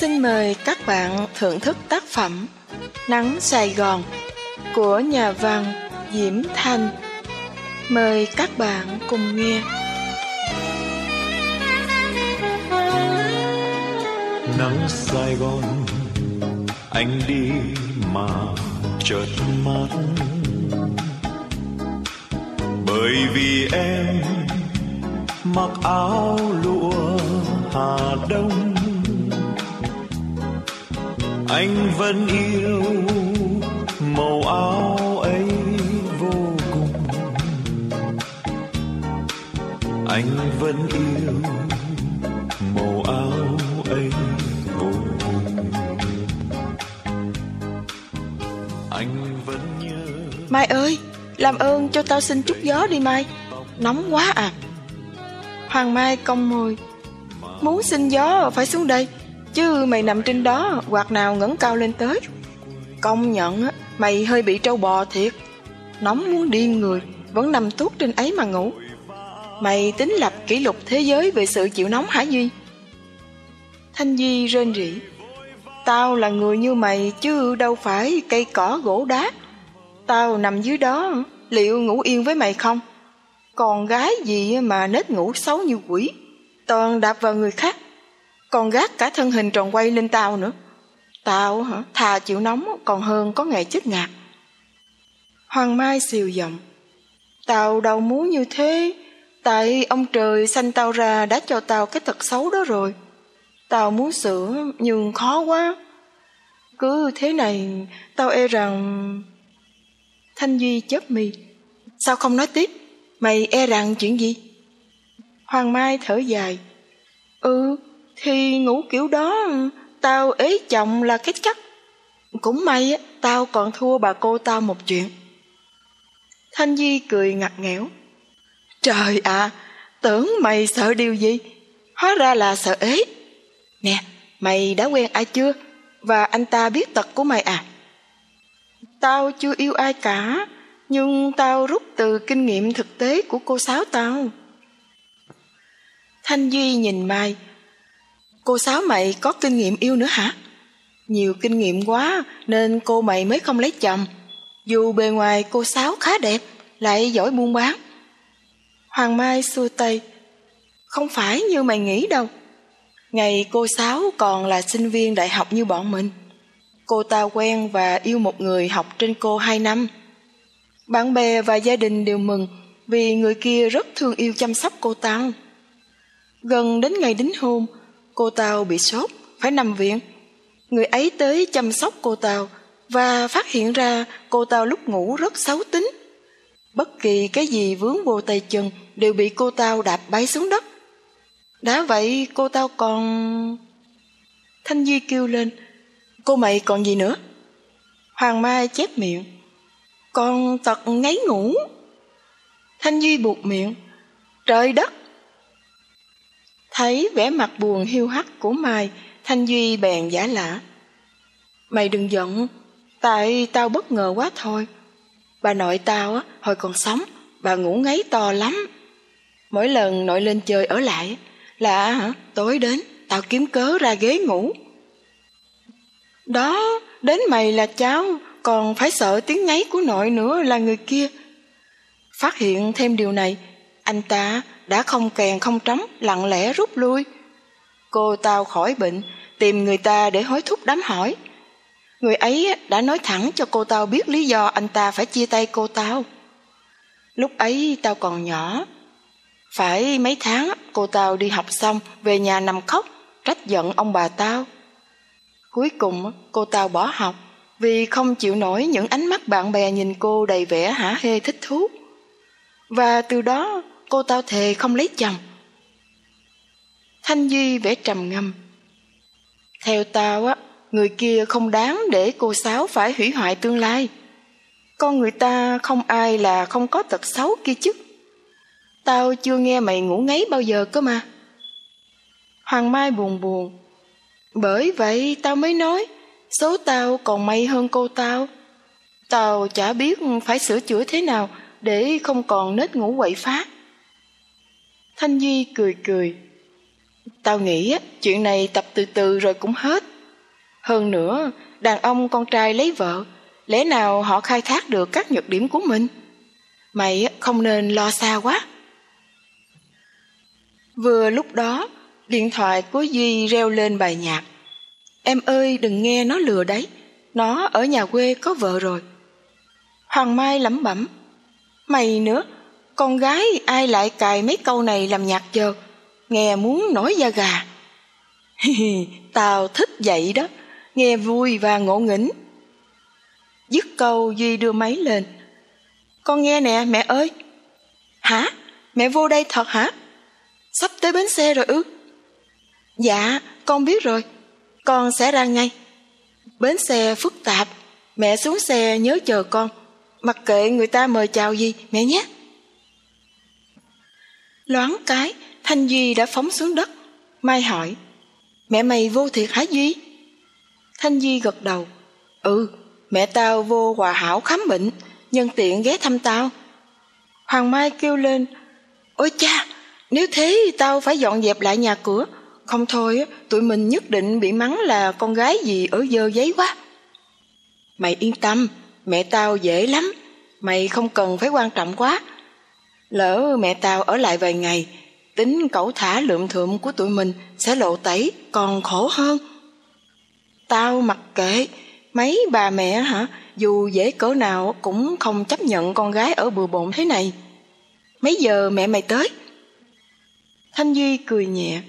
Xin mời các bạn thưởng thức tác phẩm Nắng Sài Gòn của nhà văn Diễm Thanh. Mời các bạn cùng nghe. Nắng Sài Gòn, anh đi mà chợt mắt bởi vì em mặc áo lụa hà đông anh vẫn yêu màu áo ấy vô cùng anh vẫn yêu màu áo ấy vô cùng anh vẫn nhớ Mai ơi, làm ơn cho tao xin chút gió đi Mai. Nóng quá à. Hoàng Mai cong môi. Muốn xin gió phải xuống đây, chứ mày nằm trên đó quạt nào ngẩng cao lên tới. Công nhận á, mày hơi bị trâu bò thiệt. Nóng muốn điên người, vẫn nằm tuốt trên ấy mà ngủ. Mày tính lập kỷ lục thế giới về sự chịu nóng hả Duy? Thanh Duy rên rỉ. Tao là người như mày chứ đâu phải cây cỏ gỗ đá. Tao nằm dưới đó, liệu ngủ yên với mày không? Còn gái gì mà nết ngủ xấu như quỷ, toàn đạp vào người khác. Còn gác cả thân hình tròn quay lên tao nữa. Tao hả, thà chịu nóng còn hơn có ngày chết ngạt. Hoàng Mai xìu giọng. Tao đâu muốn như thế, tại ông trời sanh tao ra đã cho tao cái tật xấu đó rồi. Tao muốn sửa nhưng khó quá. Cứ thế này, tao e rằng... Thanh Duy chớp mi. Sao không nói tiếp? Mày e rằng chuyện gì? Hoàng Mai thở dài. Ừ, khi ngủ kiểu đó, tao ế chồng là cái chắc. Cũng may á, tao còn thua bà cô tao một chuyện. Thanh Duy cười ngặt nghẽo. Trời ạ, tưởng mày sợ điều gì? Hóa ra là sợ ế. Nè, mày đã quen ai chưa? Và anh ta biết tật của mày à? Tao chưa yêu ai cả, nhưng tao rút từ kinh nghiệm thực tế của cô Sáu tao. Thanh Duy nhìn Mai. Cô Sáu mày có kinh nghiệm yêu nữa hả? Nhiều kinh nghiệm quá nên cô mày mới không lấy chồng. Dù bề ngoài cô Sáu khá đẹp, lại giỏi buôn bán. Hoàng Mai xua tay. Không phải như mày nghĩ đâu. Ngày cô Sáu còn là sinh viên đại học như bọn mình. Cô ta quen và yêu một người học trên cô hai năm. Bạn bè và gia đình đều mừng vì người kia rất thương yêu chăm sóc cô ta. Gần đến ngày đính hôn, cô Tao bị sốt, phải nằm viện. Người ấy tới chăm sóc cô Tao và phát hiện ra cô Tao lúc ngủ rất xấu tính. Bất kỳ cái gì vướng vô tay chân đều bị cô Tao đạp bay xuống đất. Đã vậy cô Tao còn... Thanh Duy kêu lên, cô mày còn gì nữa? Hoàng Mai chép miệng, con tật ngáy ngủ. Thanh Duy buộc miệng, trời đất! Thấy vẻ mặt buồn hiu hắt của Mai, Thanh Duy bèn giả lả. Mày đừng giận, tại tao bất ngờ quá thôi. Bà nội tao á, hồi còn sống, bà ngủ ngáy to lắm. Mỗi lần nội lên chơi ở lại là hả, tối đến tao kiếm cớ ra ghế ngủ. Đó, đến mày là cháu, còn phải sợ tiếng ngáy của nội nữa là người kia. Phát hiện thêm điều này, anh ta đã không kèn không trống, lặng lẽ rút lui. Cô tao khỏi bệnh, tìm người ta để hối thúc đám hỏi. Người ấy đã nói thẳng cho cô tao biết lý do anh ta phải chia tay cô tao. Lúc ấy tao còn nhỏ. Phải mấy tháng cô tao đi học xong về nhà nằm khóc, trách giận ông bà tao. Cuối cùng cô tao bỏ học vì không chịu nổi những ánh mắt bạn bè nhìn cô đầy vẻ hả hê thích thú. Và từ đó cô tao thề không lấy chồng. Thanh Duy vẻ trầm ngâm. Theo tao á, người kia không đáng để cô Sáu phải hủy hoại tương lai. Con người ta không ai là không có tật xấu kia chứ. Tao chưa nghe mày ngủ ngáy bao giờ cơ mà. Hoàng Mai buồn buồn. Bởi vậy tao mới nói, số tao còn may hơn cô tao. Tao chả biết phải sửa chữa thế nào để không còn nết ngủ quậy phá. Thanh Duy cười cười. Tao nghĩ chuyện này tập từ từ rồi cũng hết. Hơn nữa, đàn ông con trai lấy vợ, lẽ nào họ khai thác được các nhược điểm của mình? Mày không nên lo xa quá. Vừa lúc đó, điện thoại của Duy reo lên bài nhạc. Em ơi đừng nghe nó lừa đấy, nó ở nhà quê có vợ rồi. Hoàng Mai lẩm bẩm, mày nữa, con gái ai lại cài mấy câu này làm nhạc chờ, nghe muốn nổi da gà. Tao thích vậy đó, nghe vui và ngộ nghĩnh. Dứt câu Duy đưa máy lên. Con nghe nè mẹ ơi. Hả? Mẹ vô đây thật hả? Sắp tới bến xe rồi ư? Dạ, con biết rồi. Con sẽ ra ngay. Bến xe phức tạp. Mẹ xuống xe nhớ chờ con. Mặc kệ người ta mời chào gì, mẹ nhé. Loáng cái, Thanh Duy đã phóng xuống đất. Mai hỏi, mẹ mày vô thiệt hả Duy? Thanh Duy gật đầu. Ừ, mẹ tao vô hòa hảo khám bệnh, nhân tiện ghé thăm tao. Hoàng Mai kêu lên, ôi cha, nếu thế tao phải dọn dẹp lại nhà cửa, không thôi tụi mình nhất định bị mắng là con gái gì ở dơ giấy quá. Mày yên tâm, mẹ tao dễ lắm, mày không cần phải quan trọng quá. Lỡ mẹ tao ở lại vài ngày, tính cẩu thả lượm thượm của tụi mình sẽ lộ tẩy còn khổ hơn. Tao mặc kệ, mấy bà mẹ hả, dù dễ cỡ nào cũng không chấp nhận con gái ở bừa bộn thế này. Mấy giờ mẹ mày tới? Thanh Duy cười nhẹ.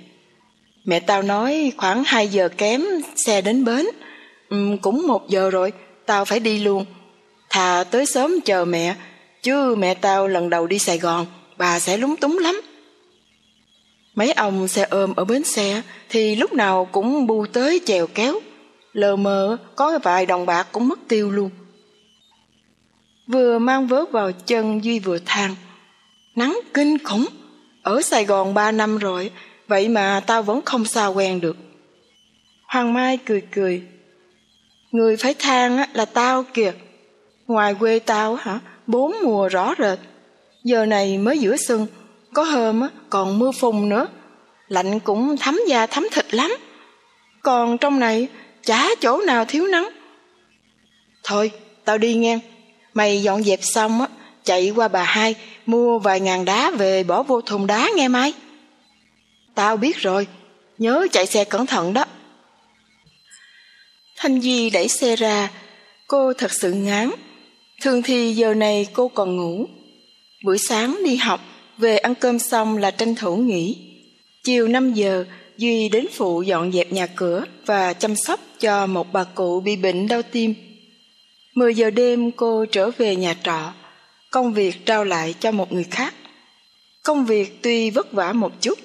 Mẹ tao nói khoảng 2 giờ kém xe đến bến. Ừ, cũng một giờ rồi, tao phải đi luôn. Thà tới sớm chờ mẹ, chứ mẹ tao lần đầu đi Sài Gòn, bà sẽ lúng túng lắm. Mấy ông xe ôm ở bến xe thì lúc nào cũng bu tới chèo kéo. Lờ mờ có vài đồng bạc cũng mất tiêu luôn. Vừa mang vớt vào chân Duy vừa than. Nắng kinh khủng, ở Sài Gòn ba năm rồi, vậy mà tao vẫn không sao quen được. Hoàng Mai cười cười. Người phải than là tao kìa. Ngoài quê tao hả, bốn mùa rõ rệt. Giờ này mới giữa xuân, có hôm còn mưa phùn nữa. Lạnh cũng thấm da thấm thịt lắm. Còn trong này chả chỗ nào thiếu nắng. Thôi, tao đi nghe. Mày dọn dẹp xong á, chạy qua bà hai mua vài ngàn đá về bỏ vô thùng đá nghe mai. Tao biết rồi, nhớ chạy xe cẩn thận đó. Thanh Di đẩy xe ra, cô thật sự ngán. Thường thì giờ này cô còn ngủ. Buổi sáng đi học, về ăn cơm xong là tranh thủ nghỉ. Chiều 5 giờ, Duy đến phụ dọn dẹp nhà cửa và chăm sóc cho một bà cụ bị bệnh đau tim. 10 giờ đêm cô trở về nhà trọ, công việc trao lại cho một người khác. Công việc tuy vất vả một chút,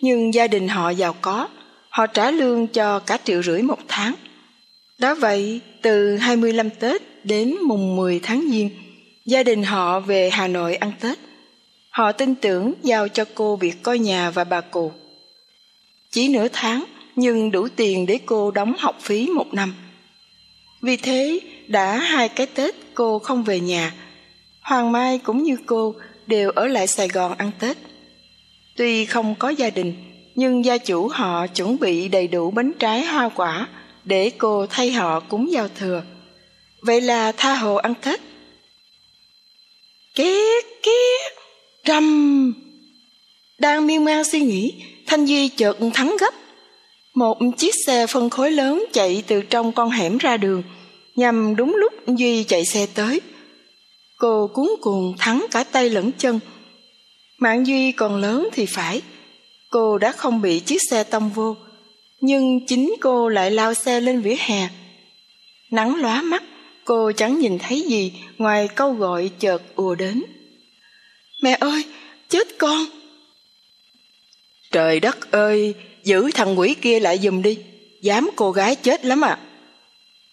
nhưng gia đình họ giàu có, họ trả lương cho cả triệu rưỡi một tháng. Đó vậy, từ 25 Tết đến mùng 10 tháng Giêng, gia đình họ về Hà Nội ăn Tết. Họ tin tưởng giao cho cô việc coi nhà và bà cụ. Chỉ nửa tháng, nhưng đủ tiền để cô đóng học phí một năm. Vì thế, đã hai cái Tết cô không về nhà. Hoàng Mai cũng như cô đều ở lại Sài Gòn ăn Tết. Tuy không có gia đình, nhưng gia chủ họ chuẩn bị đầy đủ bánh trái hoa quả để cô thay họ cúng giao thừa. Vậy là tha hồ ăn Tết. Két két, trầm. Đang miên man suy nghĩ, Thanh Duy chợt thắng gấp. Một chiếc xe phân khối lớn chạy từ trong con hẻm ra đường, nhằm đúng lúc Duy chạy xe tới. Cô cuốn cuồng thắng cả tay lẫn chân. Mạng Duy còn lớn thì phải. Cô đã không bị chiếc xe tông vô, nhưng chính cô lại lao xe lên vỉa hè. Nắng lóa mắt, cô chẳng nhìn thấy gì ngoài câu gọi chợt ùa đến. Mẹ ơi, chết con! Trời đất ơi, giữ thằng quỷ kia lại giùm đi, dám cô gái chết lắm à.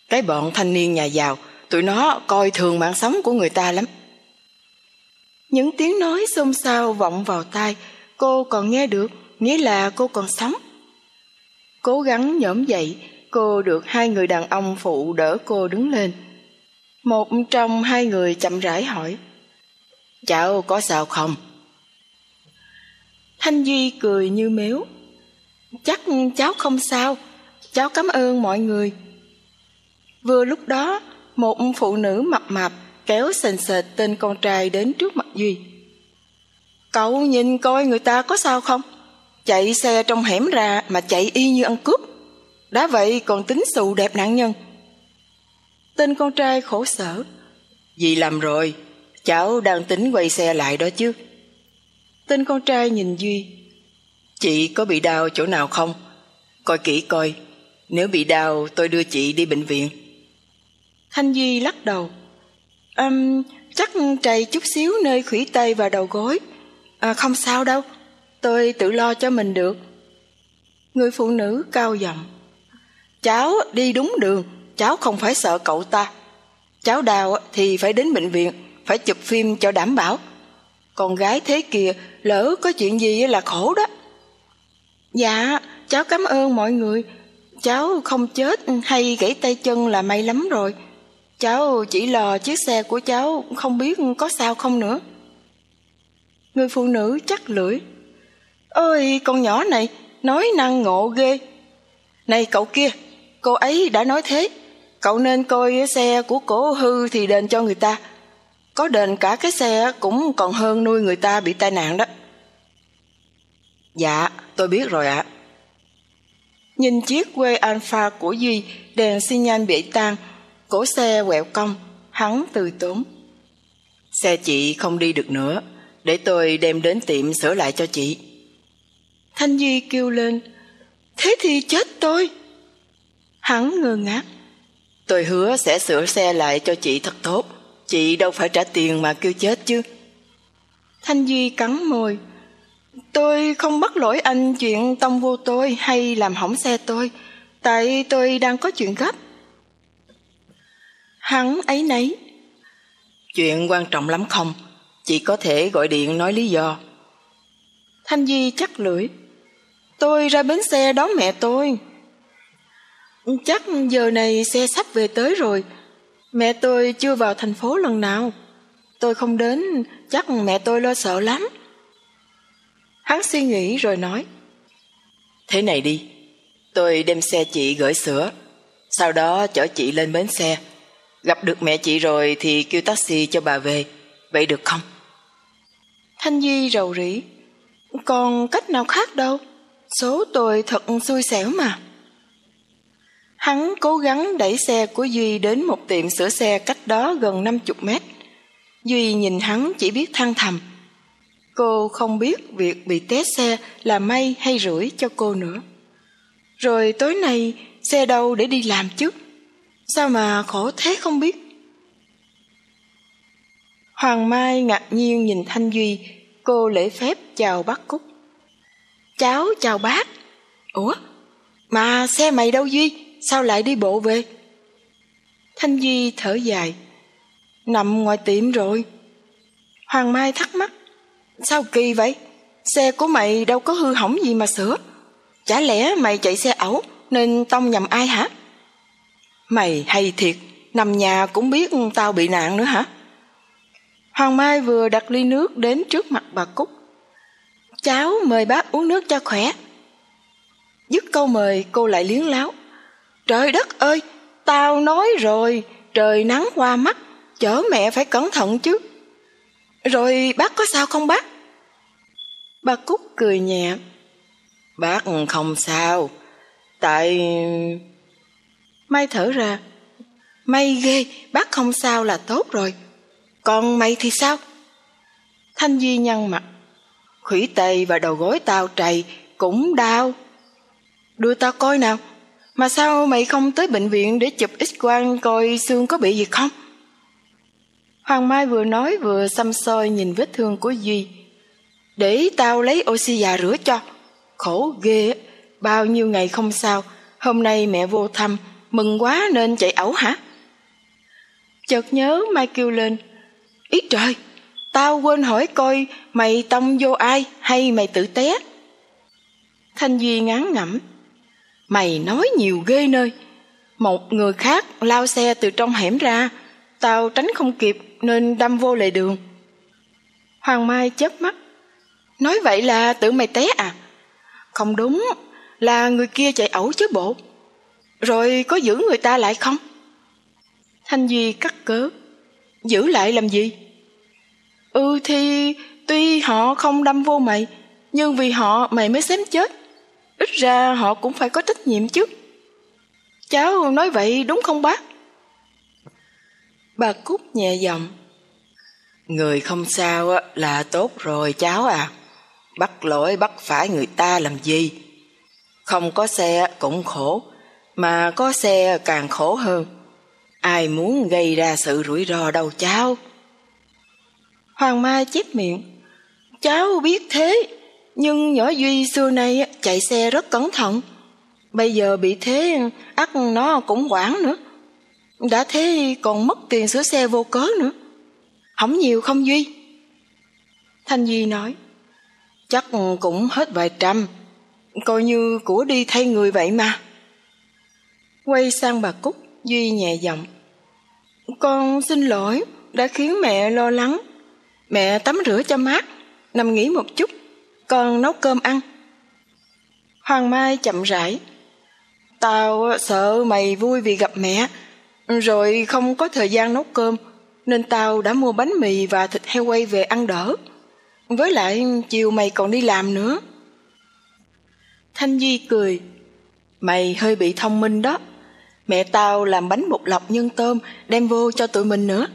Cái bọn thanh niên nhà giàu, tụi nó coi thường mạng sống của người ta lắm. Những tiếng nói xôn xao vọng vào tai, cô còn nghe được, nghĩa là cô còn sống. Cố gắng nhổm dậy, cô được hai người đàn ông phụ đỡ cô đứng lên. Một trong hai người chậm rãi hỏi, Cháu có sao không? Thanh Duy cười như méo. Chắc cháu không sao Cháu cảm ơn mọi người Vừa lúc đó Một phụ nữ mập mạp Kéo sền sệt tên con trai đến trước mặt Duy Cậu nhìn coi người ta có sao không Chạy xe trong hẻm ra Mà chạy y như ăn cướp Đã vậy còn tính xù đẹp nạn nhân Tên con trai khổ sở. Dì làm rồi? Cháu đang tính quay xe lại đó chứ. Tên con trai nhìn Duy. Chị có bị đau chỗ nào không? Coi kỹ coi. Nếu bị đau tôi đưa chị đi bệnh viện. Thanh Duy lắc đầu. Um, Chắc trầy chút xíu nơi khủy tay và đầu gối. À, Không sao đâu. Tôi tự lo cho mình được. Người phụ nữ cao giọng. Cháu đi đúng đường Cháu không phải sợ cậu ta. Cháu đào thì phải đến bệnh viện, Phải chụp phim cho đảm bảo. Con gái thế kia, Lỡ có chuyện gì là khổ đó. Dạ cháu cảm ơn mọi người. Cháu không chết hay gãy tay chân là may lắm rồi. Cháu chỉ lo chiếc xe của cháu, không biết có sao không nữa. Người phụ nữ chắc lưỡi. Ôi, con nhỏ này, Nói năng ngộ ghê. Này cậu kia, Cô ấy đã nói thế. Cậu nên coi xe của cổ hư thì đền cho người ta. Có đền cả cái xe cũng còn hơn nuôi người ta bị tai nạn đó. Dạ tôi biết rồi ạ. Nhìn chiếc quê Alpha của Duy, Đèn xi nhan bị tan Cổ xe quẹo cong, Hắn từ tốn. Xe chị không đi được nữa, Để tôi đem đến tiệm sửa lại cho chị. Thanh Duy kêu lên, Thế thì chết tôi! Hắn ngơ ngác. Tôi hứa sẽ sửa xe lại cho chị thật tốt. Chị đâu phải trả tiền mà kêu chết chứ. Thanh Duy cắn môi. Tôi không bắt lỗi anh chuyện tông vô tôi hay làm hỏng xe tôi. Tại tôi đang có chuyện gấp. Hắn ấy nấy. Chuyện quan trọng lắm không? Chị có thể gọi điện nói lý do. Thanh Duy chắc lưỡi. Tôi ra bến xe đón mẹ tôi. Chắc giờ này xe sắp về tới rồi. Mẹ tôi chưa vào thành phố lần nào. Tôi không đến Chắc mẹ tôi lo sợ lắm. Hắn suy nghĩ rồi nói. Thế này đi Tôi đem xe chị gửi sữa. Sau đó chở chị lên bến xe. Gặp được mẹ chị rồi Thì kêu taxi cho bà về. Vậy được không? Thanh Duy rầu rĩ. Còn cách nào khác đâu. Số tôi thật xui xẻo mà Hắn cố gắng đẩy xe của Duy đến một tiệm sửa xe cách đó gần 50 mét. Duy nhìn hắn chỉ biết than thầm. Cô không biết việc bị té xe là may hay rủi cho cô nữa. Rồi tối nay xe đâu để đi làm chứ? Sao mà khổ thế không biết? Hoàng Mai ngạc nhiên nhìn Thanh Duy, cô lễ phép chào bác Cúc. Cháu chào bác. Ủa? Mà xe mày đâu Duy? Sao lại đi bộ về? Thanh Duy thở dài. Nằm ngoài tiệm rồi. Hoàng Mai thắc mắc. Sao kỳ vậy? Xe của mày đâu có hư hỏng gì mà sửa. Chả lẽ mày chạy xe ẩu nên tông nhầm ai hả? Mày hay thiệt, nằm nhà cũng biết tao bị nạn nữa hả? Hoàng Mai vừa đặt ly nước đến trước mặt bà Cúc. Cháu mời bác uống nước cho khỏe. Dứt câu mời cô lại liếng láo. Trời đất ơi, tao nói rồi, trời nắng qua mắt, chở mẹ phải cẩn thận chứ. Rồi bác có sao không bác? Bà Cúc cười nhẹ. Bác không sao, tại... May thở ra. May ghê, bác không sao là tốt rồi. Còn mày thì sao? Thanh Duy nhăn mặt. Khủy tay và đầu gối tao trầy cũng đau. Đưa tao coi nào. Mà sao mày không tới bệnh viện để chụp x-quang coi xương có bị gì không? Hoàng Mai vừa nói vừa xăm soi nhìn vết thương của Duy. Để tao lấy oxy già rửa cho. Khổ ghê, bao nhiêu ngày không sao. Hôm nay mẹ vô thăm, mừng quá nên chạy ẩu hả? Chợt nhớ Mai kêu lên. Ý trời, tao quên hỏi coi mày tông vô ai hay mày tự té? Thanh Duy ngán ngẩm Mày nói nhiều ghê nơi Một người khác lao xe từ trong hẻm ra Tao tránh không kịp Nên đâm vô lề đường Hoàng Mai chớp mắt Nói vậy là tự mày té à Không đúng là người kia chạy ẩu chứ bộ. Rồi có giữ người ta lại không? Thanh Duy cắt cớ. Giữ lại làm gì? Ừ thì tuy họ không đâm vô mày, nhưng vì họ mày mới xém chết. Ít ra họ cũng phải có trách nhiệm chứ. Cháu nói vậy đúng không bác? Bà Cúc nhẹ giọng. Người không sao là tốt rồi cháu à. Bắt lỗi bắt phải người ta làm gì? Không có xe cũng khổ, mà có xe càng khổ hơn. Ai muốn gây ra sự rủi ro đâu cháu? Hoàng Mai chép miệng. Cháu biết thế, nhưng nhỏ Duy xưa nay chạy xe rất cẩn thận. Bây giờ bị thế, ắt nó cũng quản nữa. Đã thế còn mất tiền sửa xe vô cớ nữa. Không nhiều không Duy? Thanh Duy nói. Chắc cũng hết vài trăm, coi như của đi thay người vậy mà. Quay sang bà Cúc, Duy nhẹ giọng. Con xin lỗi, đã khiến mẹ lo lắng. Mẹ tắm rửa cho mát, nằm nghỉ một chút, con nấu cơm ăn. Hoàng Mai chậm rãi. Tao sợ mày vui vì gặp mẹ, rồi không có thời gian nấu cơm, nên tao đã mua bánh mì và thịt heo quay về ăn đỡ. Với lại chiều mày còn đi làm nữa. Thanh Duy cười. Mày hơi bị thông minh đó. Mẹ tao làm bánh bột lọc nhân tôm đem vô cho tụi mình nữa.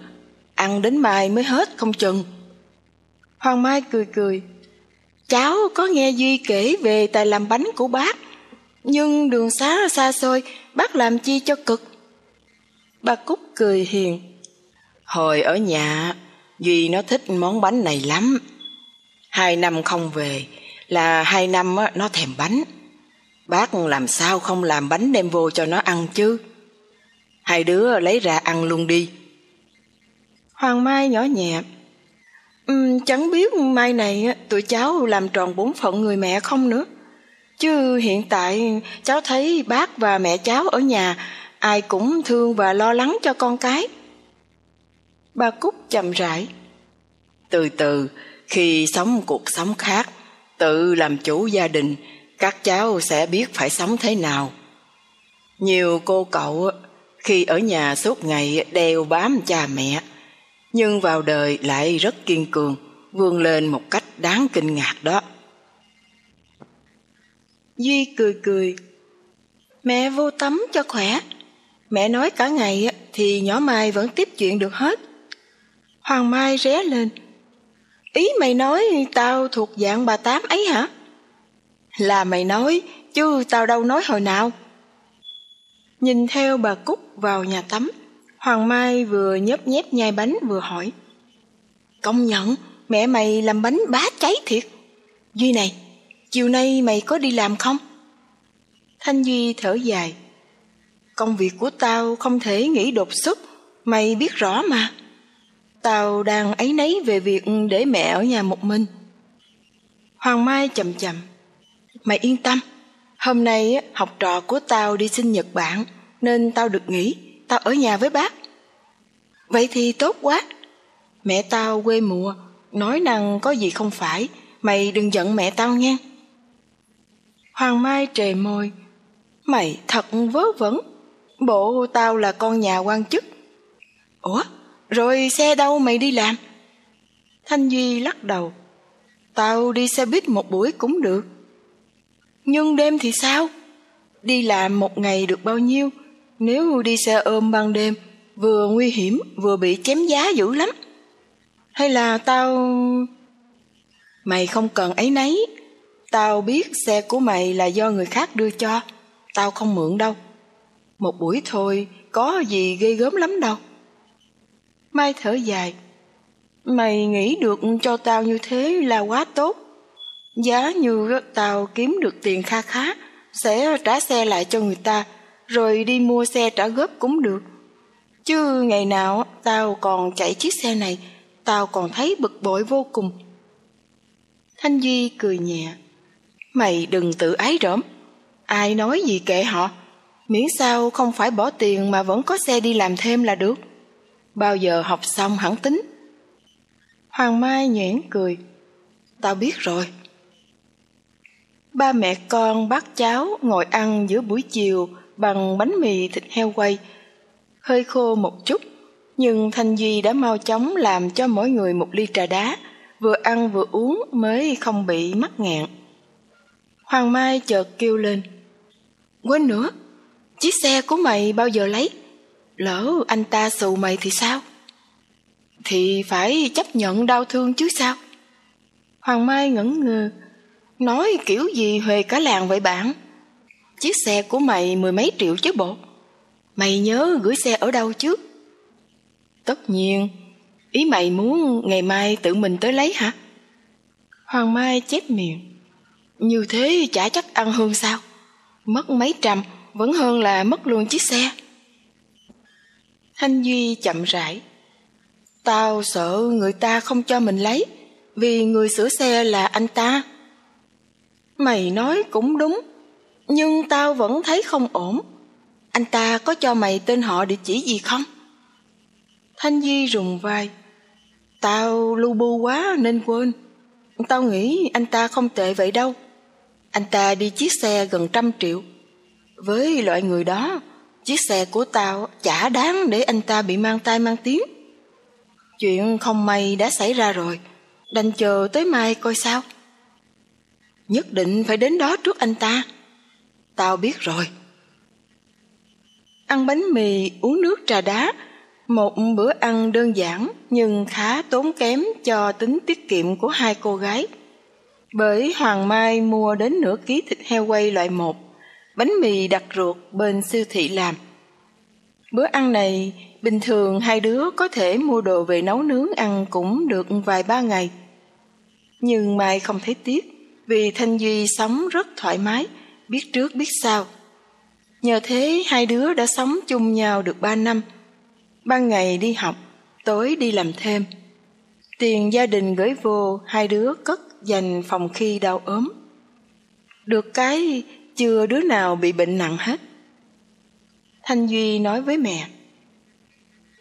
Ăn đến mai mới hết không chừng. Hoàng Mai cười cười. Cháu có nghe Duy kể về tài làm bánh của bác. Nhưng đường xá xa xôi, bác làm chi cho cực. Bà Cúc cười hiền. Hồi ở nhà, Duy nó thích món bánh này lắm. Hai năm không về là hai năm nó thèm bánh. Bác làm sao không làm bánh đem vô cho nó ăn chứ? Hai đứa lấy ra ăn luôn đi. Hoàng Mai nhỏ nhẹ. Um, chẳng biết mai này tụi cháu làm tròn bổn phận người mẹ không nữa. Chứ hiện tại cháu thấy bác và mẹ cháu ở nhà ai cũng thương và lo lắng cho con cái. Bà Cúc chậm rãi. Từ từ, khi sống cuộc sống khác, tự làm chủ gia đình, các cháu sẽ biết phải sống thế nào. Nhiều cô cậu khi ở nhà suốt ngày đeo bám cha mẹ, nhưng vào đời lại rất kiên cường, vươn lên một cách đáng kinh ngạc đó. Duy cười cười. Mẹ vô tắm cho khỏe. Mẹ nói cả ngày thì nhỏ Mai vẫn tiếp chuyện được hết. Hoàng Mai ré lên. Ý mày nói tao thuộc dạng bà Tám ấy hả? Là mày nói, chứ tao đâu nói hồi nào. Nhìn theo bà Cúc vào nhà tắm, Hoàng Mai vừa nhấp nhép nhai bánh vừa hỏi. Công nhận, mẹ mày làm bánh bá cháy thiệt. Duy này, chiều nay mày có đi làm không? Thanh Duy thở dài. Công việc của tao không thể nghỉ đột xuất, mày biết rõ mà. Tao đang ấy nấy về việc để mẹ ở nhà một mình. Hoàng Mai chậm chậm. Mày yên tâm, hôm nay học trò của tao đi sinh Nhật Bản, nên tao được nghỉ, tao ở nhà với bác. Vậy thì tốt quá. Mẹ tao quê mùa, nói năng có gì không phải, mày đừng giận mẹ tao nghe. Hoàng Mai trề môi, mày thật vớ vẩn, bộ tao là con nhà quan chức. Ủa, rồi xe đâu mày đi làm? Thanh Duy lắc đầu. Tao đi xe buýt một buổi cũng được. Nhưng đêm thì sao? Đi làm một ngày được bao nhiêu? Nếu đi xe ôm ban đêm, vừa nguy hiểm vừa bị chém giá dữ lắm. Hay là tao... Mày không cần ấy nấy. Tao biết xe của mày là do người khác đưa cho. Tao không mượn đâu. Một buổi thôi, có gì ghê gớm lắm đâu. Mai thở dài. Mày nghĩ được cho tao như thế là quá tốt. Giá như tao kiếm được tiền kha khá, sẽ trả xe lại cho người ta, rồi đi mua xe trả góp cũng được. Chứ ngày nào tao còn chạy chiếc xe này, tao còn thấy bực bội vô cùng. Thanh Duy cười nhẹ. Mày đừng tự ái rỡm. Ai nói gì kệ họ. Miễn sao không phải bỏ tiền mà vẫn có xe đi làm thêm là được. Bao giờ học xong hẳn tính. Hoàng Mai nhuyễn cười. Tao biết rồi. Ba mẹ con bác cháu ngồi ăn giữa buổi chiều bằng bánh mì thịt heo quay. Hơi khô một chút, nhưng Thanh Duy đã mau chóng làm cho mỗi người một ly trà đá, vừa ăn vừa uống mới không bị mắc nghẹn. Hoàng Mai chợt kêu lên. Quên nữa, chiếc xe của mày bao giờ lấy? Lỡ anh ta xù mày thì sao? Thì phải chấp nhận đau thương chứ sao? Hoàng Mai ngẩn ngơ, nói kiểu gì huề cả làng vậy bạn? Chiếc xe của mày mười mấy triệu chứ bộ. Mày nhớ gửi xe ở đâu chứ? Tất nhiên, ý mày muốn ngày mai tự mình tới lấy hả? Hoàng Mai chép miệng. Như thế chả chắc ăn hơn sao? Mất mấy trăm vẫn hơn là mất luôn chiếc xe. Thanh Duy chậm rãi. Tao sợ người ta không cho mình lấy, vì người sửa xe là anh ta. Mày nói cũng đúng, nhưng tao vẫn thấy không ổn. Anh ta có cho mày tên họ địa chỉ gì không? Thanh Duy rùng vai. Tao lu bu quá nên quên. Tao nghĩ anh ta không tệ vậy đâu. Anh ta đi chiếc xe gần trăm triệu. Với loại người đó, chiếc xe của tao chả đáng để anh ta bị mang tai mang tiếng. Chuyện không may đã xảy ra rồi, đành chờ tới mai coi sao. Nhất định phải đến đó trước anh ta. Tao biết rồi. Ăn bánh mì, uống nước trà đá, một bữa ăn đơn giản nhưng khá tốn kém cho tính tiết kiệm của hai cô gái. Bởi Hoàng Mai mua đến nửa ký thịt heo quay loại một, bánh mì đặt ruột bên siêu thị làm. Bữa ăn này, bình thường hai đứa có thể mua đồ về nấu nướng ăn cũng được vài ba ngày. Nhưng Mai không thấy tiếc, vì Thanh Duy sống rất thoải mái, biết trước biết sau. Nhờ thế hai đứa đã sống chung nhau được ba năm. Ban ngày đi học, tối đi làm thêm. Tiền gia đình gửi vô hai đứa cất dành phòng khi đau ốm. Được cái chưa đứa nào bị bệnh nặng hết. Thanh Duy nói với mẹ.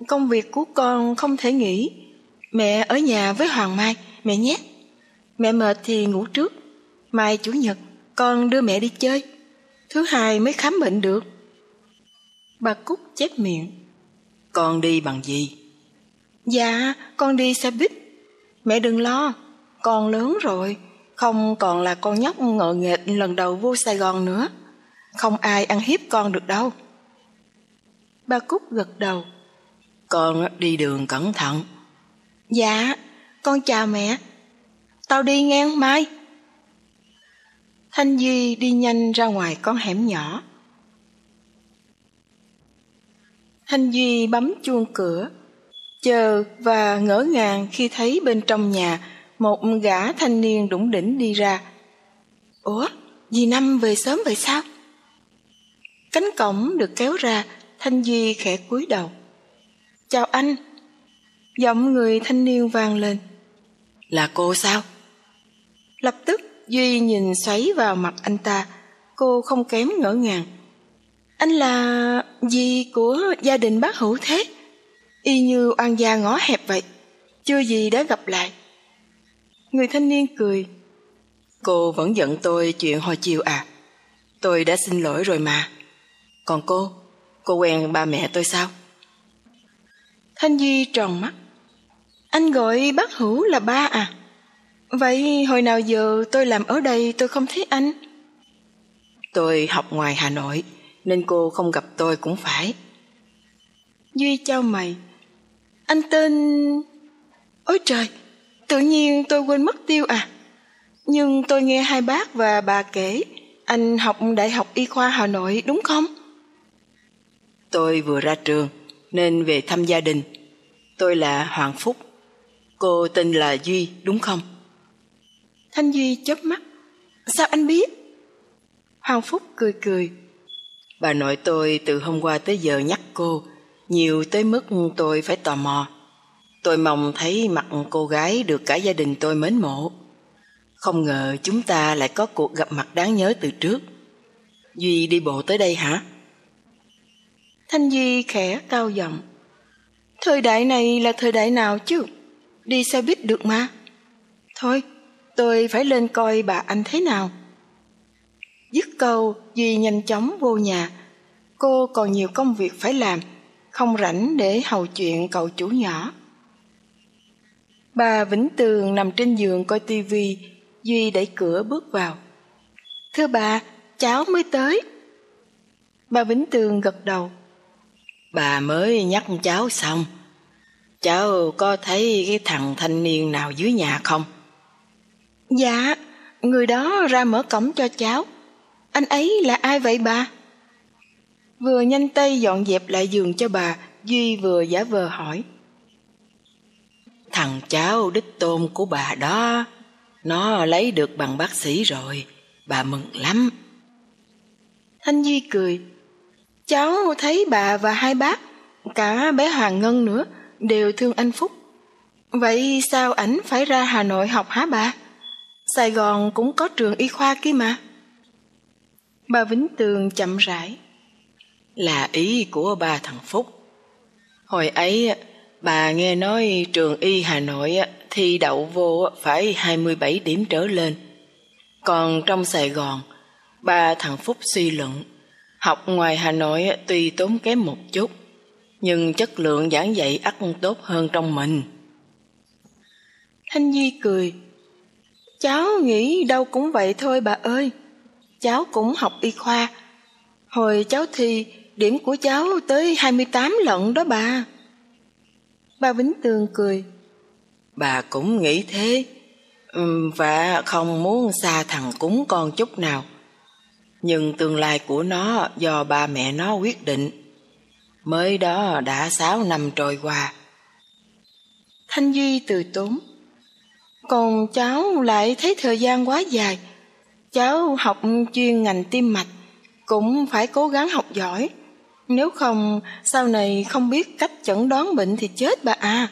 Công việc của con không thể nghỉ. Mẹ ở nhà với Hoàng Mai, mẹ nhé. Mẹ mệt thì ngủ trước. Mai Chủ nhật, con đưa mẹ đi chơi. Thứ hai mới khám bệnh được. Bà Cúc chép miệng. Con đi bằng gì? Dạ, con đi xe buýt. Mẹ đừng lo, con lớn rồi, không còn là con nhóc ngợ nghệch lần đầu vô Sài Gòn nữa. Không ai ăn hiếp con được đâu. Bà Cúc gật đầu. Con đi đường cẩn thận. Dạ, con chào mẹ. Tao đi ngang Mai. Thanh Duy đi nhanh ra ngoài con hẻm nhỏ. Thanh Duy bấm chuông cửa, chờ và ngỡ ngàng khi thấy bên trong nhà một gã thanh niên đủng đỉnh đi ra. Ủa, dì Năm về sớm vậy sao? Cánh cổng được kéo ra, Thanh Duy khẽ cúi đầu. Chào anh. Giọng người thanh niên vang lên. Là cô sao? Lập tức Duy nhìn xoáy vào mặt anh ta, cô không kém ngỡ ngàng. Anh là gì của gia đình bác hữu thế? Y như oan gia ngõ hẹp vậy, chưa gì đã gặp lại. Người thanh niên cười. Cô vẫn giận tôi chuyện hồi chiều à? Tôi đã xin lỗi rồi mà. Còn cô, cô quen ba mẹ tôi sao? Thanh Duy tròn mắt. Anh gọi bác Hữu là ba à? Vậy hồi nào giờ tôi làm ở đây tôi không thấy anh? Tôi học ngoài Hà Nội, nên cô không gặp tôi cũng phải. Duy trao mày. Anh tên... Ôi trời, tự nhiên tôi quên mất tiêu à. Nhưng tôi nghe hai bác và bà kể anh học Đại học Y khoa Hà Nội đúng không? Tôi vừa ra trường nên về thăm gia đình. Tôi là Hoàng Phúc. Cô tên là Duy đúng không? Thanh Duy chớp mắt. Sao anh biết? Hoàng Phúc cười cười. Bà nội tôi từ hôm qua tới giờ nhắc cô, nhiều tới mức tôi phải tò mò. Tôi mong thấy mặt cô gái được cả gia đình tôi mến mộ. Không ngờ chúng ta lại có cuộc gặp mặt đáng nhớ từ trước. Duy đi bộ tới đây hả? Thanh Duy khẽ cao giọng. Thời đại này là thời đại nào chứ? Đi xe buýt được mà. Thôi, tôi phải lên coi bà anh thế nào. Dứt câu, Duy nhanh chóng vô nhà. Cô còn nhiều công việc phải làm, không rảnh để hầu chuyện cậu chủ nhỏ. Bà Vĩnh Tường nằm trên giường coi tivi, Duy đẩy cửa bước vào. Thưa bà, cháu mới tới. Bà Vĩnh Tường gật đầu. Bà mới nhắc cháu xong. Cháu có thấy cái thằng thanh niên nào dưới nhà không? Dạ, người đó ra mở cổng cho cháu. Anh ấy là ai vậy bà? Vừa nhanh tay dọn dẹp lại giường cho bà, Duy vừa giả vờ hỏi. Thằng cháu đích tôn của bà đó, nó lấy được bằng bác sĩ rồi, bà mừng lắm. Thanh Duy cười. Cháu thấy bà và hai bác, cả bé Hoàng Ngân nữa, đều thương anh Phúc. Vậy sao ảnh phải ra Hà Nội học hả bà? Sài Gòn cũng có trường y khoa kia mà. Bà Vĩnh Tường chậm rãi. Là ý của ba thằng Phúc. Hồi ấy bà nghe nói trường y Hà Nội thi đậu vô phải 27 điểm trở lên. Còn trong Sài Gòn, ba thằng Phúc suy luận, học ngoài Hà Nội tuy tốn kém một chút, nhưng chất lượng giảng dạy ắt tốt hơn trong mình. Thanh Di cười. Cháu nghĩ đâu cũng vậy thôi bà ơi. Cháu cũng học y khoa. Hồi cháu thi, điểm của cháu tới 28 lận đó bà. Bà Vĩnh Tường cười. Bà cũng nghĩ thế, và không muốn xa thằng cúng con chút nào. Nhưng tương lai của nó do ba mẹ nó quyết định. Mới đó đã sáu năm trôi qua. Thanh Duy từ tốn. Còn cháu lại thấy thời gian quá dài. Cháu học chuyên ngành tim mạch, cũng phải cố gắng học giỏi. Nếu không, sau này không biết cách chẩn đoán bệnh thì chết bà à.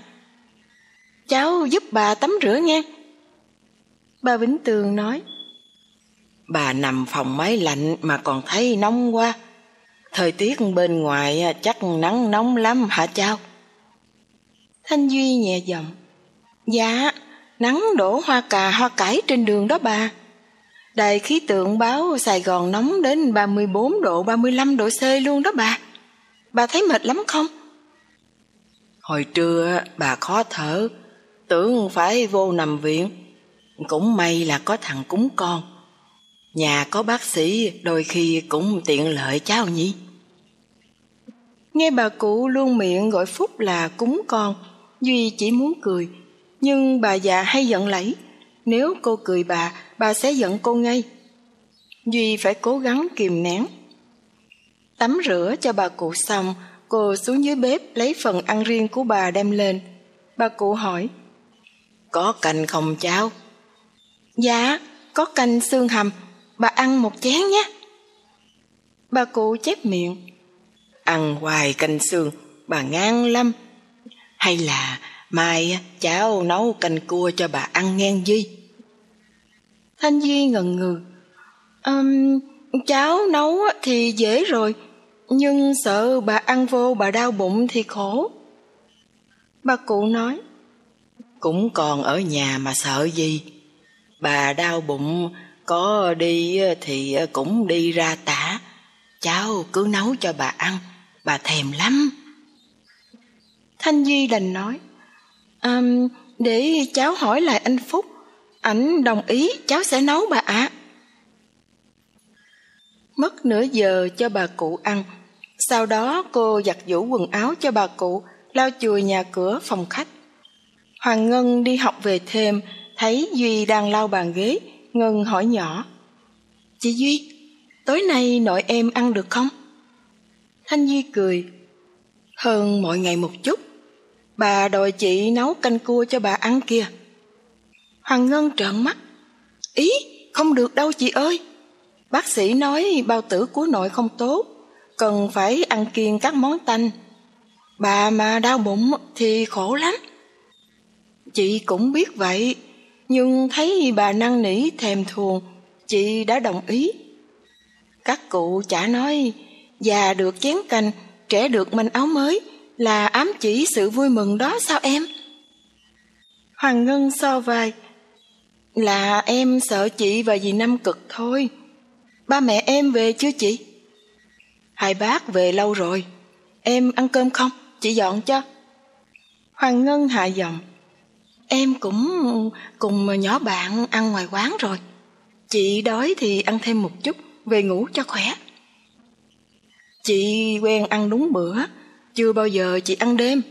Cháu giúp bà tắm rửa nghe. Bà Vĩnh Tường nói. Bà nằm phòng máy lạnh mà còn thấy nóng quá. Thời tiết bên ngoài chắc nắng nóng lắm hả cháu? Thanh Duy nhẹ giọng. Dạ, nắng đổ hoa cà hoa cải trên đường đó bà. Đài khí tượng báo Sài Gòn nóng đến 34 độ 35 độ C luôn đó bà. Bà thấy mệt lắm không? Hồi trưa bà khó thở, tưởng phải vô nằm viện. Cũng may là có thằng cúng con. Nhà có bác sĩ đôi khi cũng tiện lợi cháu nhỉ. Nghe bà cụ luôn miệng gọi Phúc là cúng con, Duy chỉ muốn cười. Nhưng bà già hay giận lẫy. Nếu cô cười bà, bà sẽ giận cô ngay. Duy phải cố gắng kìm nén. Tắm rửa cho bà cụ xong, cô xuống dưới bếp lấy phần ăn riêng của bà đem lên. Bà cụ hỏi, Có canh không cháu? Dạ, có canh xương hầm, bà ăn một chén nhé. Bà cụ chép miệng, Ăn hoài canh xương, bà ngang lắm. Hay là mai cháu nấu canh cua cho bà ăn ngang Duy? Thanh Duy ngần ngừ. Um, cháu nấu thì dễ rồi, nhưng sợ bà ăn vô bà đau bụng thì khổ. Bà cụ nói. Cũng còn ở nhà mà sợ gì. Bà đau bụng, có đi thì cũng đi ra tả. Cháu cứ nấu cho bà ăn, bà thèm lắm. Thanh Duy đành nói à, để cháu hỏi lại anh Phúc. Ảnh đồng ý cháu sẽ nấu bà ạ. Mất nửa giờ cho bà cụ ăn. Sau đó cô giặt giũ quần áo cho bà cụ lau chùi nhà cửa phòng khách. Hoàng ngân đi học về thêm thấy duy đang lau bàn ghế. Ngân hỏi nhỏ chị duy tối nay nội em ăn được không? Thanh duy cười hơn mọi ngày một chút bà đòi chị nấu canh cua cho bà ăn kìa Hoàng Ngân trợn mắt. Ý, không được đâu chị ơi. Bác sĩ nói bao tử của nội không tốt, cần phải ăn kiêng các món tanh. Bà mà đau bụng thì khổ lắm. Chị cũng biết vậy, nhưng thấy bà năn nỉ thèm thuồng, chị đã đồng ý. Các cụ chả nói, già được chén canh, trẻ được manh áo mới, là ám chỉ sự vui mừng đó sao em? Hoàng Ngân so vai, là em sợ chị và dì Năm cực thôi. ba mẹ em về chưa chị? Hai bác về lâu rồi. Em ăn cơm không? Chị dọn cho. Hoàng Ngân hạ giọng. Em cũng cùng nhỏ bạn ăn ngoài quán rồi. Chị đói thì ăn thêm một chút, về ngủ cho khỏe. Chị quen ăn đúng bữa, chưa bao giờ chị ăn đêm.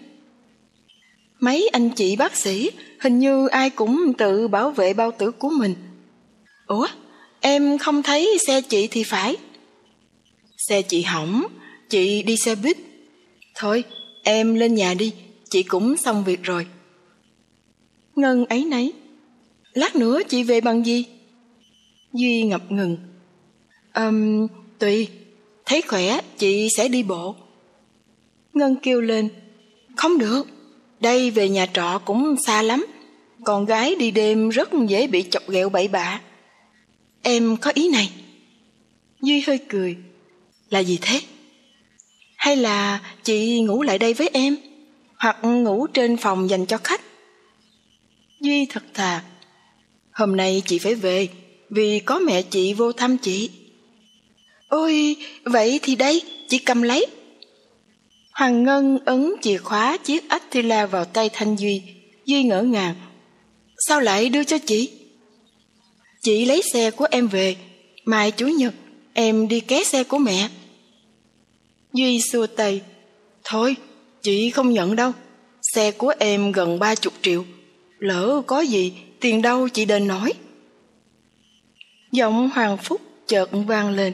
Mấy anh chị bác sĩ hình như ai cũng tự bảo vệ bao tử của mình. Ủa, em không thấy xe chị thì phải. Xe chị hỏng, chị đi xe buýt. Thôi, em lên nhà đi, chị cũng xong việc rồi. Ngân ấy nấy. Lát nữa chị về bằng gì? Duy ngập ngừng. Ừm, um, tùy, thấy khỏe chị sẽ đi bộ. Ngân kêu lên. Không được, đây về nhà trọ cũng xa lắm. Con gái đi đêm rất dễ bị chọc ghẹo bậy bạ. Em có ý này. Duy hơi cười. Là gì thế? Hay là chị ngủ lại đây với em? Hoặc ngủ trên phòng dành cho khách? Duy thật thà. Hôm nay chị phải về, vì có mẹ chị vô thăm chị. Ôi, vậy thì đây, chị cầm lấy. Hoàng Ngân ấn chìa khóa chiếc Attila vào tay Thanh Duy. Duy ngỡ ngàng. Sao lại đưa cho chị? Chị lấy xe của em về. Mai Chủ nhật, em đi ké xe của mẹ. Duy xua tay. Thôi, chị không nhận đâu. Xe của em gần ba chục triệu. Lỡ có gì, tiền đâu chị đền nổi. Giọng Hoàng Phúc chợt vang lên.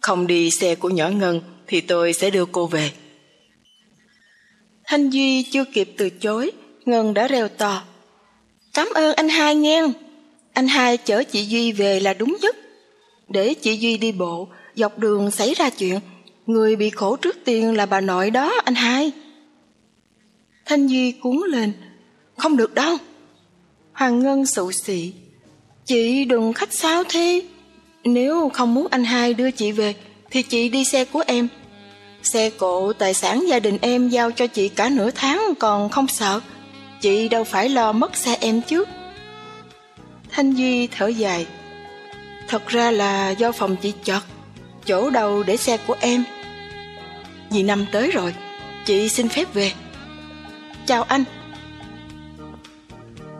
Không đi xe của nhỏ Ngân thì tôi sẽ đưa cô về. Thanh Duy chưa kịp từ chối, Ngân đã reo to. Cảm ơn anh hai nghe. Anh hai chở chị Duy về là đúng nhất. Để chị Duy đi bộ, dọc đường xảy ra chuyện, người bị khổ trước tiên là bà nội đó anh hai. Thanh Duy cuốn lên, không được đâu. Hoàng Ngân sụ xị, chị đừng khách sáo thế. Nếu không muốn anh hai đưa chị về, thì chị đi xe của em. Xe cộ tài sản gia đình em giao cho chị cả nửa tháng còn không sợ. Chị đâu phải lo mất xe em chứ. Thanh Duy thở dài. Thật ra là do phòng chị chật, chỗ đầu để xe của em. Vì năm tới rồi, chị xin phép về. Chào anh.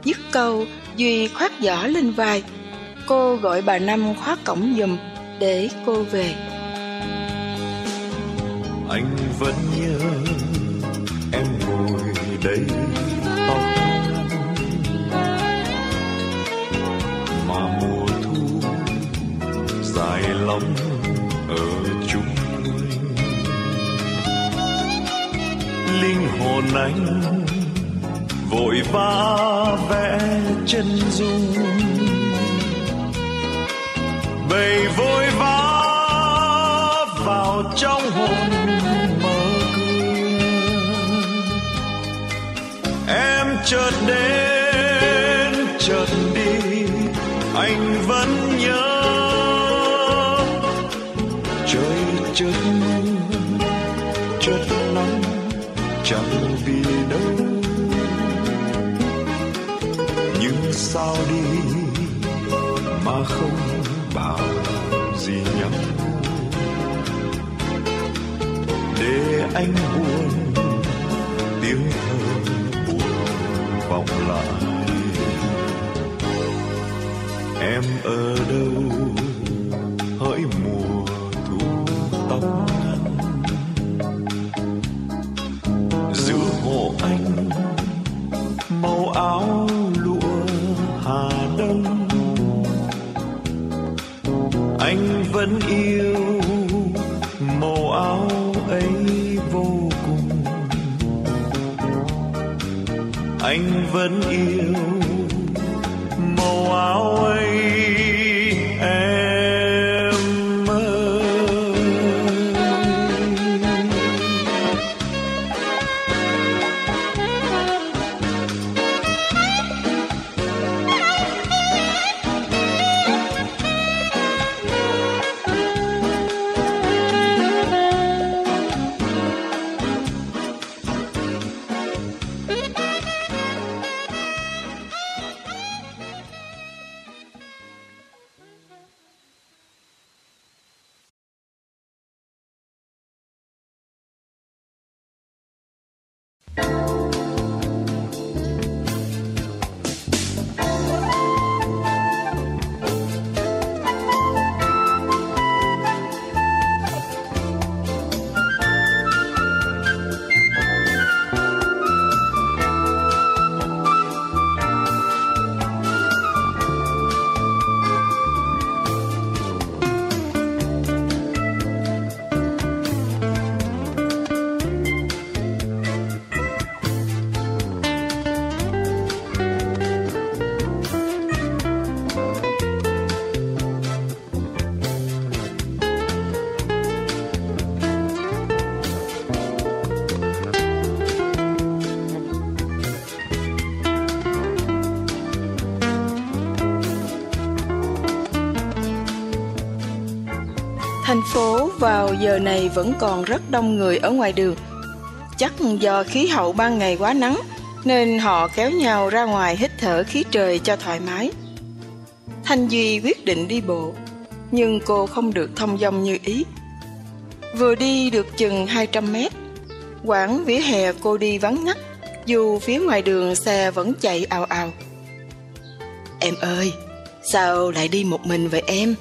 Dứt câu, Duy khoác giỏ lên vai. Cô gọi bà Năm khóa cổng giùm để cô về anh vẫn nhớ em ngồi đây tóc mà mùa thu dài lắm ở chung linh hồn anh vội vã vẽ chân dung. Bầy vội vã vào trong hồn chợt đến, chợt đi, anh vẫn nhớ. Trời chợt mưa, chợt nắng, chẳng vì đâu. Nhưng sao đi mà không bảo gì nhau để anh buồn vẫn yêu giờ này vẫn còn rất đông người ở ngoài đường. Chắc do khí hậu ban ngày quá nắng nên họ kéo nhau ra ngoài hít thở khí trời cho thoải mái. Thanh Duy quyết định đi bộ, nhưng cô không được thông dong như ý. Vừa đi được chừng 200 mét, quãng vỉa hè cô đi vắng ngắt, dù phía ngoài đường xe vẫn chạy ào ào. Em ơi, sao lại đi một mình vậy em?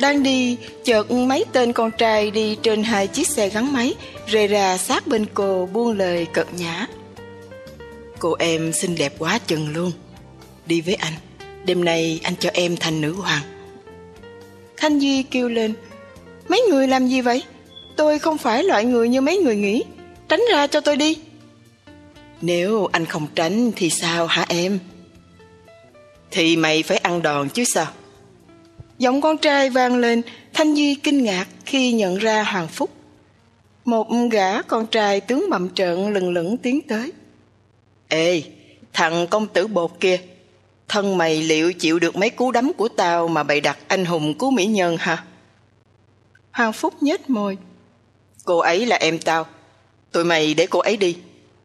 Đang đi, chợt mấy tên con trai đi trên hai chiếc xe gắn máy, rề ra sát bên cô buông lời cợt nhã. Cô em xinh đẹp quá chừng luôn. Đi với anh, đêm nay anh cho em thành nữ hoàng. Thanh Duy kêu lên, mấy người làm gì vậy? Tôi không phải loại người như mấy người nghĩ, tránh ra cho tôi đi. Nếu anh không tránh thì sao hả em? Thì mày phải ăn đòn chứ sao? Giọng con trai vang lên, Thanh Duy kinh ngạc khi nhận ra Hoàng Phúc. Một gã con trai tướng bậm trợn lừng lững tiến tới. Ê, thằng công tử bột kia, thân mày liệu chịu được mấy cú đấm của tao mà bày đặt anh hùng cứu mỹ nhân hả? Hoàng Phúc nhếch môi. Cô ấy là em tao, tụi mày để cô ấy đi.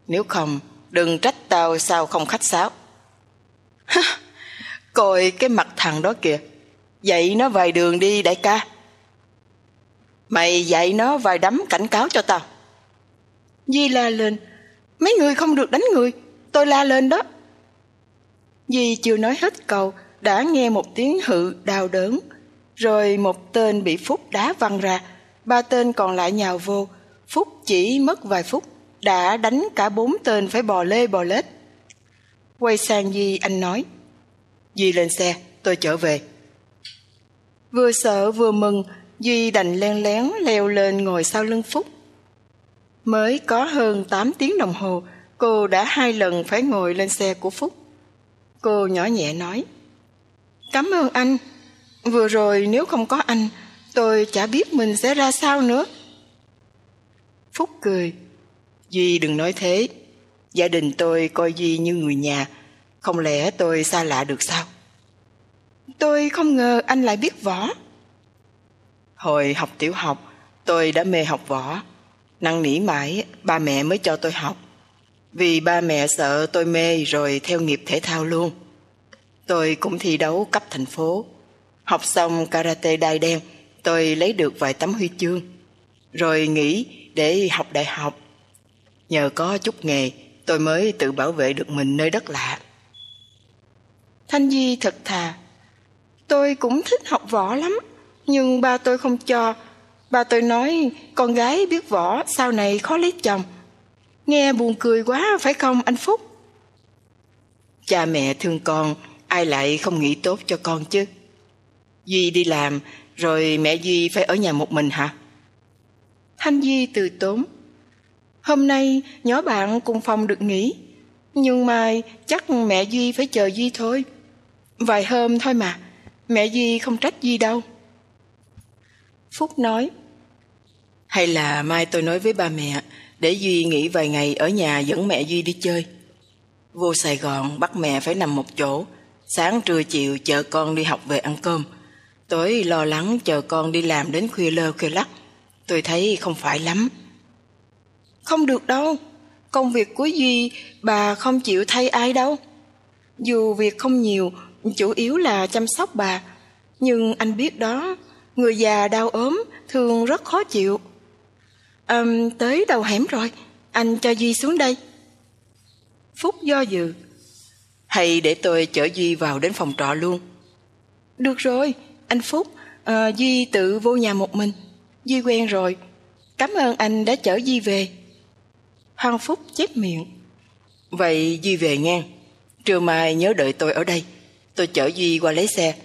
Nếu không, đừng trách tao sao không khách sáo. Coi cái mặt thằng đó kìa, Dạy nó vài đường đi, đại ca. Mày dạy nó vài đấm cảnh cáo cho tao. Di la lên. Mấy người không được đánh người. Tôi la lên đó. Di chưa nói hết câu, Đã nghe một tiếng hự đau đớn. Rồi một tên bị Phúc đá văng ra. Ba tên còn lại nhào vô. Phúc chỉ mất vài phút, Đã đánh cả bốn tên phải bò lê bò lết. Quay sang Di, anh nói. Di lên xe, tôi trở về. Vừa sợ vừa mừng, Duy đành len lén leo lên ngồi sau lưng Phúc. Mới có hơn 8 tiếng đồng hồ, cô đã hai lần phải ngồi lên xe của Phúc. Cô nhỏ nhẹ nói, Cảm ơn anh, vừa rồi nếu không có anh, tôi chả biết mình sẽ ra sao nữa. Phúc cười, Duy đừng nói thế, gia đình tôi coi Duy như người nhà, không lẽ tôi xa lạ được sao? Tôi không ngờ anh lại biết võ. Hồi học tiểu học, tôi đã mê học võ. Năn nỉ mãi, ba mẹ mới cho tôi học. Vì ba mẹ sợ tôi mê rồi theo nghiệp thể thao luôn. Tôi cũng thi đấu cấp thành phố. Học xong karate đai đen, tôi lấy được vài tấm huy chương. Rồi nghỉ để học đại học. Nhờ có chút nghề, tôi mới tự bảo vệ được mình nơi đất lạ. Thanh Di thật thà Tôi cũng thích học võ lắm, nhưng ba tôi không cho. Ba tôi nói con gái biết võ sau này khó lấy chồng. Nghe buồn cười quá phải không anh Phúc? Cha mẹ thương con, ai lại không nghĩ tốt cho con chứ? Duy đi làm, rồi mẹ Duy phải ở nhà một mình hả? Thanh Duy từ tốn. Hôm nay nhỏ bạn cùng phòng được nghỉ, nhưng mai chắc mẹ Duy phải chờ Duy thôi. Vài hôm thôi mà, Mẹ Duy không trách Duy đâu. Phúc nói, hay là mai tôi nói với ba mẹ để Duy nghỉ vài ngày ở nhà dẫn mẹ Duy đi chơi. Vô Sài Gòn bắt mẹ phải nằm một chỗ, sáng trưa chiều chờ con đi học về ăn cơm. Tối lo lắng chờ con đi làm đến khuya lơ khuya lắc. Tôi thấy không phải lắm. Không được đâu, công việc của Duy bà không chịu thay ai đâu. Dù việc không nhiều chủ yếu là chăm sóc bà. Nhưng anh biết đó, người già đau ốm thường rất khó chịu. À, tới đầu hẻm rồi, Anh cho Duy xuống đây. Phúc do dự. Hay để tôi chở Duy vào đến phòng trọ luôn. Được rồi Anh Phúc. À, Duy tự vô nhà một mình. Duy quen rồi. Cảm ơn anh đã chở Duy về. Hoàng Phúc chép miệng. Vậy Duy về ngang. Trưa mai nhớ đợi tôi ở đây Tôi chở Duy qua lấy xe.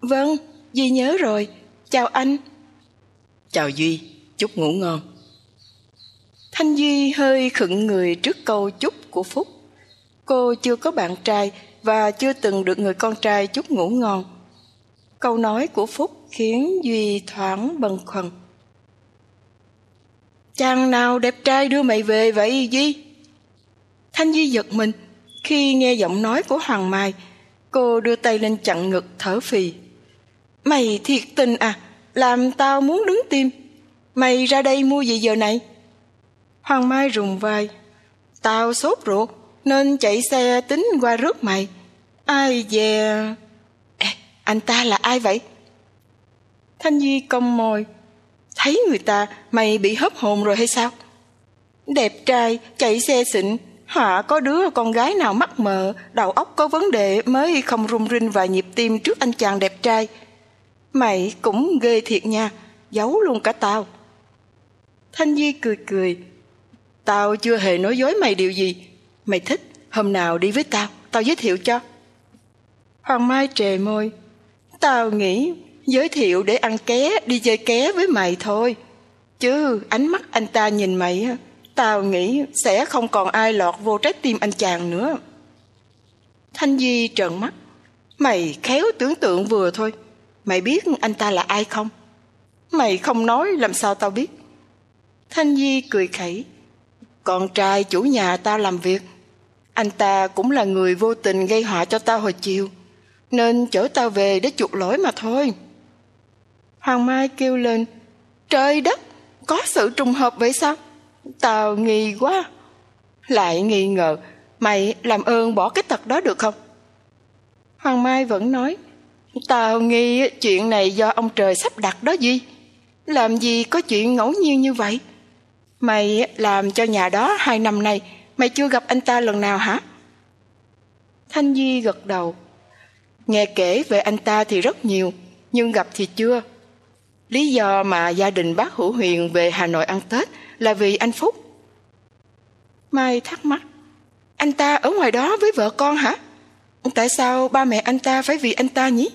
Vâng Duy nhớ rồi. Chào anh. Chào Duy Chúc ngủ ngon. Thanh Duy hơi khựng người trước câu chúc của Phúc. Cô chưa có bạn trai Và chưa từng được người con trai chúc ngủ ngon. Câu nói của Phúc khiến Duy thoáng bần khoăn Chàng nào đẹp trai đưa mày về vậy Duy? Thanh Duy giật mình khi nghe giọng nói của Hoàng Mai. Cô đưa tay lên chặn ngực thở phì. Mày thiệt tình à, làm tao muốn đứng tim. Mày ra đây mua gì giờ này? Hoàng Mai rùng vai. Tao sốt ruột nên chạy xe tính qua rước mày. Ai dè... Ê, anh ta là ai vậy? Thanh Duy cong môi Thấy người ta mày bị hấp hồn rồi hay sao? Đẹp trai, chạy xe xịn, hả có đứa con gái nào mắc mờ, đầu óc có vấn đề mới không rung rinh và nhịp tim trước anh chàng đẹp trai. Mày cũng ghê thiệt nha, giấu luôn cả tao. Thanh Di cười cười. Tao chưa hề nói dối mày điều gì. Mày thích, hôm nào đi với tao, tao giới thiệu cho. Hoàng Mai trề môi. Tao nghĩ giới thiệu để ăn ké đi chơi ké với mày thôi chứ ánh mắt anh ta nhìn mày tao nghĩ sẽ không còn ai lọt vô trái tim anh chàng nữa. Thanh di trợn mắt. Mày khéo tưởng tượng vừa thôi. Mày biết anh ta là ai không? Mày không nói, làm sao tao biết? Thanh di cười khẩy. Con trai chủ nhà tao làm việc. Anh ta cũng là người vô tình gây họa cho tao hồi chiều. Nên chở tao về để chuộc lỗi mà thôi. Hoàng Mai kêu lên. Trời đất, Có sự trùng hợp vậy sao? Tao nghi quá. Lại nghi ngờ, Mày làm ơn bỏ cái tật đó được không? Hoàng Mai vẫn nói, Tao nghi chuyện này do ông trời sắp đặt đó gì Làm gì có chuyện ngẫu nhiên như vậy? Mày làm cho nhà đó hai năm nay, Mày chưa gặp anh ta lần nào hả? Thanh Di gật đầu, Nghe kể về anh ta thì rất nhiều, Nhưng gặp thì chưa. Lý do mà gia đình bác Hữu Huyền về Hà Nội ăn Tết là vì anh Phúc. Mai thắc mắc, anh ta ở ngoài đó với vợ con hả? Tại sao ba mẹ anh ta phải vì anh ta nhỉ?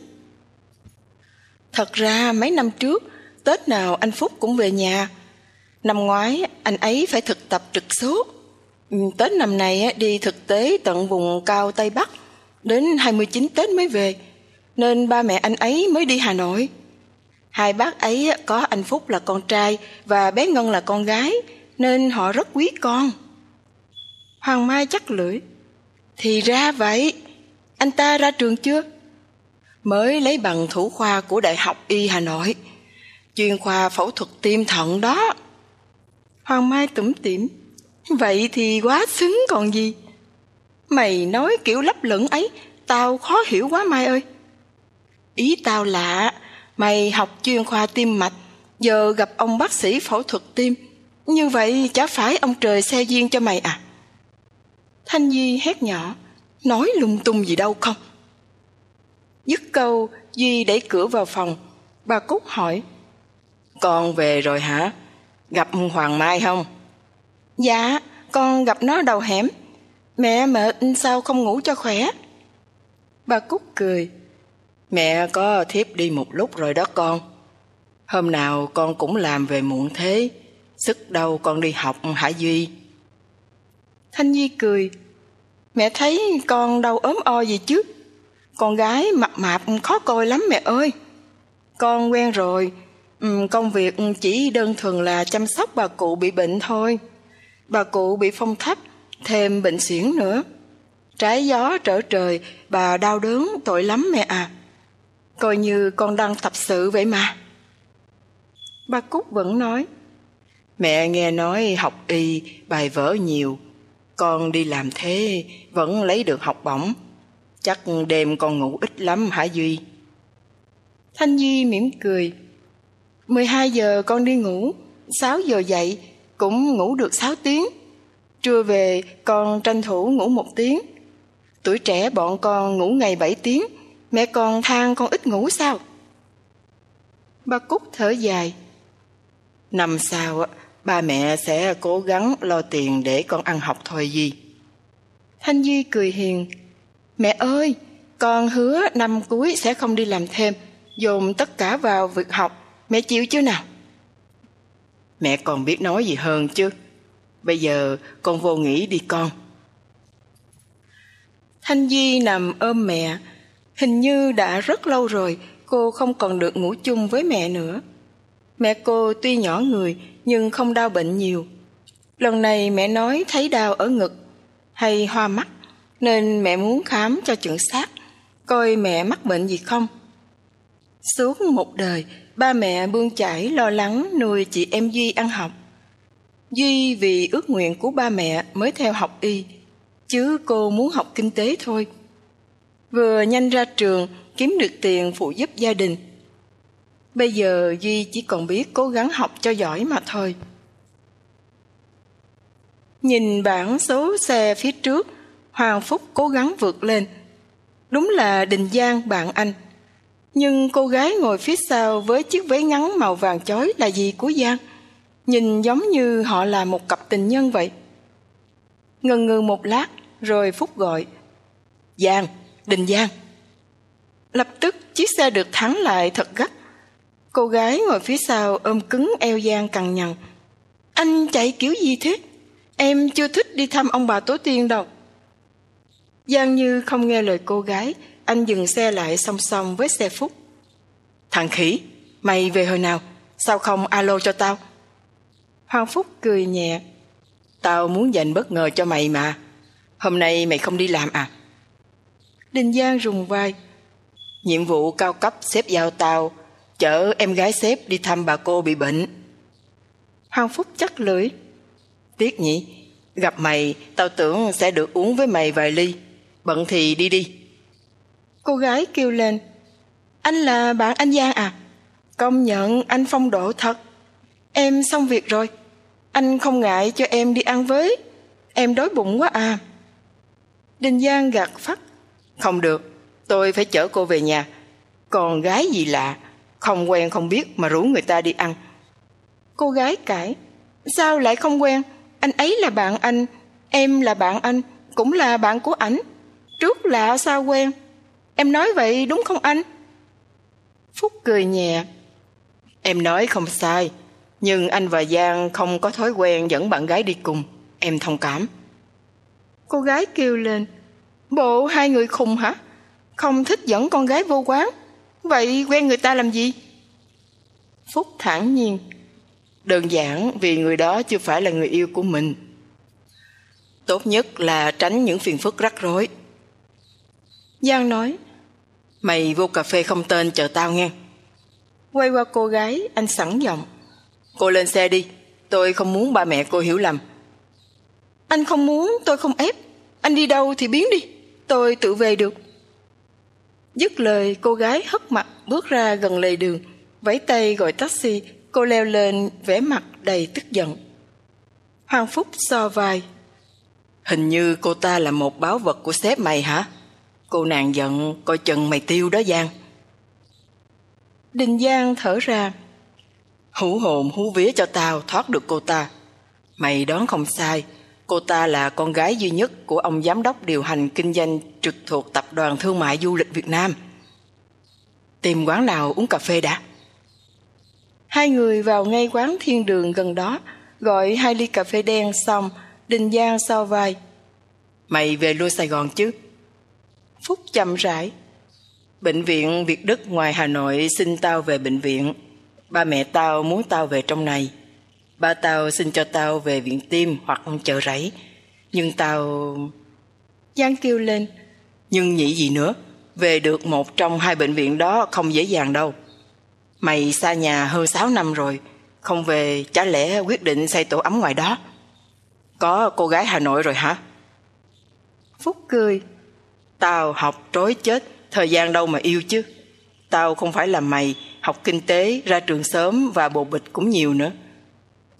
Thật ra mấy năm trước, Tết nào anh Phúc cũng về nhà. Năm ngoái, anh ấy phải thực tập trực số. Tết năm này đi thực tế tận vùng cao Tây Bắc, đến 29 Tết mới về, nên ba mẹ anh ấy mới đi Hà Nội. Hai bác ấy có anh Phúc là con trai và bé Ngân là con gái, nên họ rất quý con. Hoàng Mai chắc lưỡi. Thì ra vậy, anh ta ra trường chưa? Mới lấy bằng thủ khoa của Đại học Y Hà Nội, chuyên khoa phẫu thuật tim thận đó. Hoàng Mai tủm tỉm. Vậy thì quá xứng còn gì. Mày nói kiểu lấp lửng ấy, tao khó hiểu quá Mai ơi. Ý tao là Mày học chuyên khoa tim mạch, giờ gặp ông bác sĩ phẫu thuật tim. Như vậy chả phải ông trời xe duyên cho mày à? Thanh Duy hét nhỏ, nói lung tung gì đâu không? Dứt câu, Duy đẩy cửa vào phòng. Bà Cúc hỏi, Con về rồi hả? Gặp Hoàng Mai không? Dạ, con gặp nó đầu hẻm. Mẹ mệt sao không ngủ cho khỏe? Bà Cúc cười, Mẹ có thiếp đi một lúc rồi đó con. Hôm nào con cũng làm về muộn thế, sức đâu con đi học hả Duy? Thanh Duy cười, mẹ thấy con đâu ốm o gì chứ? Con gái mặt mạp khó coi lắm mẹ ơi. Con quen rồi, ừ, công việc chỉ đơn thuần là chăm sóc bà cụ bị bệnh thôi. Bà cụ bị phong thấp, thêm bệnh xiển nữa. Trái gió trở trời, bà đau đớn tội lắm mẹ à. Coi như con đang tập sự vậy mà. Ba Cúc vẫn nói, Mẹ nghe nói học y, bài vở nhiều, con đi làm thế vẫn lấy được học bổng. Chắc đêm con ngủ ít lắm hả Duy? Thanh Duy mỉm cười. 12 giờ con đi ngủ, 6 giờ dậy, cũng ngủ được 6 tiếng. Trưa về con tranh thủ ngủ một tiếng. Tuổi trẻ bọn con ngủ ngày 7 tiếng, mẹ còn than con ít ngủ sao? bà Cúc thở dài. Năm sau, á ba mẹ sẽ cố gắng lo tiền để con ăn học thôi gì. Thanh di cười hiền. Mẹ ơi, con hứa năm cuối sẽ không đi làm thêm, dồn tất cả vào việc học. Mẹ chịu chưa nào? Mẹ còn biết nói gì hơn chứ. Bây giờ con vô nghỉ đi con. Thanh di nằm ôm mẹ. Hình như đã rất lâu rồi cô không còn được ngủ chung với mẹ nữa. Mẹ cô tuy nhỏ người nhưng không đau bệnh nhiều. Lần này mẹ nói thấy đau ở ngực hay hoa mắt nên mẹ muốn khám cho chuẩn xác coi mẹ mắc bệnh gì không. Suốt một đời, ba mẹ bươn chải lo lắng nuôi chị em Duy ăn học. Duy vì ước nguyện của ba mẹ mới theo học y, chứ cô muốn học kinh tế thôi. Vừa nhanh ra trường, kiếm được tiền phụ giúp gia đình. Bây giờ Duy chỉ còn biết cố gắng học cho giỏi mà thôi. Nhìn bảng số xe phía trước, Hoàng Phúc cố gắng vượt lên. Đúng là Đình Giang bạn anh. Nhưng cô gái ngồi phía sau với chiếc váy ngắn màu vàng chói là gì của Giang? Nhìn giống như họ là một cặp tình nhân vậy. Ngần ngừ một lát, rồi Phúc gọi. Giang, Đình Giang. Lập tức chiếc xe được thắng lại thật gấp. Cô gái ngồi phía sau ôm cứng eo Giang cằn nhằn. Anh chạy kiểu gì thế? Em chưa thích đi thăm ông bà tổ tiên đâu. Giang như không nghe lời cô gái, anh dừng xe lại song song với xe Phúc. Thằng khỉ, mày về hồi nào? Sao không alo cho tao? Hoàng Phúc cười nhẹ. Tao muốn dành bất ngờ cho mày mà. Hôm nay mày không đi làm à? Đình Giang rùng vai. Nhiệm vụ cao cấp xếp giao tao, chở em gái xếp đi thăm bà cô bị bệnh. Hoàng Phúc chắc lưỡi. Tiếc nhỉ, gặp mày tao tưởng sẽ được uống với mày vài ly. Bận thì đi đi. Cô gái kêu lên. Anh là bạn anh Giang à? Công nhận anh phong độ thật. Em xong việc rồi. Anh không ngại cho em đi ăn với. Em đói bụng quá à. Đình Giang gạt phát. Không được, tôi phải chở cô về nhà. Còn gái gì lạ, không quen không biết mà rủ người ta đi ăn. Cô gái cãi. Sao lại không quen? Anh ấy là bạn anh, em là bạn anh, cũng là bạn của ảnh. Trước lạ sao quen? Em nói vậy đúng không anh? Phúc cười nhẹ. Em nói không sai, nhưng anh và Giang không có thói quen dẫn bạn gái đi cùng. Em thông cảm. Cô gái kêu lên. Bộ hai người khùng hả? Không thích dẫn con gái vô quán. Vậy quen người ta làm gì? Phúc thản nhiên. Đơn giản vì người đó chưa phải là người yêu của mình. Tốt nhất là tránh những phiền phức rắc rối. Giang nói. Mày vô cà phê không tên chờ tao nghe. Quay qua cô gái, anh sẵn giọng. Cô lên xe đi, tôi không muốn ba mẹ cô hiểu lầm. Anh không muốn, tôi không ép. Anh đi đâu thì biến đi, tôi tự về được. Dứt lời, cô gái hất mặt bước ra gần lề đường, vẫy tay gọi taxi, cô leo lên vẻ mặt đầy tức giận. Hoàng Phúc so vai. Hình như cô ta là một báo vật của sếp mày hả? Cô nàng giận, coi chừng mày tiêu đó Giang. Đình Giang thở ra. Hú hồn hú vía cho tao thoát được cô ta. Mày đoán không sai, cô ta là con gái duy nhất của ông giám đốc điều hành kinh doanh trực thuộc Tập đoàn Thương mại Du lịch Việt Nam. Tìm quán nào uống cà phê đã. Hai người vào ngay quán thiên đường gần đó, gọi hai ly cà phê đen xong, Đình Giang sau vai. Mày về luôn Sài Gòn chứ? Phúc chậm rãi. Bệnh viện Việt Đức ngoài Hà Nội xin tao về bệnh viện. Ba mẹ tao muốn tao về trong này. Ba tao xin cho tao về viện tim hoặc chợ rẫy. Nhưng tao... Giang kêu lên. Nhưng nhị gì nữa? Về được một trong hai bệnh viện đó không dễ dàng đâu. Mày xa nhà hơn 6 năm rồi. Không về chả lẽ quyết định xây tổ ấm ngoài đó. Có cô gái Hà Nội rồi hả? Phúc cười. Tao học trối chết, thời gian đâu mà yêu chứ. Tao không phải là mày, học kinh tế, ra trường sớm và bộ bịch cũng nhiều nữa.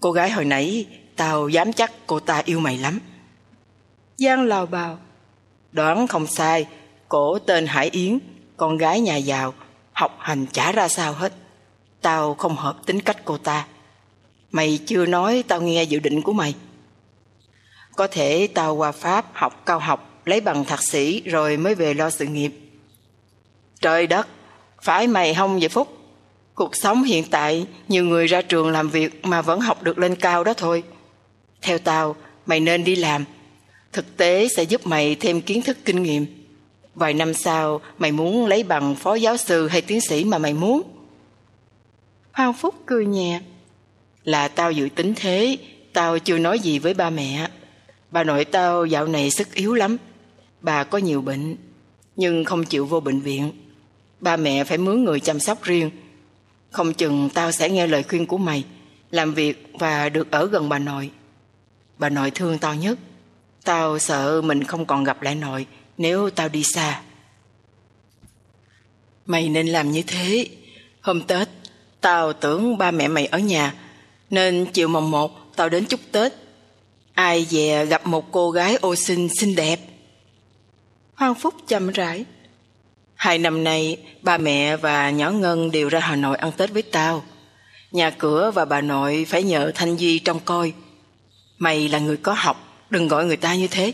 Cô gái hồi nãy, Tao dám chắc cô ta yêu mày lắm. Giang lào bào. Đoán không sai Cổ tên Hải Yến Con gái nhà giàu Học hành chả ra sao hết. Tao không hợp tính cách cô ta. Mày chưa nói tao nghe dự định của mày. Có thể tao qua Pháp học cao học Lấy bằng thạc sĩ rồi mới về lo sự nghiệp. Trời đất Phải mày không vậy Phúc Cuộc sống hiện tại Nhiều người ra trường làm việc Mà vẫn học được lên cao đó thôi. Theo tao Mày nên đi làm. Thực tế sẽ giúp mày thêm kiến thức kinh nghiệm. Vài năm sau Mày muốn lấy bằng phó giáo sư hay tiến sĩ mà mày muốn? Hoàng Phúc cười nhẹ. Là tao dự tính thế. Tao chưa nói gì với ba mẹ. Bà nội tao dạo này sức yếu lắm. Bà có nhiều bệnh Nhưng không chịu vô bệnh viện. Ba mẹ phải mướn người chăm sóc riêng không chừng tao sẽ nghe lời khuyên của mày, Làm việc và được ở gần bà nội. Bà nội thương tao nhất. Tao sợ mình không còn gặp lại nội Nếu tao đi xa. Mày nên làm như thế. Hôm Tết, Tao tưởng ba mẹ mày ở nhà, Nên chiều mồng một Tao đến chúc Tết. Ai dè gặp một cô gái ô xinh xinh đẹp. Hoàng Phúc chậm rãi. Hai năm nay, Ba mẹ và nhỏ Ngân đều ra Hà Nội ăn Tết với tao. Nhà cửa và bà nội Phải nhờ Thanh Duy trông coi. Mày là người có học, Đừng gọi người ta như thế.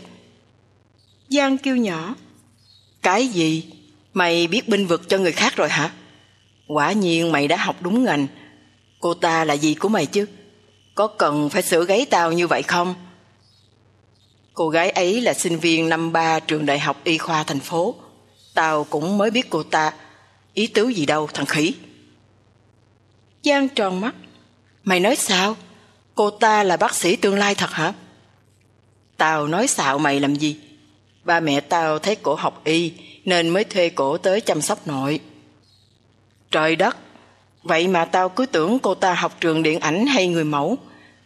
Giang kêu nhỏ. Cái gì? Mày biết binh vực cho người khác rồi hả? Quả nhiên mày đã học đúng ngành. Cô ta là gì của mày chứ? Có cần phải sửa gáy tao như vậy không? Cô gái ấy là sinh viên năm ba trường đại học y khoa thành phố. Tao cũng mới biết cô ta. Ý tứ gì đâu, thằng khỉ. Giang tròn mắt. Mày nói sao? Cô ta là bác sĩ tương lai thật hả? Tao nói xạo mày làm gì? Ba mẹ tao thấy cổ học y, Nên mới thuê cổ tới chăm sóc nội. Trời đất! Vậy mà tao cứ tưởng cô ta học trường điện ảnh hay người mẫu.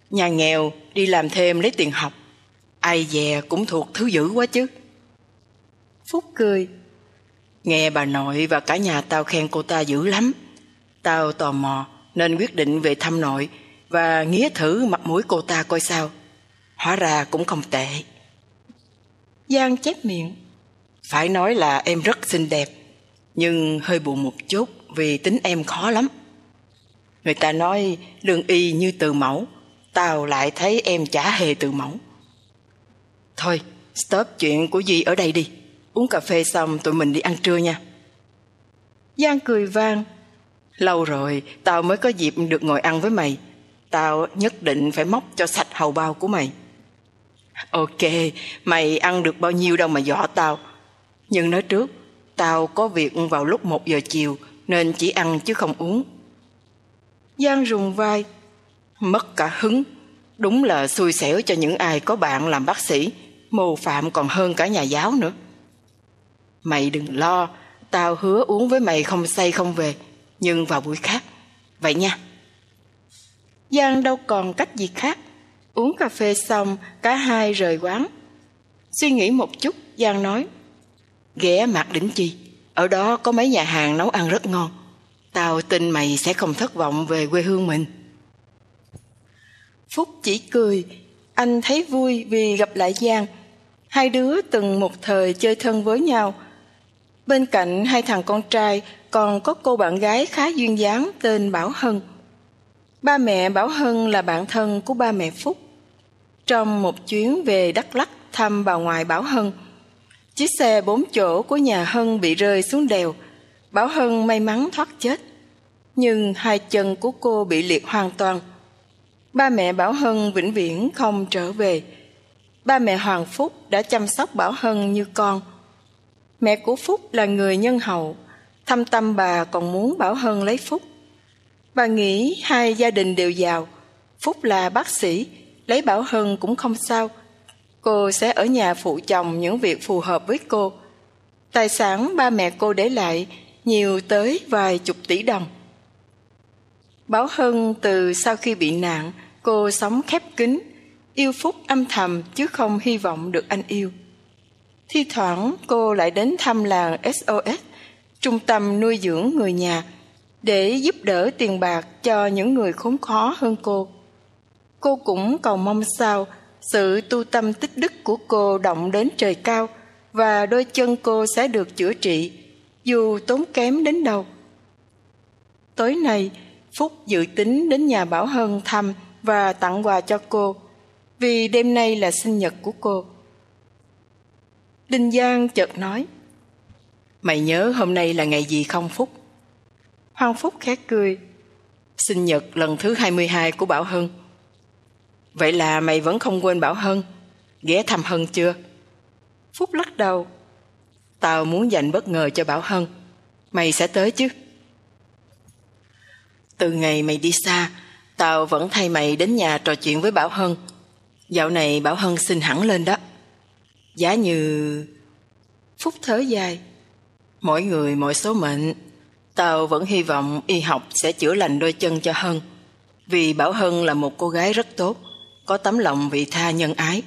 Nhà nghèo, đi làm thêm lấy tiền học. Ai dè cũng thuộc thứ dữ quá chứ. Phúc cười. Nghe bà nội và cả nhà tao khen cô ta dữ lắm. Tao tò mò nên quyết định về thăm nội Và nghía thử mặt mũi cô ta coi sao. Hóa ra cũng không tệ. Giang chép miệng. Phải nói là em rất xinh đẹp Nhưng hơi buồn một chút Vì tính em khó lắm. Người ta nói lương y như từ mẫu Tao lại thấy em chả hề từ mẫu. Thôi stop chuyện của Duy ở đây đi Uống cà phê xong tụi mình đi ăn trưa nha. Giang cười vang. Lâu rồi tao mới có dịp được ngồi ăn với mày. Tao nhất định phải móc cho sạch hầu bao của mày. Ok, mày ăn được bao nhiêu đâu mà dọa tao. Nhưng nói trước Tao có việc vào lúc một giờ chiều Nên chỉ ăn chứ không uống. Giang rùng vai. Mất cả hứng. Đúng là xui xẻo cho những ai có bạn làm bác sĩ. Mô phạm còn hơn cả nhà giáo nữa. Mày đừng lo, Tao hứa uống với mày không say không về, Nhưng vào buổi khác. Vậy nha. Giang đâu còn cách gì khác. Uống cà phê xong, Cả hai rời quán. Suy nghĩ một chút, Giang nói, Ghé mặt đỉnh chi, Ở đó có mấy nhà hàng nấu ăn rất ngon. Tao tin mày sẽ không thất vọng về quê hương mình. Phúc chỉ cười, Anh thấy vui vì gặp lại Giang. Hai đứa từng một thời chơi thân với nhau Bên cạnh hai thằng con trai, Còn có cô bạn gái khá duyên dáng Tên Bảo Hân. Ba mẹ Bảo Hân là bạn thân của ba mẹ Phúc. Trong một chuyến về Đắk Lắk thăm bà ngoại Bảo Hân, Chiếc xe bốn chỗ của nhà Hân bị rơi xuống đèo. Bảo Hân may mắn thoát chết, Nhưng hai chân của cô bị liệt hoàn toàn. Ba mẹ Bảo Hân vĩnh viễn không trở về. Ba mẹ Hoàng Phúc đã chăm sóc Bảo Hân như con. Mẹ của Phúc là người nhân hậu, Thâm tâm bà còn muốn Bảo Hân lấy Phúc. Bà nghĩ hai gia đình đều giàu, Phúc là bác sĩ, Lấy Bảo Hân cũng không sao. Cô sẽ ở nhà phụ chồng những việc phù hợp với cô. Tài sản ba mẹ cô để lại Nhiều tới vài chục tỷ đồng. Bảo Hân từ sau khi bị nạn, Cô sống khép kín, Yêu Phúc âm thầm chứ không hy vọng được anh yêu. Thi thoảng cô lại đến thăm làng SOS Trung tâm nuôi dưỡng người nhà để giúp đỡ tiền bạc cho những người khốn khó hơn cô. Cô cũng cầu mong sao sự tu tâm tích đức của cô động đến trời cao và đôi chân cô sẽ được chữa trị, dù tốn kém đến đâu. Tối nay, Phúc dự tính đến nhà Bảo Hân thăm và tặng quà cho cô, vì đêm nay là sinh nhật của cô. Đinh Giang chợt nói, Mày nhớ hôm nay là ngày gì không Phúc? Hoàng Phúc khẽ cười, Sinh nhật lần thứ 22 của Bảo Hân. Vậy là mày vẫn không quên Bảo Hân, ghé thăm Hân chưa? Phúc lắc đầu. Tao muốn dành bất ngờ cho Bảo Hân, mày sẽ tới chứ? Từ ngày mày đi xa, tao vẫn thay mày đến nhà trò chuyện với Bảo Hân. Dạo này Bảo Hân xinh hẳn lên đó. Giá như... Phúc thở dài. Mỗi người mỗi số mệnh. Tao vẫn hy vọng y học sẽ chữa lành đôi chân cho Hân. Vì Bảo Hân là một cô gái rất tốt, có tấm lòng vị tha nhân ái.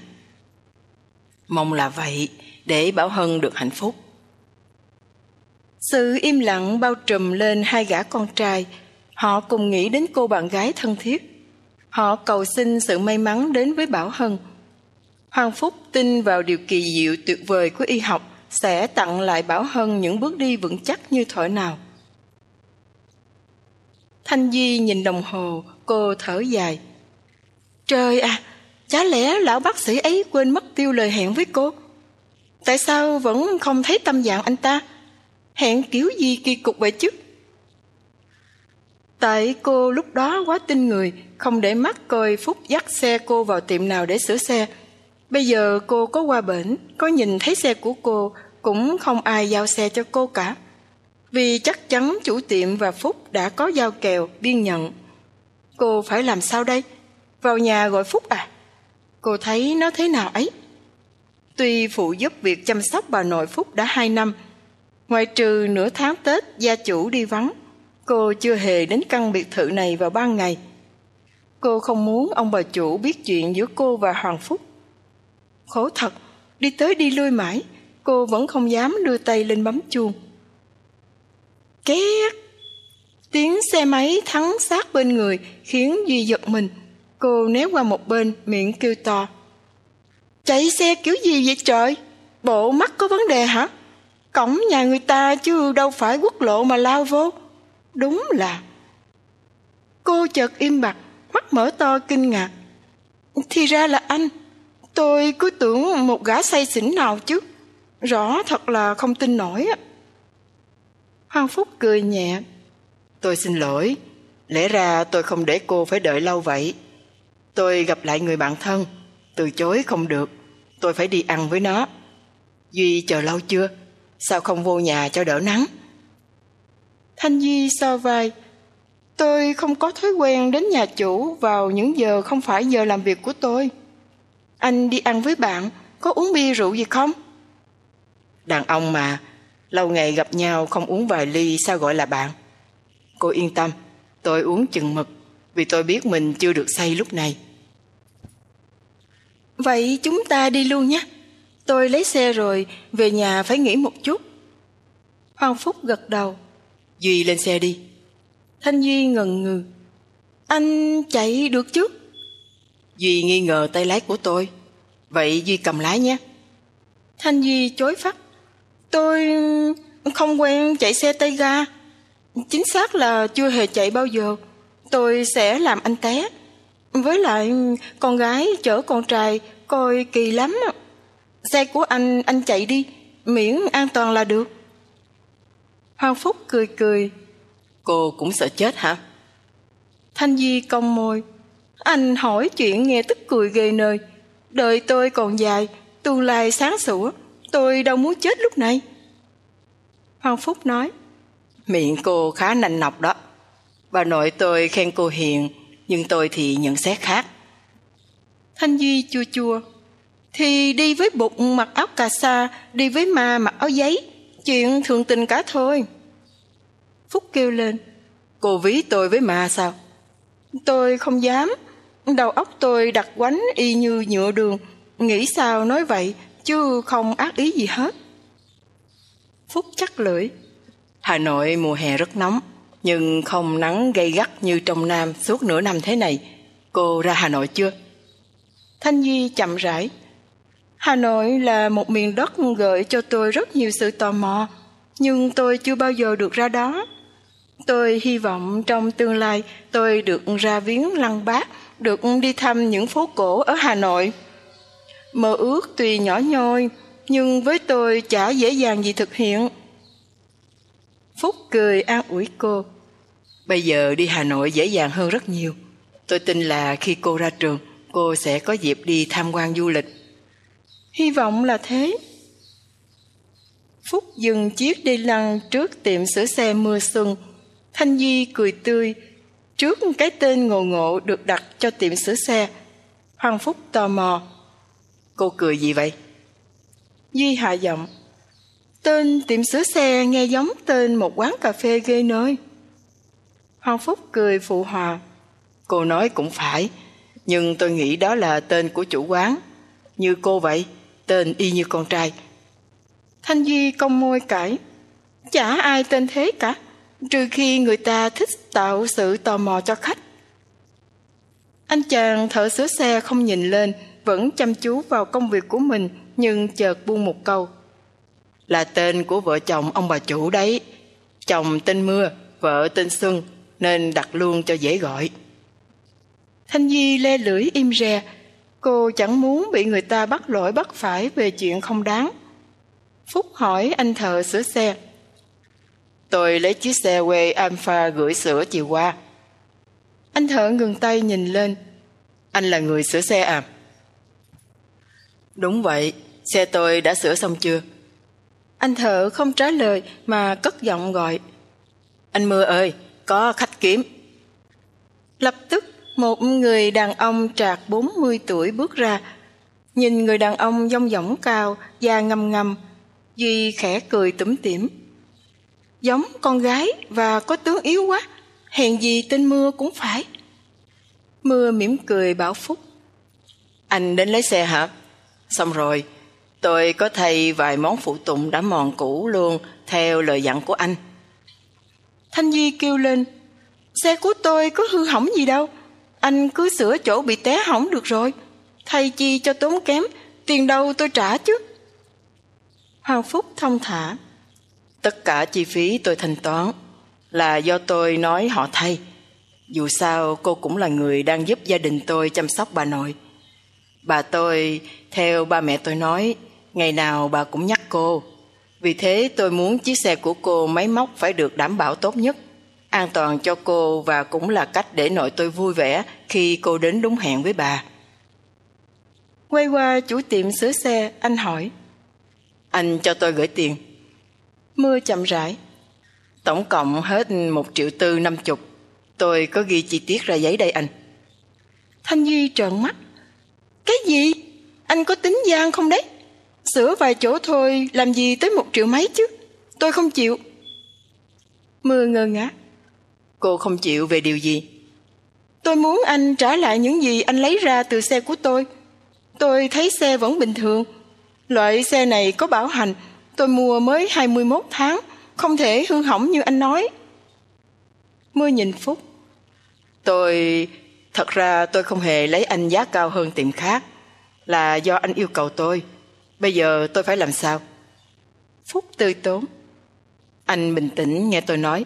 Mong là vậy, để Bảo Hân được hạnh phúc. Sự im lặng bao trùm lên hai gã con trai, Họ cùng nghĩ đến cô bạn gái thân thiết. Họ cầu xin sự may mắn đến với Bảo Hân. Hoàng Phúc tin vào điều kỳ diệu tuyệt vời của y học sẽ tặng lại Bảo Hân những bước đi vững chắc như thổi nào. Thanh Di nhìn đồng hồ, cô thở dài. Trời à, chả lẽ lão bác sĩ ấy quên mất tiêu lời hẹn với cô? Tại sao vẫn không thấy tâm dạng anh ta? Hẹn kiểu gì kỳ cục vậy chứ? Tại cô lúc đó quá tin người, không để mắt coi Phúc dắt xe cô vào tiệm nào để sửa xe. Bây giờ cô có qua bển, có nhìn thấy xe của cô, cũng không ai giao xe cho cô cả. Vì chắc chắn chủ tiệm và Phúc đã có giao kèo, biên nhận. Cô phải làm sao đây? Vào nhà gọi Phúc à? Cô thấy nó thế nào ấy? Tuy phụ giúp việc chăm sóc bà nội Phúc đã hai năm, ngoài trừ nửa tháng Tết gia chủ đi vắng, Cô chưa hề đến căn biệt thự này vào ban ngày. Cô không muốn ông bà chủ biết chuyện giữa cô và Hoàng Phúc. Khổ thật, đi tới đi lui mãi, cô vẫn không dám đưa tay lên bấm chuông. Két! Tiếng xe máy thắng sát bên người khiến Duy giật mình. Cô né qua một bên, miệng kêu to. Chạy xe kiểu gì vậy trời? Bộ mắt có vấn đề hả? Cổng nhà người ta chứ đâu phải quốc lộ mà lao vô. Đúng là Cô chợt im bặt Mắt mở to kinh ngạc Thì ra là anh Tôi cứ tưởng một gã say xỉn nào chứ. Rõ thật là không tin nổi á. Hoàng Phúc cười nhẹ. Tôi xin lỗi. Lẽ ra tôi không để cô phải đợi lâu vậy. Tôi gặp lại người bạn thân. Từ chối không được. Tôi phải đi ăn với nó. Duy chờ lâu chưa? Sao không vô nhà cho đỡ nắng? Thanh Di so vai. Tôi không có thói quen đến nhà chủ vào những giờ không phải giờ làm việc của tôi. Anh đi ăn với bạn, có uống bia rượu gì không? Đàn ông mà, lâu ngày gặp nhau không uống vài ly sao gọi là bạn? Cô yên tâm, tôi uống chừng mực vì tôi biết mình chưa được say lúc này. Vậy chúng ta đi luôn nhé. Tôi lấy xe rồi, về nhà phải nghỉ một chút. Hoàng Phúc gật đầu. Duy lên xe đi. Thanh Duy ngần ngừ. Anh chạy được chứ? Duy nghi ngờ tay lái của tôi. Vậy Duy cầm lái nhé. Thanh Duy chối phát. Tôi không quen chạy xe tay ga. Chính xác là chưa hề chạy bao giờ. Tôi sẽ làm anh té. Với lại con gái chở con trai coi kỳ lắm. Xe của anh, anh chạy đi. Miễn an toàn là được. Hoàng Phúc cười cười. Cô cũng sợ chết hả? Thanh Di cong môi. Anh hỏi chuyện nghe tức cười ghê nơi. Đời tôi còn dài, tương lai sáng sủa. Tôi đâu muốn chết lúc này. Hoàng Phúc nói. Miệng cô khá nành nọc đó. Bà nội tôi khen cô hiền, nhưng tôi thì nhận xét khác. Thanh Duy chua chua. Thì đi với bụng mặc áo cà sa, đi với ma mặc áo giấy Chuyện thường tình cả thôi Phúc kêu lên Cô ví tôi với ma sao Tôi không dám Đầu óc tôi đặt quánh y như nhựa đường Nghĩ sao nói vậy Chứ không ác ý gì hết Phúc chắc lưỡi Hà Nội mùa hè rất nóng Nhưng không nắng gây gắt như trong Nam suốt nửa năm thế này Cô ra Hà Nội chưa? Thanh Di chậm rãi. Hà Nội là một miền đất gợi cho tôi rất nhiều sự tò mò, nhưng tôi chưa bao giờ được ra đó. Tôi hy vọng trong tương lai tôi được ra viếng lăng bác, được đi thăm những phố cổ ở Hà Nội. Mơ ước tuy nhỏ nhoi, nhưng với tôi chả dễ dàng gì thực hiện. Phúc cười an ủi cô. Bây giờ đi Hà Nội dễ dàng hơn rất nhiều. Tôi tin là khi cô ra trường, cô sẽ có dịp đi tham quan du lịch. Hy vọng là thế. Phúc dừng chiếc đi lăng trước tiệm sửa xe mưa xuân. Thanh Di cười tươi trước cái tên ngộ ngộ được đặt cho tiệm sửa xe. Hoàng Phúc tò mò. Cô cười gì vậy? Duy hạ giọng. Tên tiệm sửa xe nghe giống tên một quán cà phê ghê nơi. Hoàng Phúc cười phụ hòa. Cô nói cũng phải, nhưng tôi nghĩ đó là tên của chủ quán. Như cô vậy, tên y như con trai. Thanh Duy cong môi cãi. Chả ai tên thế cả, trừ khi người ta thích tạo sự tò mò cho khách. Anh chàng thợ sửa xe không nhìn lên, vẫn chăm chú vào công việc của mình, nhưng chợt buông một câu. Là tên của vợ chồng ông bà chủ đấy. Chồng tên Mưa, vợ tên Xuân, nên đặt luôn cho dễ gọi. Thanh Di le lưỡi im re, cô chẳng muốn bị người ta bắt lỗi bắt phải về chuyện không đáng. Phúc hỏi anh thợ sửa xe. Tôi lấy chiếc xe quê Alpha gửi sửa chiều qua. Anh thợ ngừng tay nhìn lên. Anh là người sửa xe à? Đúng vậy, xe tôi đã sửa xong chưa? Anh thợ không trả lời mà cất giọng gọi. Anh Mưa ơi, có khách kiếm. Lập tức một người đàn ông trạc 40 tuổi bước ra. Nhìn người đàn ông dông dỏng cao, da ngâm ngâm, Duy khẽ cười tủm tỉm. Giống con gái và có tướng yếu quá, hèn gì tên Mưa cũng phải. Mưa mỉm cười bảo Phúc. Anh đến lấy xe hả? Xong rồi, tôi có thay vài món phụ tùng đã mòn cũ luôn theo lời dặn của anh. Thanh Di kêu lên, xe của tôi có hư hỏng gì đâu, anh cứ sửa chỗ bị té hỏng được rồi, thay chi cho tốn kém, tiền đâu tôi trả chứ. Hoàng Phúc thông thả, tất cả chi phí tôi thanh toán là do tôi nói họ thay. Dù sao cô cũng là người đang giúp gia đình tôi chăm sóc bà nội. Bà tôi, theo ba mẹ tôi nói, ngày nào bà cũng nhắc cô. Vì thế tôi muốn chiếc xe của cô máy móc phải được đảm bảo tốt nhất, an toàn cho cô và cũng là cách để nội tôi vui vẻ khi cô đến đúng hẹn với bà. Quay qua chủ tiệm sửa xe, anh hỏi. Anh cho tôi gửi tiền. Mưa chậm rãi. Tổng cộng hết một triệu tư năm chục. Tôi có ghi chi tiết ra giấy đây anh. Thanh Duy trợn mắt. Cái gì? Anh có tính gian không đấy? Sửa vài chỗ thôi làm gì tới một triệu mấy chứ? Tôi không chịu. Mưa ngơ ngác. Cô không chịu về điều gì? Tôi muốn anh trả lại những gì anh lấy ra từ xe của tôi. Tôi thấy xe vẫn bình thường. Loại xe này có bảo hành. Tôi mua mới 21 tháng. Không thể hư hỏng như anh nói. Mưa nhìn Phúc. Tôi... Thật ra tôi không hề lấy anh giá cao hơn tiệm khác. Là do anh yêu cầu tôi. Bây giờ tôi phải làm sao? Phúc từ tốn. Anh bình tĩnh nghe tôi nói.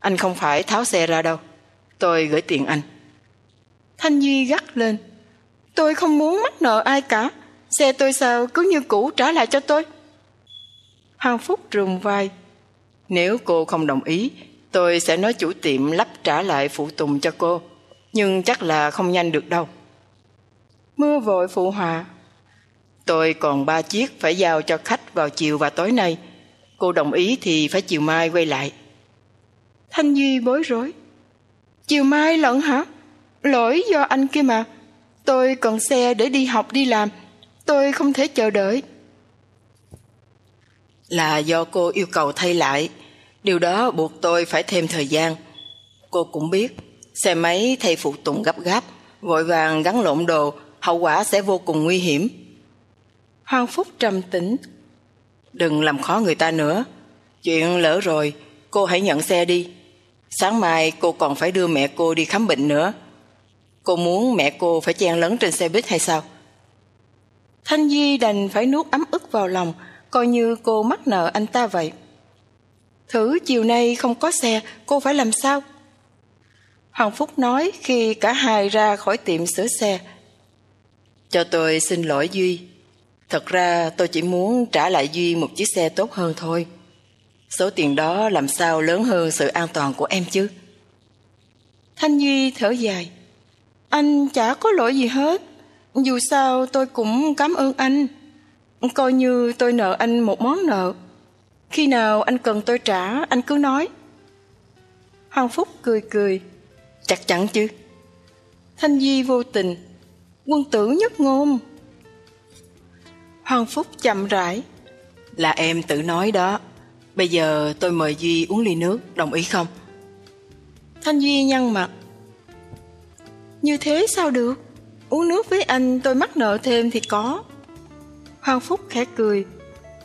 Anh không phải tháo xe ra đâu. Tôi gửi tiền anh. Thanh Duy gắt lên. Tôi không muốn mắc nợ ai cả. Xe tôi sao cứ như cũ trả lại cho tôi. Hoàng Phúc rùng vai. Nếu cô không đồng ý, tôi sẽ nói chủ tiệm lắp trả lại phụ tùng cho cô. Nhưng chắc là không nhanh được đâu. Mưa vội phụ họa. Tôi còn ba chiếc phải giao cho khách vào chiều và tối nay. Cô đồng ý thì phải chiều mai quay lại. Thanh Duy bối rối. Chiều mai lận hả? Lỗi do anh kia mà. Tôi cần xe để đi học đi làm. Tôi không thể chờ đợi. Là do cô yêu cầu thay lại. Điều đó buộc tôi phải thêm thời gian. Cô cũng biết, xe máy thay phụ tùng gấp gáp, vội vàng gắn lộn đồ, hậu quả sẽ vô cùng nguy hiểm. Hoàng Phúc trầm tĩnh. Đừng làm khó người ta nữa. Chuyện lỡ rồi, cô hãy nhận xe đi. Sáng mai cô còn phải đưa mẹ cô đi khám bệnh nữa. Cô muốn mẹ cô phải chen lấn trên xe buýt hay sao? Thanh Di đành phải nuốt ấm ức vào lòng, coi như cô mắc nợ anh ta vậy. Thử chiều nay không có xe, cô phải làm sao? Hoàng Phúc nói khi cả hai ra khỏi tiệm sửa xe. Cho tôi xin lỗi Duy. Thật ra tôi chỉ muốn trả lại Duy một chiếc xe tốt hơn thôi. Số tiền đó làm sao lớn hơn sự an toàn của em chứ? Thanh Duy thở dài. Anh chả có lỗi gì hết. Dù sao tôi cũng cảm ơn anh. Coi như tôi nợ anh một món nợ. Khi nào anh cần tôi trả, anh cứ nói. Hoàng Phúc cười cười. Chắc chắn chứ. Thanh Di vô tình. Quân tử nhất ngôn. Hoàng Phúc chậm rãi. Là em tự nói đó. Bây giờ tôi mời Duy uống ly nước, đồng ý không? Thanh Duy nhăn mặt. Như thế sao được? Uống nước với anh tôi mắc nợ thêm thì có. Hoàng Phúc khẽ cười.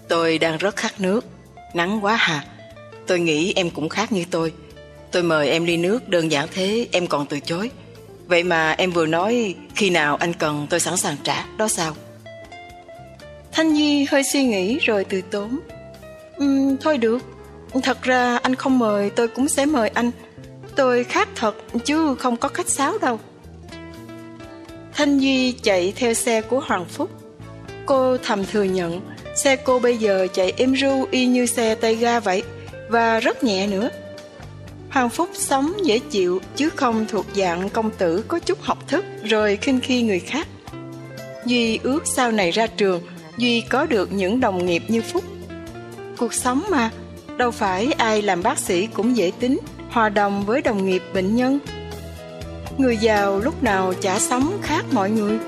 Tôi đang rất khát nước. Nắng quá hà. Tôi nghĩ em cũng khác như tôi. Tôi mời em ly nước đơn giản thế em còn từ chối. Vậy mà em vừa nói khi nào anh cần tôi sẵn sàng trả, đó sao? Thanh Nhi hơi suy nghĩ rồi từ tốn. Um, thôi được, thật ra anh không mời tôi cũng sẽ mời anh. Tôi khác thật chứ không có khách sáo đâu. Thanh Duy chạy theo xe của Hoàng Phúc. Cô thầm thừa nhận, xe cô bây giờ chạy êm ru y như xe tay ga vậy, và rất nhẹ nữa. Hoàng Phúc sống dễ chịu chứ không thuộc dạng công tử có chút học thức rồi khinh khi người khác. Duy ước sau này ra trường, Duy có được những đồng nghiệp như Phúc. Cuộc sống mà, đâu phải ai làm bác sĩ cũng dễ tính, hòa đồng với đồng nghiệp bệnh nhân. Người giàu lúc nào chả sống khác mọi người.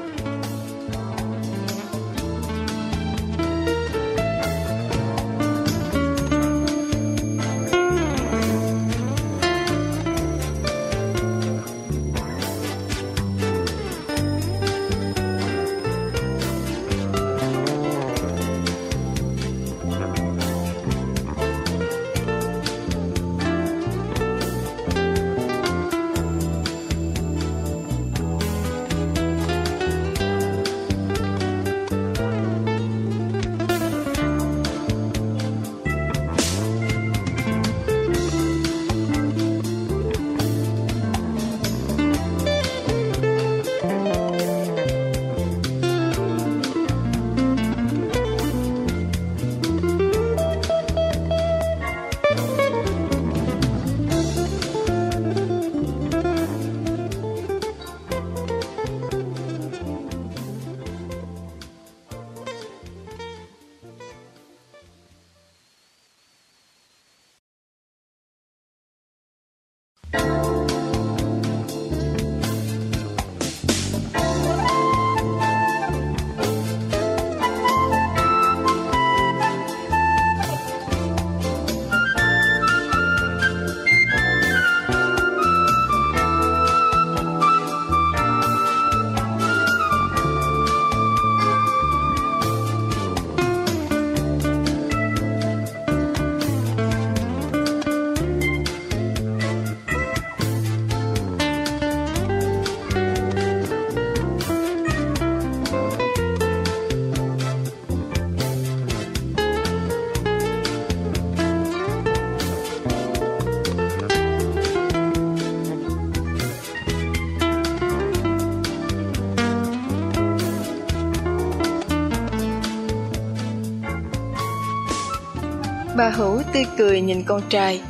Hữu tươi cười nhìn con trai.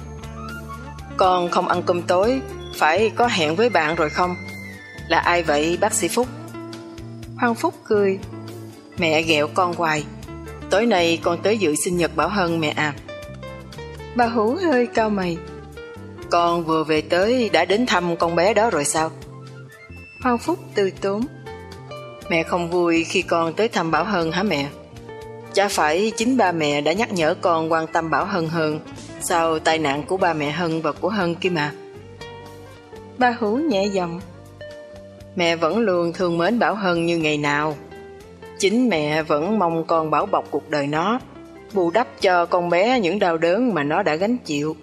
Con không ăn cơm tối, phải có hẹn với bạn rồi không? Là ai vậy bác sĩ Phúc? Hoàng Phúc cười. Mẹ ghẹo con hoài. Tối nay con tới dự sinh nhật Bảo Hân mẹ à. Bà Hữu hơi cao mày. Con vừa về tới đã đến thăm con bé đó rồi sao? Hoàng Phúc từ tốn. Mẹ không vui khi con tới thăm Bảo Hân hả mẹ? Chả phải chính ba mẹ đã nhắc nhở con quan tâm Bảo Hân hơn sau tai nạn của ba mẹ Hân và của Hân kia mà. Ba Hữu nhẹ giọng. Mẹ vẫn luôn thương mến Bảo Hân như ngày nào. Chính mẹ vẫn mong con bảo bọc cuộc đời nó, bù đắp cho con bé những đau đớn mà nó đã gánh chịu.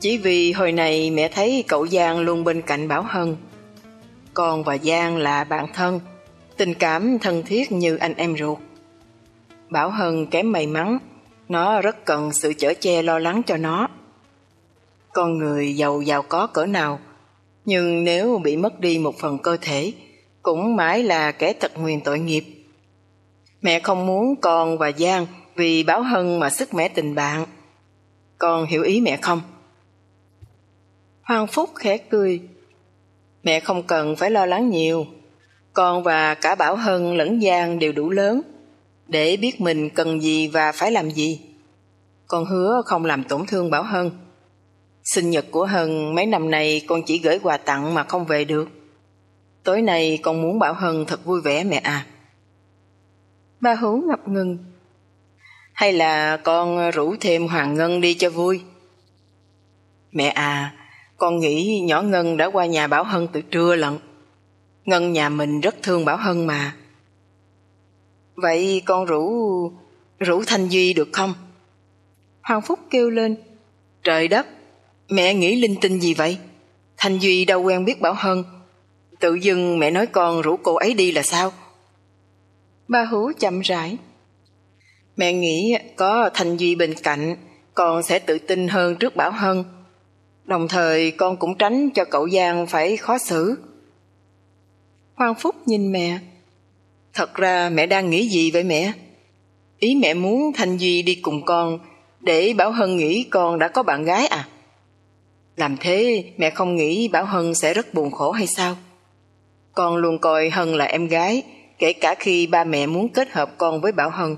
Chỉ vì hồi này mẹ thấy cậu Giang luôn bên cạnh Bảo Hân. Con và Giang là bạn thân, tình cảm thân thiết như anh em ruột. Bảo Hân kém may mắn, nó rất cần sự chở che lo lắng cho nó. Con người giàu giàu có cỡ nào, nhưng nếu bị mất đi một phần cơ thể, cũng mãi là kẻ tật nguyền tội nghiệp. Mẹ không muốn con và Giang vì Bảo Hân mà sức mẻ tình bạn. Con hiểu ý mẹ không? Hoàng Phúc khẽ cười. Mẹ không cần phải lo lắng nhiều. Con và cả Bảo Hân lẫn Giang đều đủ lớn để biết mình cần gì và phải làm gì. Con hứa không làm tổn thương Bảo Hân. Sinh nhật của Hân mấy năm nay con chỉ gửi quà tặng mà không về được. Tối nay con muốn Bảo Hân thật vui vẻ mẹ à. Bà Hữu ngập ngừng. Hay là con rủ thêm Hoàng Ngân đi cho vui? Mẹ à, con nghĩ nhỏ Ngân đã qua nhà Bảo Hân từ trưa lận. Ngân nhà mình rất thương Bảo Hân mà. Vậy con rủ... rủ Thanh Duy được không? Hoàng Phúc kêu lên. Trời đất, mẹ nghĩ linh tinh gì vậy? Thanh Duy đâu quen biết Bảo Hân. Tự dưng mẹ nói con rủ cô ấy đi là sao? Bà Hữu chậm rãi. Mẹ nghĩ có Thanh Duy bên cạnh, con sẽ tự tin hơn trước Bảo Hân. Đồng thời con cũng tránh cho cậu Giang phải khó xử. Hoàng Phúc nhìn mẹ. Thật ra mẹ đang nghĩ gì vậy mẹ? Ý mẹ muốn Thanh Duy đi cùng con để Bảo Hân nghĩ con đã có bạn gái à? Làm thế mẹ không nghĩ Bảo Hân sẽ rất buồn khổ hay sao? Con luôn coi Hân là em gái, kể cả khi ba mẹ muốn kết hợp con với Bảo Hân.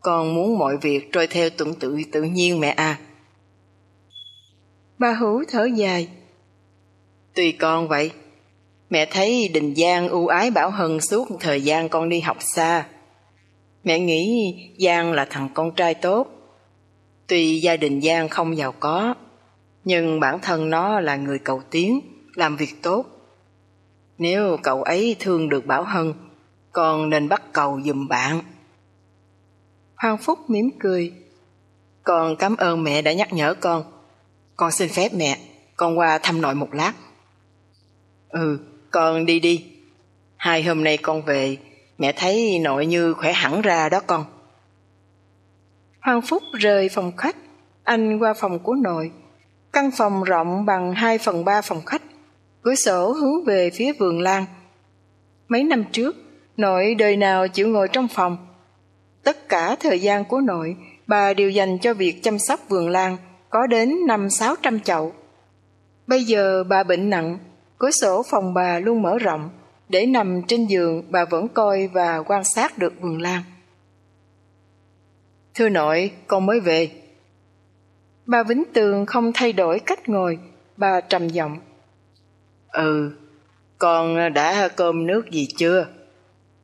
Con muốn mọi việc trôi theo tuần tự tự nhiên mẹ à. Bà Hữu thở dài. Tùy con vậy. Mẹ thấy Đình Giang ưu ái Bảo Hân suốt thời gian con đi học xa. Mẹ nghĩ Giang là thằng con trai tốt. Tuy gia đình Giang không giàu có, nhưng bản thân nó là người cầu tiến, làm việc tốt. Nếu cậu ấy thương được Bảo Hân, con nên bắt cầu giùm bạn. Hoàng Phúc mỉm cười. Con cảm ơn mẹ đã nhắc nhở con. Con xin phép mẹ, con qua thăm nội một lát. Ừ, con đi đi. Hai hôm nay con về, mẹ thấy nội như khỏe hẳn ra đó con. Hoàng Phúc rời phòng khách, anh qua phòng của nội. Căn phòng rộng bằng 2 phần 3 phòng khách, cửa sổ hướng về phía vườn lan. Mấy năm trước, nội đời nào chịu ngồi trong phòng. Tất cả thời gian của nội, bà đều dành cho việc chăm sóc vườn lan, có đến năm sáu trăm chậu. Bây giờ bà bệnh nặng, cửa sổ phòng bà luôn mở rộng, để nằm trên giường bà vẫn coi và quan sát được vườn lan. Thưa nội, con mới về. Bà Vĩnh Tường không thay đổi cách ngồi, bà trầm giọng. Ừ, con đã cơm nước gì chưa?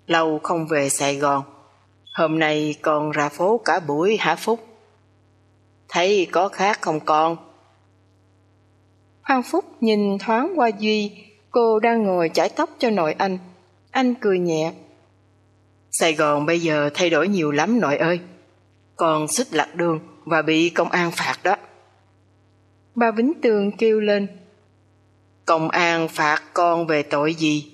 Lâu không về Sài Gòn. Hôm nay con ra phố cả buổi hả Phúc? Thấy có khác không con? Hoàng Phúc nhìn thoáng qua Duy, cô đang ngồi chải tóc cho nội anh. Anh cười nhẹ. Sài Gòn bây giờ thay đổi nhiều lắm nội ơi. Con xích lạc đường và bị công an phạt đó. Bà Vĩnh Tường kêu lên. Công an phạt con về tội gì?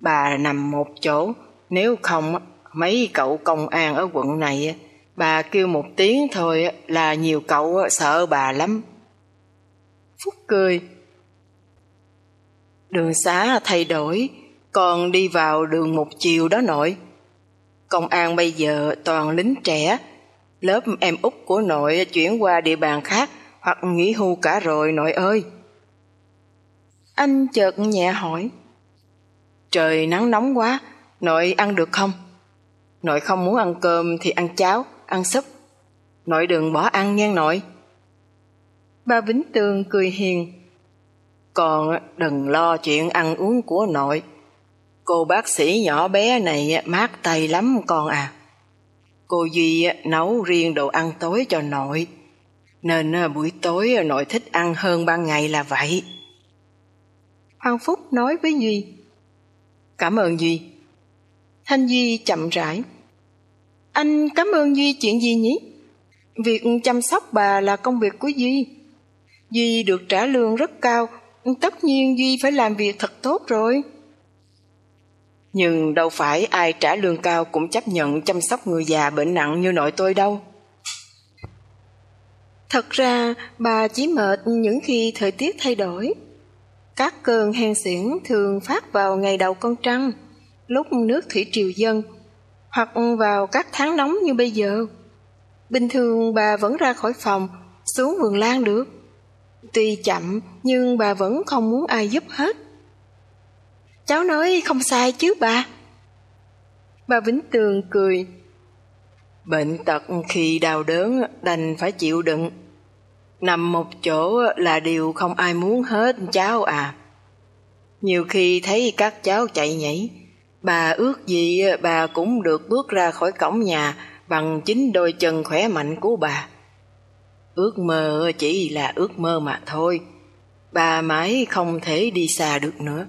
Bà nằm một chỗ, nếu không mấy cậu công an ở quận này bà kêu một tiếng thôi là nhiều cậu sợ bà lắm. Phúc cười. Đường xá thay đổi, còn đi vào đường một chiều đó nội. Công an bây giờ toàn lính trẻ, lớp em út của nội chuyển qua địa bàn khác hoặc nghỉ hưu cả rồi nội ơi. Anh chợt nhẹ hỏi. Trời nắng nóng quá, nội ăn được không? Nội không muốn ăn cơm thì ăn cháo, ăn súp. Nội đừng bỏ ăn nha nội. Bà Vĩnh Tường cười hiền. Còn đừng lo chuyện ăn uống của nội. Cô bác sĩ nhỏ bé này mát tay lắm con à. Cô Duy nấu riêng đồ ăn tối cho nội. Nên buổi tối nội thích ăn hơn ban ngày là vậy. Hoàng Phúc nói với Duy. Cảm ơn Duy. Thanh Duy chậm rãi. Anh cảm ơn Duy chuyện gì nhỉ? Việc chăm sóc bà là công việc của Duy. Duy được trả lương rất cao tất nhiên Duy phải làm việc thật tốt rồi. Nhưng đâu phải ai trả lương cao cũng chấp nhận chăm sóc người già bệnh nặng như nội tôi đâu. Thật ra bà chỉ mệt những khi thời tiết thay đổi. Các cơn hen suyễn thường phát vào ngày đầu con trăng, lúc nước thủy triều dân, hoặc vào các tháng nóng như bây giờ. Bình thường bà vẫn ra khỏi phòng, xuống vườn lan được. Tuy chậm nhưng bà vẫn không muốn ai giúp hết. Cháu nói không sai chứ bà. Bà Vĩnh Tường cười. Bệnh tật khi đau đớn đành phải chịu đựng. Nằm một chỗ là điều không ai muốn hết cháu à. Nhiều khi thấy các cháu chạy nhảy, bà ước gì bà cũng được bước ra khỏi cổng nhà bằng chính đôi chân khỏe mạnh của bà. Ước mơ chỉ là ước mơ mà thôi, bà mãi không thể đi xa được nữa.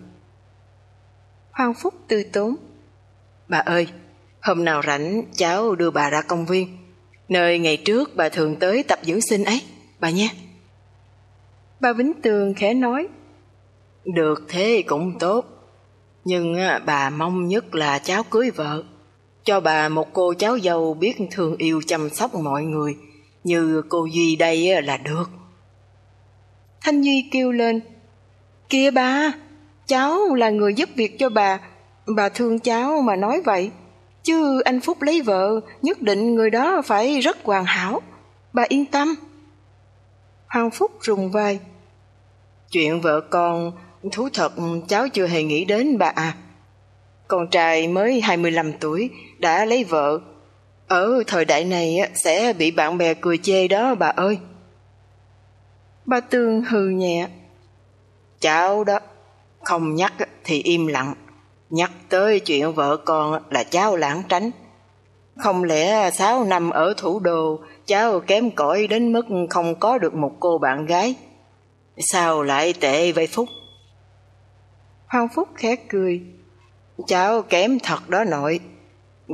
Hoàng Phúc từ tốn. Bà ơi, hôm nào rảnh cháu đưa bà ra công viên, nơi ngày trước bà thường tới tập dưỡng sinh ấy, bà nhé. Bà Vĩnh Tường khẽ nói. Được thế cũng tốt, nhưng bà mong nhất là cháu cưới vợ, cho bà một cô cháu dâu biết thương yêu chăm sóc mọi người, như cô Duy đây là được. Thanh Duy kêu lên, kia ba cháu là người giúp việc cho bà, bà thương cháu mà nói vậy. Chứ anh Phúc lấy vợ, nhất định người đó phải rất hoàn hảo. Bà yên tâm. Hoàng Phúc rùng vai. Chuyện vợ con, thú thật cháu chưa hề nghĩ đến bà à. Con trai mới 25 tuổi, đã lấy vợ. Ở thời đại này sẽ bị bạn bè cười chê đó bà ơi. Bà tương hừ nhẹ. Cháu đó, không nhắc thì im lặng. Nhắc tới chuyện vợ con là cháu lãng tránh. Không lẽ sáu năm ở thủ đô cháu kém cỏi đến mức không có được một cô bạn gái? Sao lại tệ vậy Phúc? Hoàng Phúc khẽ cười. Cháu kém thật đó nội.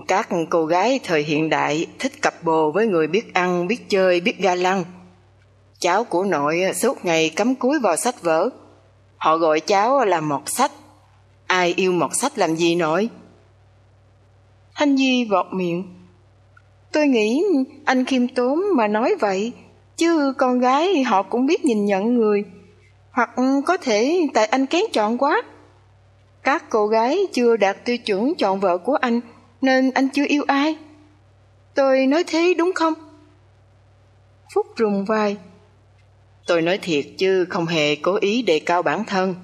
Các cô gái thời hiện đại thích cặp bồ với người biết ăn, biết chơi, biết ga lăng. Cháu của nội suốt ngày cắm cúi vào sách vở. Họ gọi cháu là mọt sách. Ai yêu mọt sách làm gì nội? Thanh Di vọt miệng. Tôi nghĩ anh khiêm tốn mà nói vậy, chứ con gái họ cũng biết nhìn nhận người. Hoặc có thể tại anh kén chọn quá. Các cô gái chưa đạt tiêu chuẩn chọn vợ của anh, nên anh chưa yêu ai. Tôi nói thế đúng không? Phúc rùng vai. Tôi nói thiệt chứ không hề cố ý đề cao bản thân.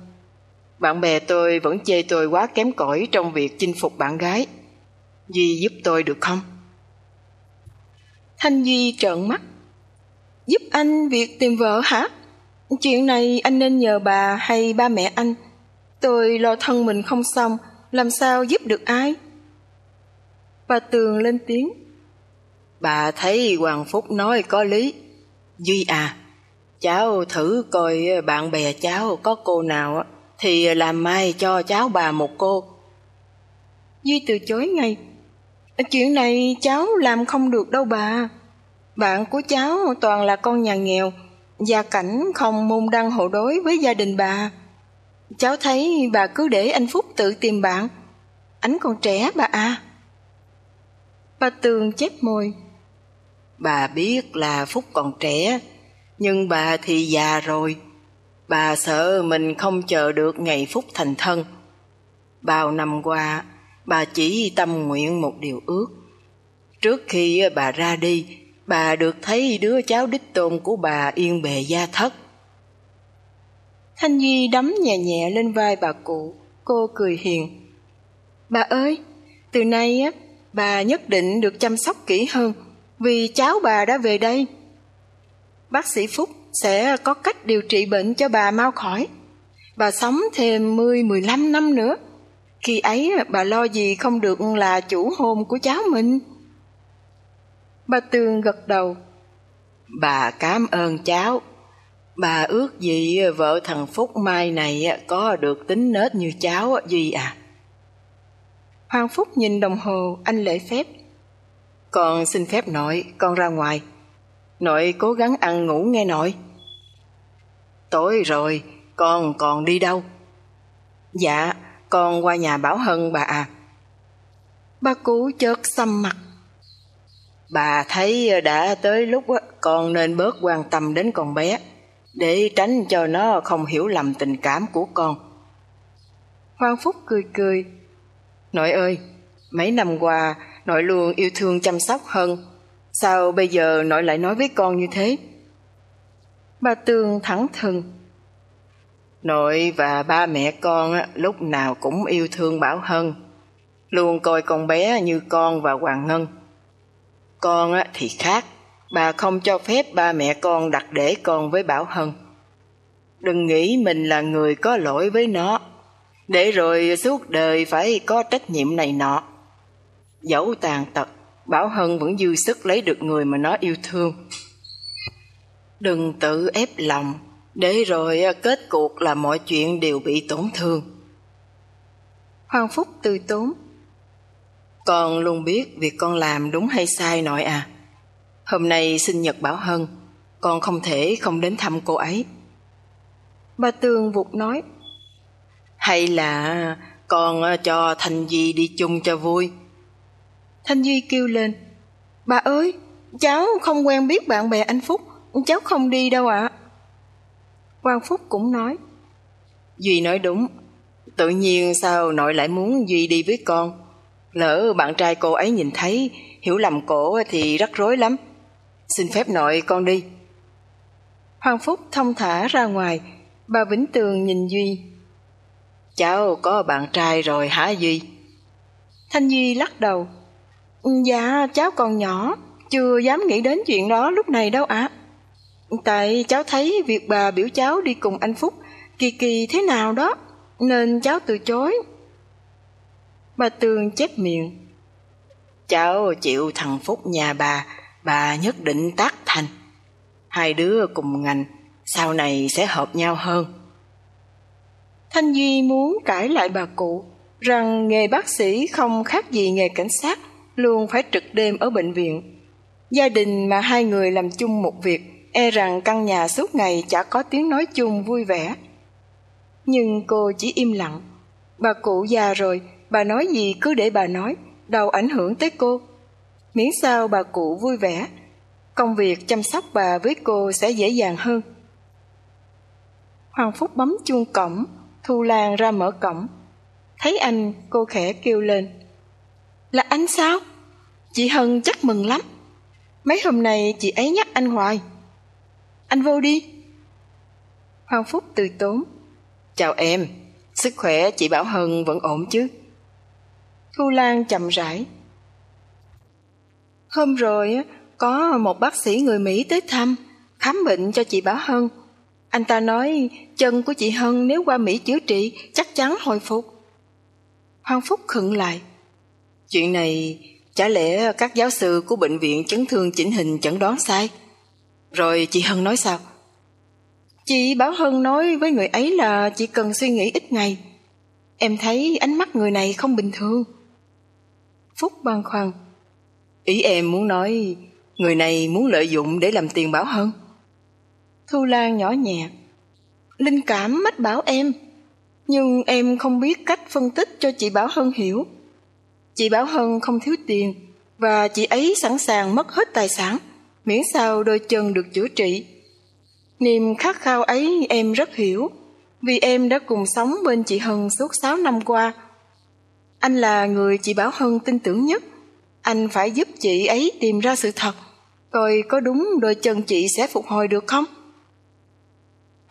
Bạn bè tôi vẫn chê tôi quá kém cỏi trong việc chinh phục bạn gái. Duy giúp tôi được không? Thanh Duy trợn mắt. Giúp anh việc tìm vợ hả? Chuyện này anh nên nhờ bà hay ba mẹ anh. Tôi lo thân mình không xong, làm sao giúp được ai? Bà Tường lên tiếng. Bà thấy Hoàng Phúc nói có lý. Duy à, cháu thử coi bạn bè cháu có cô nào thì làm mai cho cháu bà một cô. Duy từ chối ngay. Chuyện này cháu làm không được đâu bà. Bạn của cháu toàn là con nhà nghèo, gia cảnh không môn đăng hộ đối với gia đình bà. Cháu thấy bà cứ để anh Phúc tự tìm bạn. Anh còn trẻ bà à. Bà Tường chép môi. Bà biết là Phúc còn trẻ, nhưng bà thì già rồi. Bà sợ mình không chờ được ngày Phúc thành thân. Bao năm qua, bà chỉ tâm nguyện một điều ước. Trước khi bà ra đi, bà được thấy đứa cháu đích tôn của bà yên bề gia thất. Thanh Duy đấm nhẹ nhẹ lên vai bà cụ, cô cười hiền. Bà ơi, từ nay á, bà nhất định được chăm sóc kỹ hơn, vì cháu bà đã về đây. Bác sĩ Phúc sẽ có cách điều trị bệnh cho bà mau khỏi. Bà sống thêm 10-15 năm nữa. Khi ấy bà lo gì không được là chủ hôn của cháu mình. Bà Tường gật đầu. Bà cảm ơn cháu. Bà ước gì vợ thằng Phúc mai này có được tính nết như cháu gì à. Hoàng Phúc nhìn đồng hồ, anh lễ phép. Con xin phép nội, con ra ngoài. Nội cố gắng ăn ngủ nghe nội. Tối rồi, con còn đi đâu? Dạ, con qua nhà Bảo Hân bà à. Bà cụ chợt xăm mặt. Bà thấy đã tới lúc con nên bớt quan tâm đến con bé, để tránh cho nó không hiểu lầm tình cảm của con. Hoàng Phúc cười cười. Nội ơi, mấy năm qua nội luôn yêu thương chăm sóc hơn. Sao bây giờ nội lại nói với con như thế? Bà Tường thẳng thừng. Nội và ba mẹ con lúc nào cũng yêu thương Bảo Hân, luôn coi con bé như con và Hoàng Ngân. Con thì khác, bà không cho phép ba mẹ con đặt để con với Bảo Hân. Đừng nghĩ mình là người có lỗi với nó, để rồi suốt đời phải có trách nhiệm này nọ. Dẫu tàn tật, Bảo Hân vẫn dư sức lấy được người mà nó yêu thương. Đừng tự ép lòng, để rồi à, kết cuộc là mọi chuyện đều bị tổn thương. Hoàng Phúc từ tốn. Con luôn biết việc con làm đúng hay sai nội à. Hôm nay sinh nhật Bảo Hân, con không thể không đến thăm cô ấy. Bà Tường vụt nói. Hay là con ờ, cho Thanh Di đi chung cho vui? Thanh Duy kêu lên. Bà ơi, cháu không quen biết bạn bè anh Phúc, cháu không đi đâu ạ. À. Quang Phúc cũng nói. Duy nói đúng, tự nhiên sao nội lại muốn Duy đi với con? Lỡ bạn trai cô ấy nhìn thấy, hiểu lầm cổ thì rắc rối lắm. Xin phép nội con đi. Hoàng Phúc thông thả ra ngoài, bà Vĩnh Tường nhìn Duy. Cháu có bạn trai rồi hả Duy? Thanh Duy lắc đầu. Dạ, cháu còn nhỏ, chưa dám nghĩ đến chuyện đó lúc này đâu ạ. À. Tại cháu thấy việc bà biểu cháu đi cùng anh Phúc kỳ kỳ thế nào đó, nên cháu từ chối. Bà Tường chép miệng. Cháu chịu thằng Phúc nhà bà, bà nhất định tác thành. Hai đứa cùng ngành, sau này sẽ hợp nhau hơn. Thanh Duy muốn cãi lại bà cụ, rằng nghề bác sĩ không khác gì nghề cảnh sát, luôn phải trực đêm ở bệnh viện. Gia đình mà hai người làm chung một việc, e rằng căn nhà suốt ngày chả có tiếng nói chung vui vẻ. Nhưng cô chỉ im lặng. Bà cụ già rồi, bà nói gì cứ để bà nói, đâu ảnh hưởng tới cô. Miễn sao bà cụ vui vẻ, công việc chăm sóc bà với cô sẽ dễ dàng hơn. Hoàng Phúc bấm chuông cổng, Thu Lan ra mở cổng. Thấy anh, cô khẽ kêu lên. Là anh sao? Chị Hân chắc mừng lắm. Mấy hôm nay chị ấy nhắc anh hoài. Anh vô đi. Hoàng Phúc từ tốn. Chào em, sức khỏe chị Bảo Hân vẫn ổn chứ? Thu Lan chậm rãi. Hôm rồi có một bác sĩ người Mỹ tới thăm, khám bệnh cho chị Bảo Hân. Anh ta nói, chân của chị Hân nếu qua Mỹ chữa trị, chắc chắn hồi phục. Hoàng Phúc khựng lại. Chuyện này, chả lẽ các giáo sư của bệnh viện chấn thương chỉnh hình chẩn đoán sai? Rồi chị Hân nói sao? Chị Bảo Hân nói với người ấy là chỉ cần suy nghĩ ít ngày. Em thấy ánh mắt người này không bình thường. Phúc băn khoăn. Ý em muốn nói, người này muốn lợi dụng để làm tiền Bảo Hân. Thu Lan nhỏ nhẹ. Linh cảm mách bảo em, nhưng em không biết cách phân tích cho chị Bảo Hân hiểu. Chị Bảo Hân không thiếu tiền và chị ấy sẵn sàng mất hết tài sản miễn sao đôi chân được chữa trị. Niềm khát khao ấy em rất hiểu vì em đã cùng sống bên chị Hân suốt 6 năm qua. Anh là người chị Bảo Hân tin tưởng nhất. Anh phải giúp chị ấy tìm ra sự thật coi có đúng đôi chân chị sẽ phục hồi được không?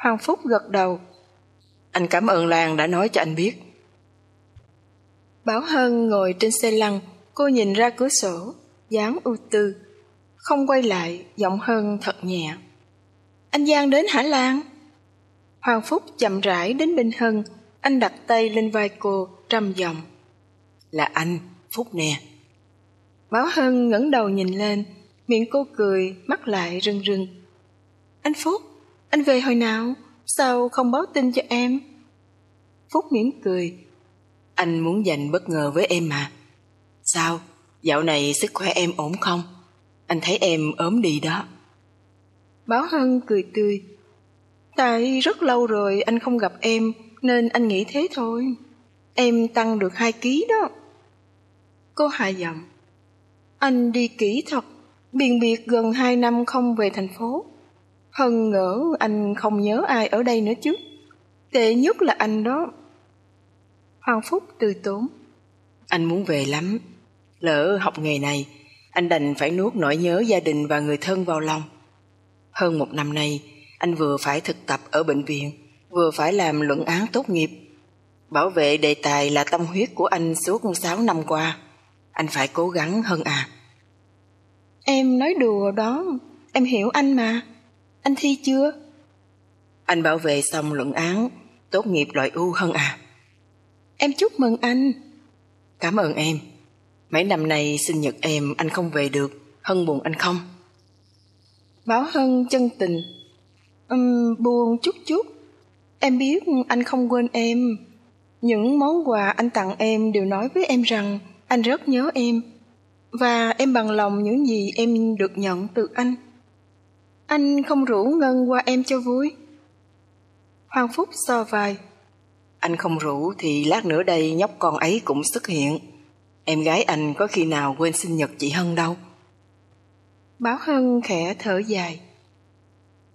Hoàng Phúc gật đầu. Anh cảm ơn Lan đã nói cho anh biết. Bảo Hân ngồi trên xe lăn, cô nhìn ra cửa sổ, dáng ưu tư. Không quay lại, giọng Hân thật nhẹ. Anh Giang đến hả Lan? Hoàng Phúc chậm rãi đến bên Hân, anh đặt tay lên vai cô, trầm giọng. Là anh, Phúc nè. Bảo Hân ngẩng đầu nhìn lên, miệng cô cười, mắt lại rưng rưng. Anh Phúc, anh về hồi nào? Sao không báo tin cho em? Phúc mỉm cười. Anh muốn dành bất ngờ với em mà. Sao? Dạo này sức khỏe em ổn không? Anh thấy em ốm đi đó. Báo Hân cười tươi. Tại rất lâu rồi anh không gặp em nên anh nghĩ thế thôi. Em tăng được hai ký đó. Cô hạ giọng. Anh đi kỹ thật, biền biệt gần hai năm không về thành phố. Hân ngỡ anh không nhớ ai ở đây nữa chứ. Tệ nhất là anh đó. Hoàng Phúc từ tốn. Anh muốn về lắm. Lỡ học nghề này, anh đành phải nuốt nỗi nhớ gia đình và người thân vào lòng. Hơn một năm nay, anh vừa phải thực tập ở bệnh viện, vừa phải làm luận án tốt nghiệp. Bảo vệ đề tài là tâm huyết của anh suốt 6 năm qua. Anh phải cố gắng hơn à. Em nói đùa đó, em hiểu anh mà. Anh thi chưa? Anh bảo vệ xong luận án, tốt nghiệp loại ưu hơn à. Em chúc mừng anh. Cảm ơn em. Mấy năm nay sinh nhật em anh không về được, Hân buồn anh không? Bảo Hân chân tình. Um, buồn chút chút. Em biết anh không quên em. Những món quà anh tặng em đều nói với em rằng anh rất nhớ em. Và em bằng lòng những gì em được nhận từ anh. Anh không rủ Ngân qua em cho vui. Hoàng Phúc so vai. Anh không rủ thì lát nữa đây nhóc con ấy cũng xuất hiện. Em gái anh có khi nào quên sinh nhật chị Hân đâu. Báo Hân khẽ thở dài.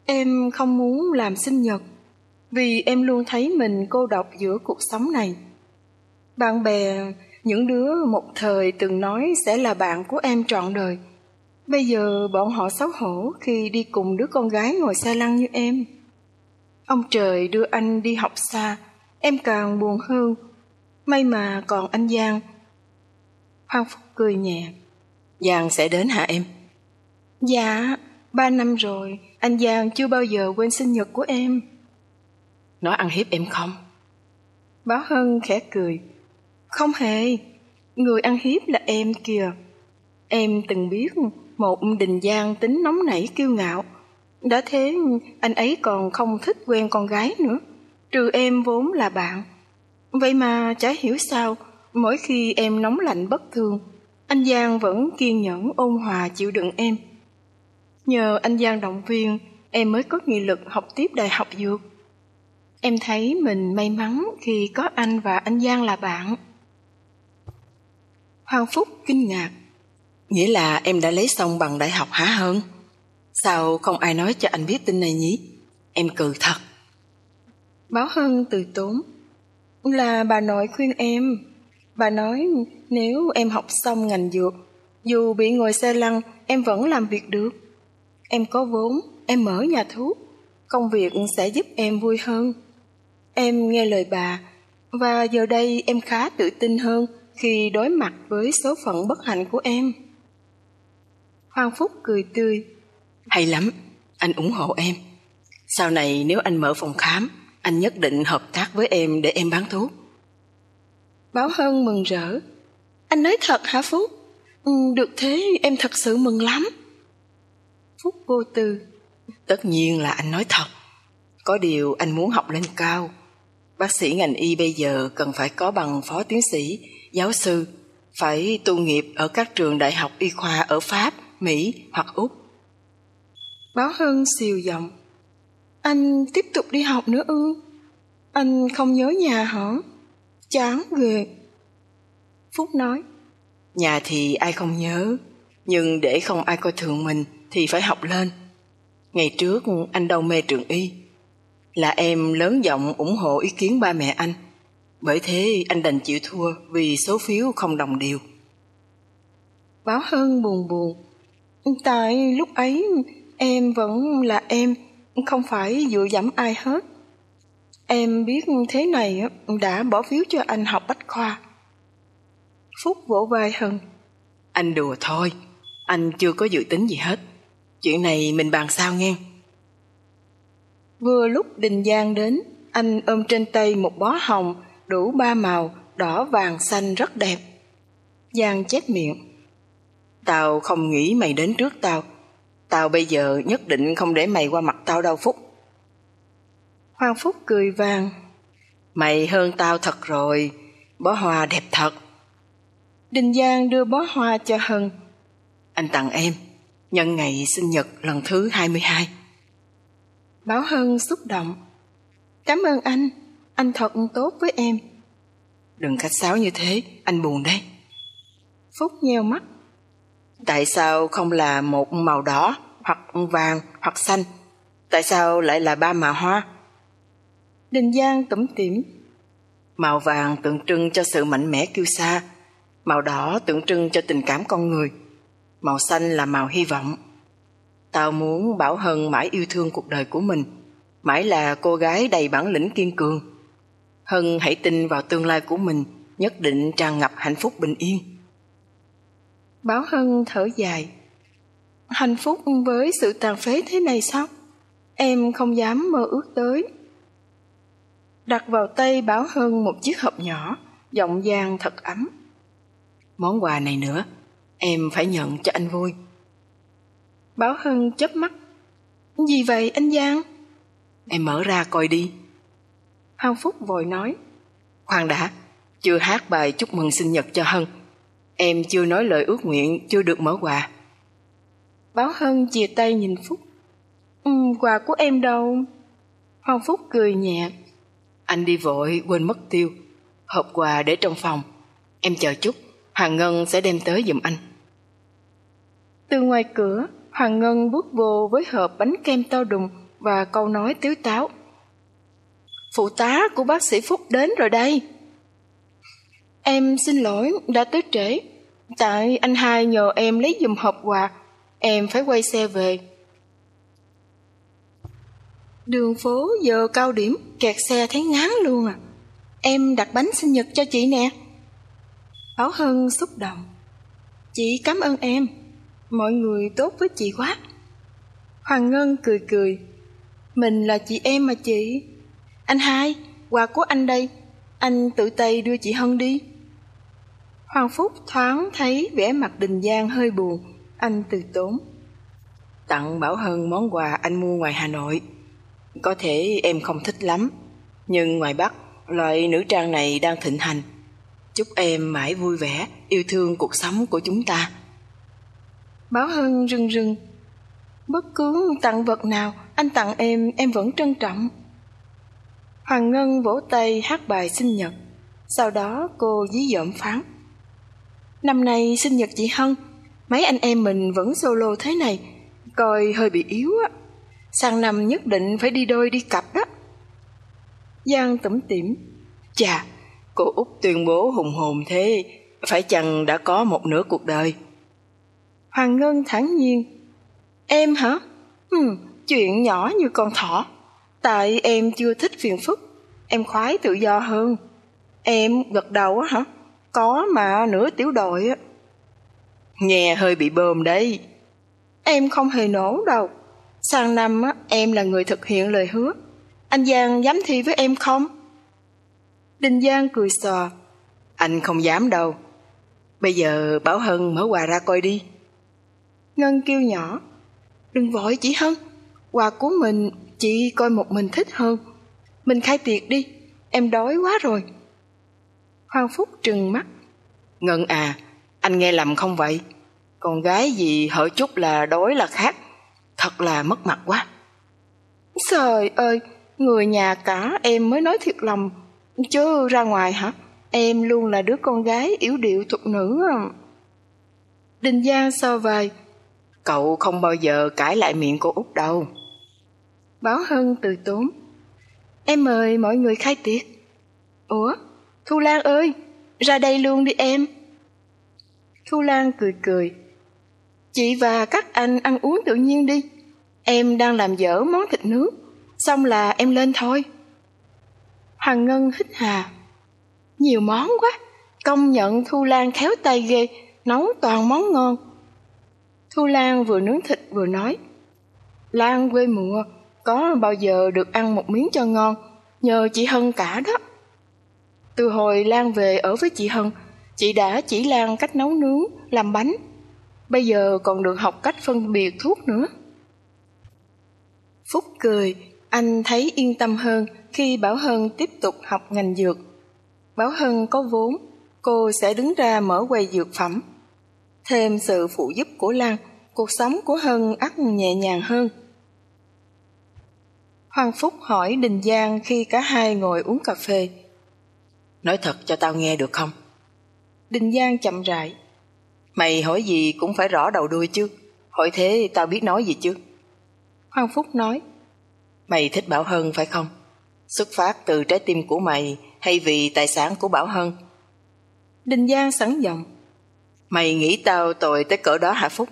Em không muốn làm sinh nhật vì em luôn thấy mình cô độc giữa cuộc sống này. Bạn bè, những đứa một thời từng nói sẽ là bạn của em trọn đời. Bây giờ bọn họ xấu hổ khi đi cùng đứa con gái ngồi xe lăn như em. Ông trời đưa anh đi học xa, em càng buồn hơn. May mà còn anh Giang. Hoàng Phúc cười nhẹ. Giang sẽ đến hả em? Dạ, ba năm rồi, anh Giang chưa bao giờ quên sinh nhật của em. Nó ăn hiếp em không? Báo Hân khẽ cười. Không hề, người ăn hiếp là em kìa. Em từng biết một đình giang tính nóng nảy kiêu ngạo. Đã thế anh ấy còn không thích quen con gái nữa, trừ em vốn là bạn. Vậy mà chả hiểu sao, mỗi khi em nóng lạnh bất thường, anh Giang vẫn kiên nhẫn ôn hòa chịu đựng em. Nhờ anh Giang động viên, em mới có nghị lực học tiếp đại học dược. Em thấy mình may mắn khi có anh và anh Giang là bạn. Hoàng Phúc kinh ngạc. Nghĩa là em đã lấy xong bằng đại học hả hơn? Sao không ai nói cho anh biết tin này nhỉ? Em cười thật. Báo Hân từ tốn. Là bà nội khuyên em. Bà nói nếu em học xong ngành dược, dù bị ngồi xe lăn, em vẫn làm việc được. Em có vốn, em mở nhà thuốc, công việc sẽ giúp em vui hơn. Em nghe lời bà, và giờ đây em khá tự tin hơn khi đối mặt với số phận bất hạnh của em. Hoàng Phúc cười tươi. Hay lắm, anh ủng hộ em. Sau này nếu anh mở phòng khám, anh nhất định hợp tác với em để em bán thuốc. Báo Hân mừng rỡ. Anh nói thật hả Phúc? Ừ, được thế em thật sự mừng lắm. Phúc vô tư. Tất nhiên là anh nói thật. Có điều anh muốn học lên cao. Bác sĩ ngành y bây giờ cần phải có bằng phó tiến sĩ, giáo sư, phải tu nghiệp ở các trường đại học y khoa ở Pháp, Mỹ hoặc Úc. Báo Hưng xìu giọng. Anh tiếp tục đi học nữa ư? Anh không nhớ nhà hả? Chán ghê. Phúc nói. Nhà thì ai không nhớ, nhưng để không ai coi thường mình thì phải học lên. Ngày trước anh đâu mê trường y, là em lớn giọng ủng hộ ý kiến ba mẹ anh. Bởi thế anh đành chịu thua vì số phiếu không đồng đều. Báo Hưng buồn buồn. Tại lúc ấy em vẫn là em, không phải dựa dẫm ai hết. Em biết thế này đã bỏ phiếu cho anh học bách khoa. Phúc vỗ vai Hân. Anh đùa thôi, anh chưa có dự tính gì hết. Chuyện này mình bàn sao nghe. Vừa lúc Đình Giang đến, anh ôm trên tay một bó hồng đủ ba màu, đỏ, vàng, xanh rất đẹp. Giang chép miệng. Tao không nghĩ mày đến trước tao. Tao bây giờ nhất định không để mày qua mặt tao đâu Phúc. Hoàng Phúc cười vang, Mày hơn tao thật rồi, bó hoa đẹp thật. Đình Giang đưa bó hoa cho Hân. Anh tặng em, nhân ngày sinh nhật lần thứ 22. Bảo Hân xúc động. Cảm ơn anh, anh thật tốt với em. Đừng khách sáo như thế, anh buồn đấy. Phúc nheo mắt. Tại sao không là một màu đỏ, hoặc vàng, hoặc xanh? Tại sao lại là ba màu hoa? Đình Giang tủm tỉm. Màu vàng tượng trưng cho sự mạnh mẽ kiêu sa, màu đỏ tượng trưng cho tình cảm con người, màu xanh là màu hy vọng. Tao muốn Bảo Hân mãi yêu thương cuộc đời của mình, mãi là cô gái đầy bản lĩnh kiên cường. Hân hãy tin vào tương lai của mình, nhất định tràn ngập hạnh phúc bình yên. Bảo Hân thở dài. Hạnh phúc với sự tàn phế thế này sao? Em không dám mơ ước tới. Đặt vào tay Bảo Hân một chiếc hộp nhỏ, giọng giang thật ấm. Món quà này nữa, em phải nhận cho anh vui. Bảo Hân chớp mắt. Gì vậy anh Giang? Em mở ra coi đi. Hoàng Phúc vội nói. Khoan đã, chưa hát bài chúc mừng sinh nhật cho Hân. Em chưa nói lời ước nguyện, chưa được mở quà. Báo Hân chia tay nhìn Phúc. Ừ, quà của em đâu? Hoàng Phúc cười nhẹ. Anh đi vội, quên mất tiêu. Hộp quà để trong phòng. Em chờ chút, Hoàng Ngân sẽ đem tới giùm anh. Từ ngoài cửa, Hoàng Ngân bước vô với hộp bánh kem to đùng và câu nói tiếu táo. Phụ tá của bác sĩ Phúc đến rồi đây. Em xin lỗi, đã tới trễ. Tại anh hai nhờ em lấy giùm hộp quà, em phải quay xe về. Đường phố giờ cao điểm, kẹt xe thấy ngán luôn à. Em đặt bánh sinh nhật cho chị nè. Bảo Hân xúc động. Chị cảm ơn em, mọi người tốt với chị quá. Hoàng Ngân cười cười. Mình là chị em mà chị. Anh hai, quà của anh đây, anh tự tay đưa chị Hân đi. Hoàng Phúc thoáng thấy vẻ mặt Đình Giang hơi buồn, anh từ tốn. Tặng Bảo Hân món quà anh mua ngoài Hà Nội. Có thể em không thích lắm, nhưng ngoài Bắc, loại nữ trang này đang thịnh hành. Chúc em mãi vui vẻ, yêu thương cuộc sống của chúng ta. Bảo Hân rưng rưng. Bất cứ tặng vật nào anh tặng em, em vẫn trân trọng. Hoàng Ngân vỗ tay hát bài sinh nhật. Sau đó cô dí dỏm phán. Năm nay sinh nhật chị Hân, mấy anh em mình vẫn solo thế này, coi hơi bị yếu á. Sang năm nhất định phải đi đôi đi cặp đó. Giang tủm tỉm. Chà, cô Út tuyên bố hùng hồn thế, phải chăng đã có một nửa cuộc đời? Hoàng Ngân thản nhiên. Em hả? Hmm, chuyện nhỏ như con thỏ. Tại em chưa thích phiền phức, em khoái tự do hơn. Em gật đầu á hả? Có mà nửa tiểu đội á. Nghe hơi bị bơm đấy. Em không hề nổ đâu. Sang năm á, em là người thực hiện lời hứa. Anh Giang dám thi với em không? Đình Giang cười xòa. Anh không dám đâu. Bây giờ Bảo Hân mở quà ra coi đi. Ngân kêu nhỏ. Đừng vội chị Hân. Quà của mình chị coi một mình thích hơn. Mình khai tiệc đi. Em đói quá rồi. Hoàng Phúc trừng mắt. Ngân à, anh nghe lầm không vậy? Con gái gì hở chút là đói là khác. Thật là mất mặt quá. Trời ơi, người nhà cả em mới nói thiệt lòng. Chứ ra ngoài hả? Em luôn là đứa con gái yếu điệu thục nữ à. Đình Giang so vai. Cậu không bao giờ cãi lại miệng cô út đâu. Báo Hân từ tốn. Em mời mọi người khai tiệc. Ủa, Thu Lan ơi, ra đây luôn đi em. Thu Lan cười cười. Chị và các anh ăn uống tự nhiên đi. Em đang làm dở món thịt nướng, xong là em lên thôi. Hoàng Ngân hít hà. Nhiều món quá, công nhận Thu Lan khéo tay ghê, nấu toàn món ngon. Thu Lan vừa nướng thịt vừa nói. Lan quê mùa, có bao giờ được ăn một miếng cho ngon, nhờ chị Hân cả đó. Từ hồi Lan về ở với chị Hân, chị đã chỉ Lan cách nấu nướng, làm bánh. Bây giờ còn được học cách phân biệt thuốc nữa. Phúc cười, anh thấy yên tâm hơn khi Bảo Hân tiếp tục học ngành dược. Bảo Hân có vốn, cô sẽ đứng ra mở quầy dược phẩm. Thêm sự phụ giúp của Lan, cuộc sống của Hân ắt nhẹ nhàng hơn. Hoàng Phúc hỏi Đình Giang khi cả hai ngồi uống cà phê. Nói thật cho tao nghe được không? Đình Giang chậm rãi. Mày hỏi gì cũng phải rõ đầu đuôi chứ. Hỏi thế tao biết nói gì chứ. Hoàng Phúc nói. Mày thích Bảo Hân phải không? Xuất phát từ trái tim của mày hay vì tài sản của Bảo Hân? Đình Giang sẵn giọng. Mày nghĩ tao tội tới cỡ đó hả Phúc?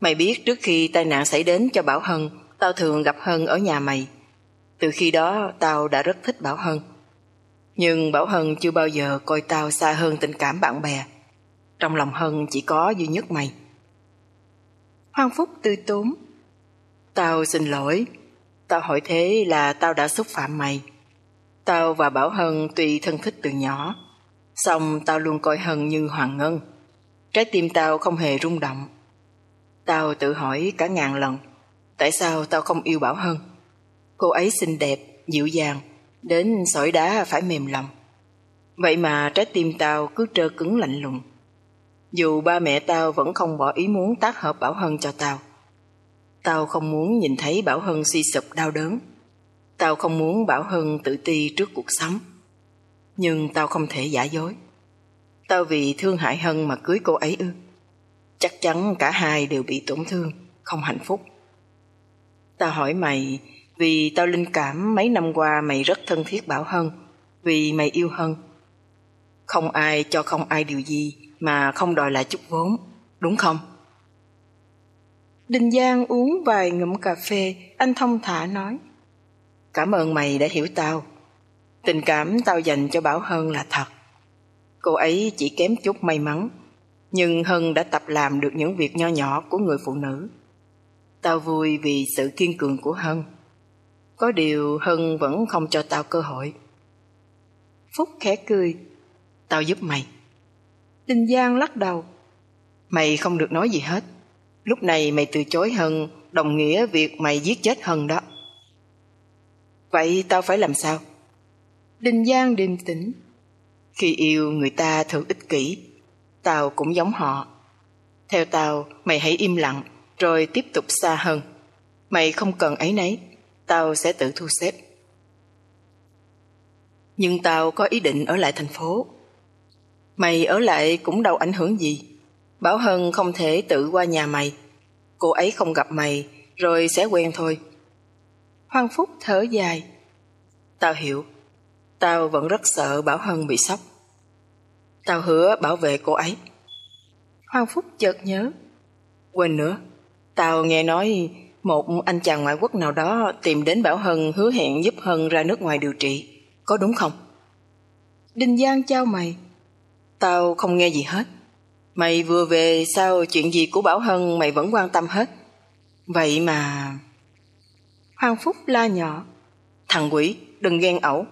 Mày biết trước khi tai nạn xảy đến cho Bảo Hân, tao thường gặp Hân ở nhà mày. Từ khi đó tao đã rất thích Bảo Hân. Nhưng Bảo Hân chưa bao giờ coi tao xa hơn tình cảm bạn bè. Trong lòng Hân chỉ có duy nhất mày. Hoàng Phúc tư tốn. Tao xin lỗi. Tao hỏi thế là tao đã xúc phạm mày. Tao và Bảo Hân tuy thân thích từ nhỏ, song tao luôn coi Hân như Hoàng Ngân. Trái tim tao không hề rung động. Tao tự hỏi cả ngàn lần, tại sao tao không yêu Bảo Hân? Cô ấy xinh đẹp, dịu dàng, đến sỏi đá phải mềm lòng. Vậy mà trái tim tao cứ trơ cứng lạnh lùng. Dù ba mẹ tao vẫn không bỏ ý muốn tác hợp Bảo Hân cho tao. Tao không muốn nhìn thấy Bảo Hân suy sụp đau đớn. Tao không muốn Bảo Hân tự ti trước cuộc sống. Nhưng tao không thể giả dối. Tao vì thương hại Hân mà cưới cô ấy ư. Chắc chắn cả hai đều bị tổn thương, không hạnh phúc. Tao hỏi mày, vì tao linh cảm mấy năm qua mày rất thân thiết Bảo Hân, vì mày yêu Hân. Không ai cho không ai điều gì mà không đòi lại chút vốn, đúng không? Đình Giang uống vài ngụm cà phê, anh thông thả nói. Cảm ơn mày đã hiểu tao. Tình cảm tao dành cho Bảo Hân là thật. Cô ấy chỉ kém chút may mắn, nhưng Hân đã tập làm được những việc nho nhỏ của người phụ nữ. Tao vui vì sự kiên cường của Hân. Có điều Hân vẫn không cho tao cơ hội. Phúc khẽ cười. Tao giúp mày. đinh Giang lắc đầu. Mày không được nói gì hết. Lúc này mày từ chối Hân đồng nghĩa việc mày giết chết Hân đó. Vậy tao phải làm sao? đinh Giang điềm tĩnh. Khi yêu người ta thường ích kỷ, tao cũng giống họ. Theo tao, mày hãy im lặng rồi tiếp tục xa hơn. Mày không cần ấy nấy, tao sẽ tự thu xếp. Nhưng tao có ý định ở lại thành phố. Mày ở lại cũng đâu ảnh hưởng gì. Bảo Hân không thể tự qua nhà mày. Cô ấy không gặp mày, rồi sẽ quen thôi. Hoàng Phúc thở dài. Tao hiểu, tao vẫn rất sợ Bảo Hân bị sốc. Tao hứa bảo vệ cô ấy. Hoàng Phúc chợt nhớ. Quên nữa, tao nghe nói một anh chàng ngoại quốc nào đó tìm đến Bảo Hân hứa hẹn giúp Hân ra nước ngoài điều trị. Có đúng không? Đinh Giang trao mày. Tao không nghe gì hết. Mày vừa về sao chuyện gì của Bảo Hân mày vẫn quan tâm hết. Vậy mà... Hoàng Phúc la nhỏ. Thằng quỷ, đừng ghen ẩu.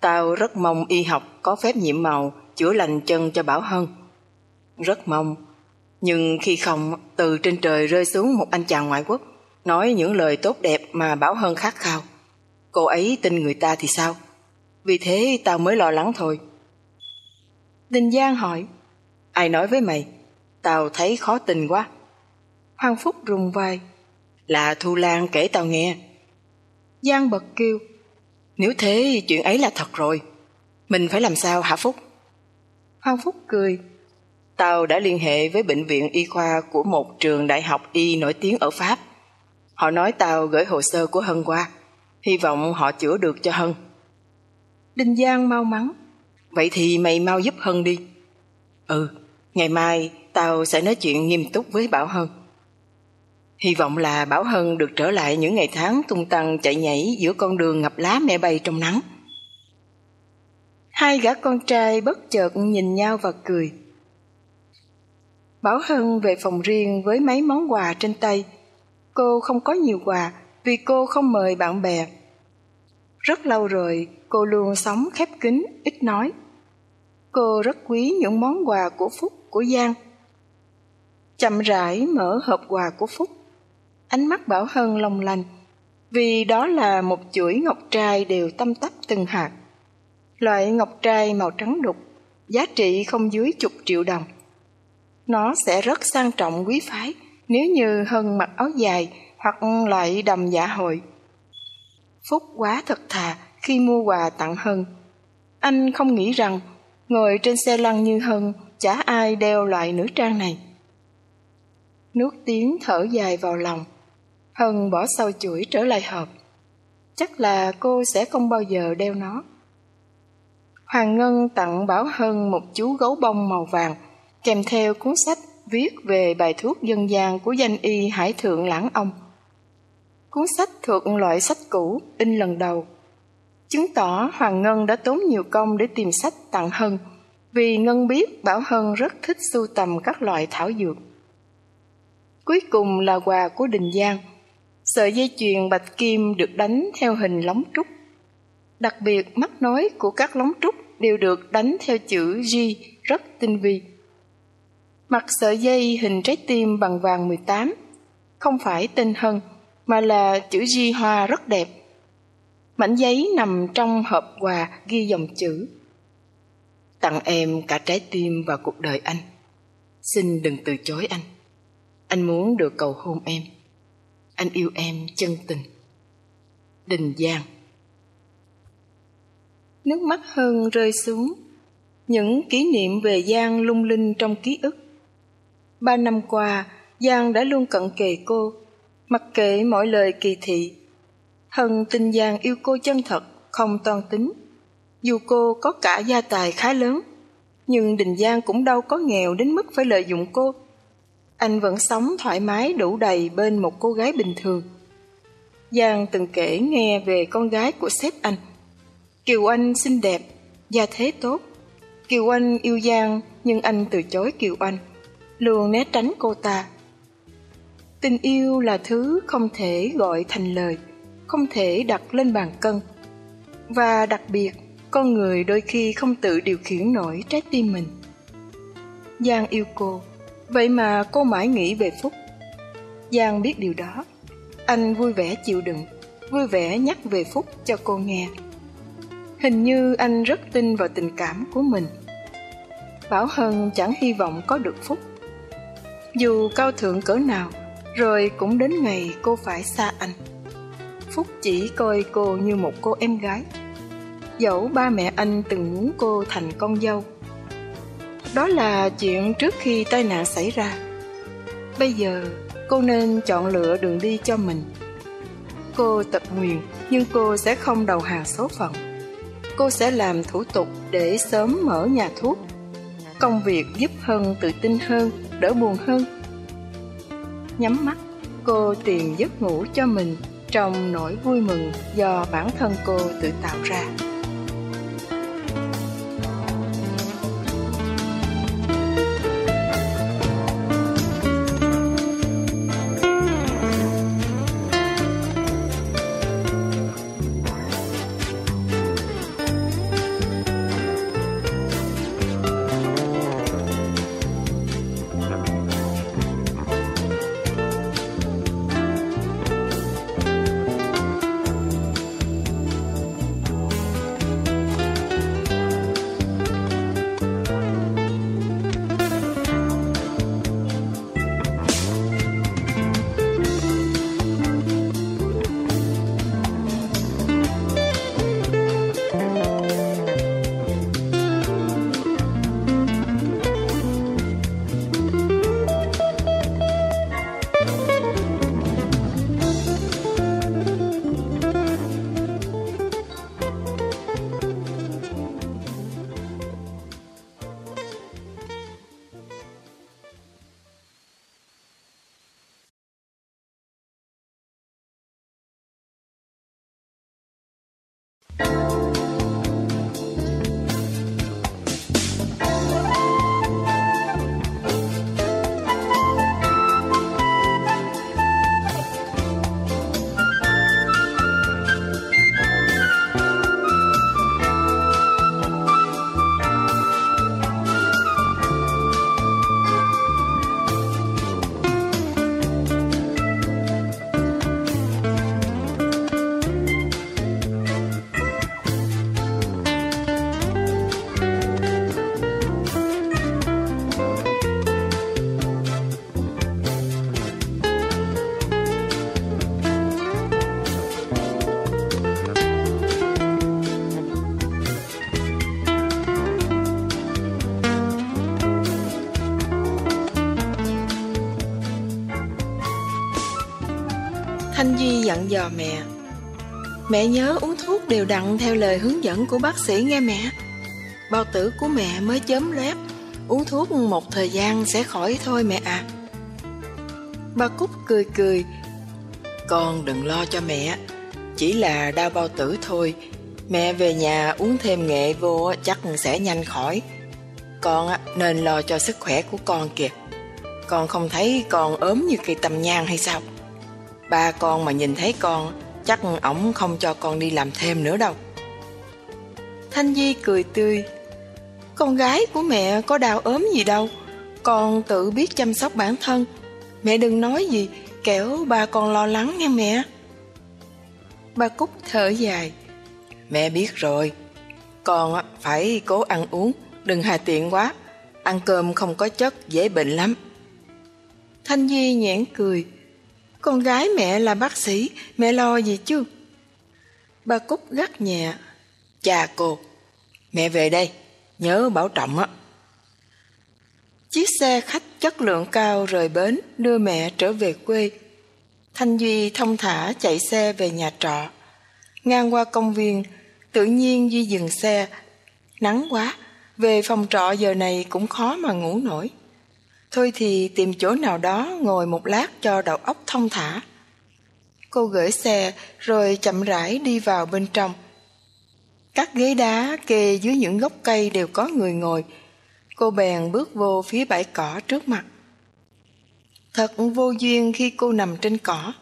Tao rất mong y học có phép nhiệm màu chữa lành chân cho Bảo Hân. Rất mong. Nhưng khi không, từ trên trời rơi xuống một anh chàng ngoại quốc, nói những lời tốt đẹp mà Bảo Hân khát khao. Cô ấy tin người ta thì sao? Vì thế tao mới lo lắng thôi. Đình Giang hỏi, ai nói với mày? Tao thấy khó tin quá. Hoàng Phúc rùng vai. Là Thu Lan kể tao nghe. Giang bật kêu. Nếu thế chuyện ấy là thật rồi. Mình phải làm sao hả Phúc? Hoàng Phúc cười. Tao đã liên hệ với bệnh viện y khoa của một trường đại học y nổi tiếng ở Pháp. Họ nói tao gửi hồ sơ của Hân qua. Hy vọng họ chữa được cho Hân. Đinh Giang mau mắn. Vậy thì mày mau giúp Hân đi. Ừ, ngày mai tao sẽ nói chuyện nghiêm túc với Bảo Hân. Hy vọng là Bảo Hân được trở lại những ngày tháng tung tăng chạy nhảy giữa con đường ngập lá mẹ bay trong nắng. Hai gã con trai bất chợt nhìn nhau và cười. Bảo Hân về phòng riêng với mấy món quà trên tay. Cô không có nhiều quà vì cô không mời bạn bè. Rất lâu rồi cô luôn sống khép kín, ít nói. Cô rất quý những món quà của Phúc, của Giang. Chậm rãi mở hộp quà của Phúc. Ánh mắt Bảo Hân long lanh, vì đó là một chuỗi ngọc trai đều tâm tắp từng hạt. Loại ngọc trai màu trắng đục, giá trị không dưới chục triệu đồng. Nó sẽ rất sang trọng quý phái nếu như Hân mặc áo dài hoặc lại đầm dạ hội. Phúc quá thật thà khi mua quà tặng Hân. Anh không nghĩ rằng ngồi trên xe lăn như Hân chả ai đeo loại nữ trang này. Nuốt tiếng thở dài vào lòng, Hân bỏ sau chuỗi trở lại hộp. Chắc là cô sẽ không bao giờ đeo nó. Hoàng Ngân tặng Bảo Hân một chú gấu bông màu vàng, kèm theo cuốn sách viết về bài thuốc dân gian của danh y Hải Thượng Lãng Ông. Cuốn sách thuộc loại sách cũ, in lần đầu. Chứng tỏ Hoàng Ngân đã tốn nhiều công để tìm sách tặng Hân, vì Ngân biết Bảo Hân rất thích sưu tầm các loại thảo dược. Cuối cùng là quà của Đình Giang. Sợi dây chuyền bạch kim được đánh theo hình lóng trúc. Đặc biệt mắt nối của các lóng trúc đều được đánh theo chữ G rất tinh vi. Mặt sợi dây hình trái tim bằng vàng 18, không phải tên Hân, mà là chữ di hoa rất đẹp. Mảnh giấy nằm trong hộp quà ghi dòng chữ Tặng em cả trái tim và cuộc đời anh. Xin đừng từ chối anh. Anh muốn được cầu hôn em. Anh yêu em chân tình. Đình Giang Nước mắt Hân rơi xuống. Những kỷ niệm về Giang lung linh trong ký ức. Ba năm qua, Giang đã luôn cận kề cô, mặc kệ mọi lời kỳ thị. Hân tin Giang yêu cô chân thật, không toan tính. Dù cô có cả gia tài khá lớn, nhưng Đình Giang cũng đâu có nghèo đến mức phải lợi dụng cô. Anh vẫn sống thoải mái đủ đầy bên một cô gái bình thường. Giang từng kể nghe về con gái của sếp anh. Kiều Anh xinh đẹp, gia thế tốt. Kiều Anh yêu Giang nhưng anh từ chối Kiều Anh, luôn né tránh cô ta. Tình yêu là thứ không thể gọi thành lời, không thể đặt lên bàn cân. Và đặc biệt, con người đôi khi không tự điều khiển nổi trái tim mình. Giang yêu cô, vậy mà cô mãi nghĩ về Phúc. Giang biết điều đó. Anh vui vẻ chịu đựng, vui vẻ nhắc về Phúc cho cô nghe. Hình như anh rất tin vào tình cảm của mình. Bảo Hân chẳng hy vọng có được Phúc. Dù cao thượng cỡ nào, rồi cũng đến ngày cô phải xa anh. Phúc chỉ coi cô như một cô em gái. Dẫu ba mẹ anh từng muốn cô thành con dâu. Đó là chuyện trước khi tai nạn xảy ra. Bây giờ cô nên chọn lựa đường đi cho mình. Cô tập nguyền nhưng cô sẽ không đầu hàng số phận cô sẽ làm thủ tục để sớm mở nhà thuốc. Công việc giúp Hân tự tin hơn, đỡ buồn hơn. Nhắm mắt, cô tìm giấc ngủ cho mình trong nỗi vui mừng do bản thân cô tự tạo ra. Dặn dò mẹ. Mẹ nhớ uống thuốc đều đặn theo lời hướng dẫn của bác sĩ nghe mẹ. Bao tử của mẹ mới chớm lép, Uống thuốc một thời gian sẽ khỏi thôi mẹ à Bà Cúc cười cười, Con đừng lo cho mẹ, Chỉ là đau bao tử thôi. Mẹ về nhà uống thêm nghệ vô chắc sẽ nhanh khỏi. Con nên lo cho sức khỏe của con kìa. Con không thấy con ốm như cây tầm nhang hay sao? Ba con mà nhìn thấy con, Chắc ổng không cho con đi làm thêm nữa đâu. Thanh Di cười tươi. Con gái của mẹ có đau ốm gì đâu, Con tự biết chăm sóc bản thân. Mẹ đừng nói gì, Kẻo ba con lo lắng nha mẹ. Bà Cúc thở dài. Mẹ biết rồi, Con phải cố ăn uống, Đừng hà tiện quá. Ăn cơm không có chất, dễ bệnh lắm. Thanh Di nhãn cười. Con gái mẹ là bác sĩ Mẹ lo gì chứ Bà Cúc gắt nhẹ Chà cô Mẹ về đây Nhớ bảo trọng á Chiếc xe khách chất lượng cao rời bến đưa mẹ trở về quê. Thanh Duy thông thả chạy xe về nhà trọ. Ngang qua công viên, tự nhiên Duy dừng xe. Nắng quá, về phòng trọ giờ này cũng khó mà ngủ nổi. Thôi thì tìm chỗ nào đó ngồi một lát cho đầu óc thông thả. Cô gửi xe rồi chậm rãi đi vào bên trong. Các ghế đá kê dưới những gốc cây đều có người ngồi, Cô bèn bước vô phía bãi cỏ trước mặt. Thật vô duyên khi cô nằm trên cỏ.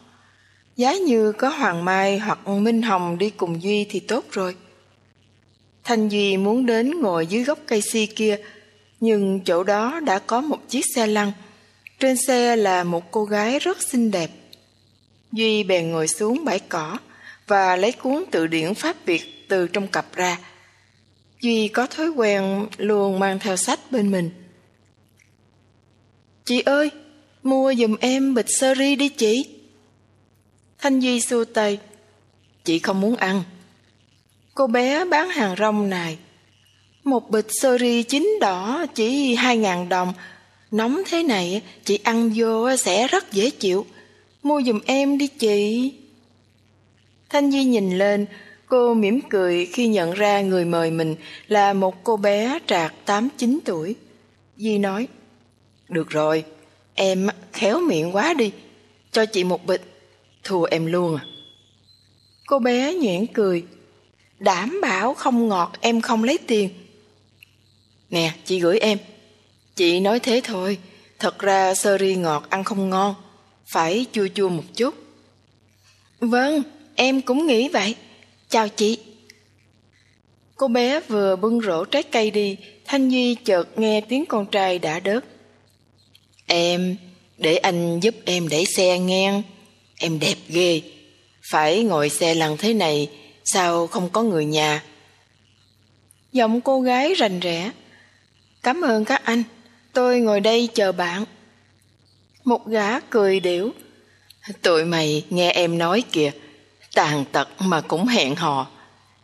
Giá như có Hoàng Mai hoặc Minh Hồng đi cùng Duy thì tốt rồi. Thanh Duy muốn đến ngồi dưới gốc cây si kia, nhưng chỗ đó đã có một chiếc xe lăn. Trên xe là một cô gái rất xinh đẹp. Duy bèn ngồi xuống bãi cỏ và lấy cuốn từ điển Pháp Việt từ trong cặp ra Duy có thói quen luôn mang theo sách bên mình. Chị ơi, mua giùm em bịch sơ ri đi chị. Thanh Duy xua tay. Chị không muốn ăn. Cô bé bán hàng rong này. Một bịch sơ ri chín đỏ chỉ hai ngàn đồng. Nóng thế này, chị ăn vô sẽ rất dễ chịu. Mua giùm em đi chị. Thanh Duy nhìn lên, Cô mỉm cười khi nhận ra người mời mình là một cô bé trạc 8-9 tuổi. Di nói, Được rồi, em khéo miệng quá đi, cho chị một bịch, thua em luôn à. Cô bé nhuyễn cười, đảm bảo không ngọt em không lấy tiền. Nè, chị gửi em. Chị nói thế thôi, thật ra sơ ri ngọt ăn không ngon, phải chua chua một chút. Vâng, em cũng nghĩ vậy. Chào chị. Cô bé vừa bưng rổ trái cây đi, Thanh Duy chợt nghe tiếng con trai đã đớt. Em, để anh giúp em đẩy xe ngang. Em đẹp ghê. Phải ngồi xe lăn thế này, sao không có người nhà? Giọng cô gái rành rẽ. Cảm ơn các anh, tôi ngồi đây chờ bạn. Một gã cười điểu. Tụi mày nghe em nói kìa, tàn tật mà cũng hẹn hò.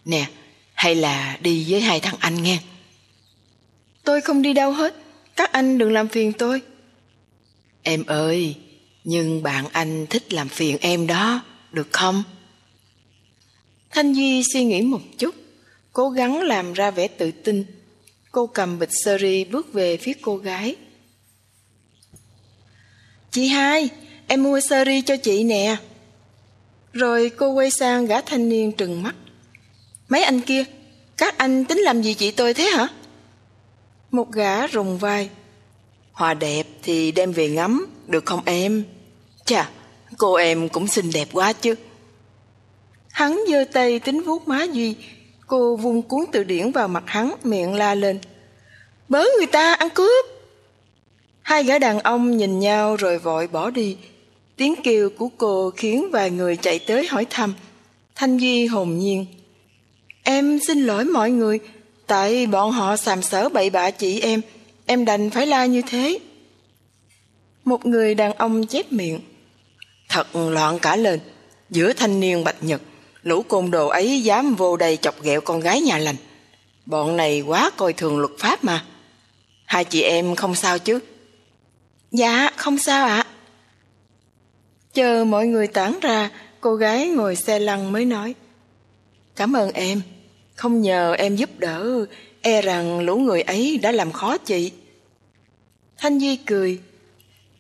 Nè, hay là đi với hai thằng anh nghe. Tôi không đi đâu hết, các anh đừng làm phiền tôi. Em ơi, nhưng bạn anh thích làm phiền em đó, được không? Thanh Duy suy nghĩ một chút, cố gắng làm ra vẻ tự tin. Cô cầm bịch sơ ri bước về phía cô gái. Chị hai, em mua sơ ri cho chị nè. Rồi cô quay sang gã thanh niên trừng mắt. Mấy anh kia, các anh tính làm gì chị tôi thế hả? Một gã rùng vai. Hòa đẹp thì đem về ngắm, được không em? Chà, cô em cũng xinh đẹp quá chứ. Hắn giơ tay tính vuốt má Duy, cô vung cuốn từ điển vào mặt hắn, miệng la lên. Bớ người ta ăn cướp! Hai gã đàn ông nhìn nhau rồi vội bỏ đi, Tiếng kêu của cô khiến vài người chạy tới hỏi thăm. Thanh Duy hồn nhiên. Em xin lỗi mọi người, tại bọn họ sàm sỡ bậy bạ chị em, em đành phải la như thế. Một người đàn ông chép miệng. Thật loạn cả lên, giữa thanh niên bạch nhật, lũ côn đồ ấy dám vô đây chọc ghẹo con gái nhà lành. Bọn này quá coi thường luật pháp mà. Hai chị em không sao chứ? Dạ, không sao ạ. Chờ mọi người tản ra, cô gái ngồi xe lăn mới nói. Cảm ơn em, không nhờ em giúp đỡ, e rằng lũ người ấy đã làm khó chị. Thanh Di cười.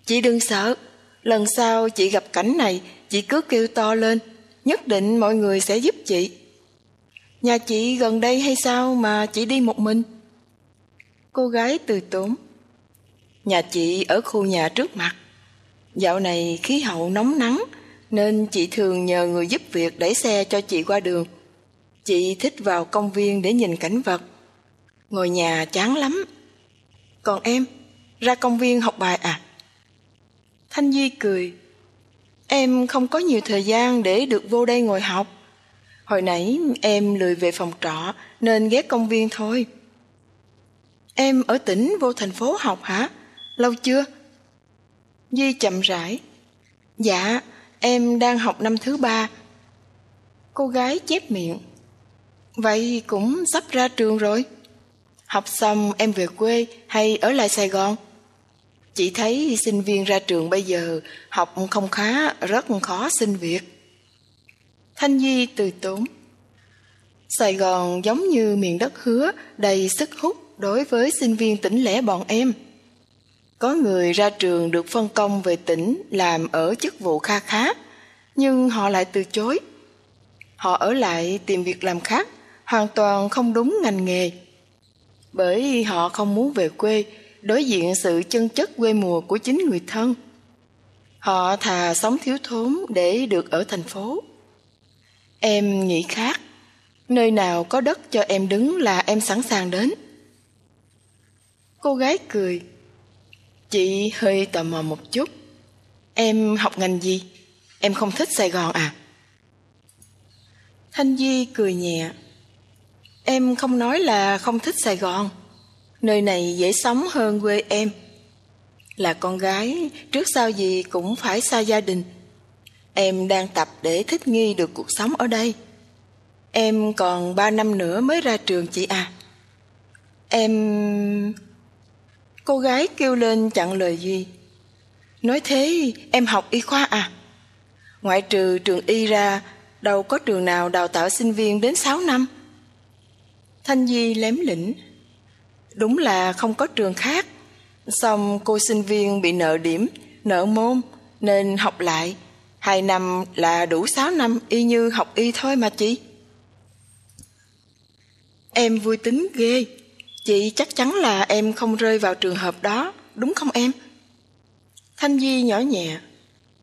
Chị đừng sợ, lần sau chị gặp cảnh này, chị cứ kêu to lên, nhất định mọi người sẽ giúp chị. Nhà chị gần đây hay sao mà chị đi một mình? Cô gái từ tốn. Nhà chị ở khu nhà trước mặt. Dạo này khí hậu nóng nắng, nên chị thường nhờ người giúp việc đẩy xe cho chị qua đường. Chị thích vào công viên để nhìn cảnh vật. Ngồi nhà chán lắm. Còn em, ra công viên học bài à? Thanh Di cười. Em không có nhiều thời gian để được vô đây ngồi học. Hồi nãy em lười về phòng trọ nên ghé công viên thôi. Em ở tỉnh vô thành phố học hả? Lâu chưa? Di chậm rãi. Dạ, em đang học năm thứ ba. Cô gái chép miệng. Vậy cũng sắp ra trường rồi. Học xong em về quê hay ở lại Sài Gòn? Chị thấy sinh viên ra trường bây giờ học không khá, rất khó xin việc. Thanh nhi từ tốn. Sài Gòn giống như miền đất hứa, đầy sức hút đối với sinh viên tỉnh lẻ bọn em. Có người ra trường được phân công về tỉnh làm ở chức vụ kha khá, nhưng họ lại từ chối. Họ ở lại tìm việc làm khác, hoàn toàn không đúng ngành nghề. Bởi họ không muốn về quê, đối diện sự chân chất quê mùa của chính người thân. Họ thà sống thiếu thốn để được ở thành phố. Em nghĩ khác, nơi nào có đất cho em đứng là em sẵn sàng đến. Cô gái cười. Chị hơi tò mò một chút. Em học ngành gì? Em không thích Sài Gòn à? Thanh Di cười nhẹ. Em không nói là không thích Sài Gòn. Nơi này dễ sống hơn quê em. Là con gái, trước sau gì cũng phải xa gia đình. Em đang tập để thích nghi được cuộc sống ở đây. Em còn ba năm nữa mới ra trường chị à. Em... Cô gái kêu lên chặn lời Duy. Nói thế em học y khoa à? Ngoại trừ trường y ra, đâu có trường nào đào tạo sinh viên đến 6 năm. Thanh Di lém lĩnh. Đúng là không có trường khác. Xong cô sinh viên bị nợ điểm, nợ môn, nên học lại. Hai năm là đủ sáu năm y như học y thôi mà chị. Em vui tính ghê. Chị chắc chắn là em không rơi vào trường hợp đó, đúng không em? Thanh Di nhỏ nhẹ.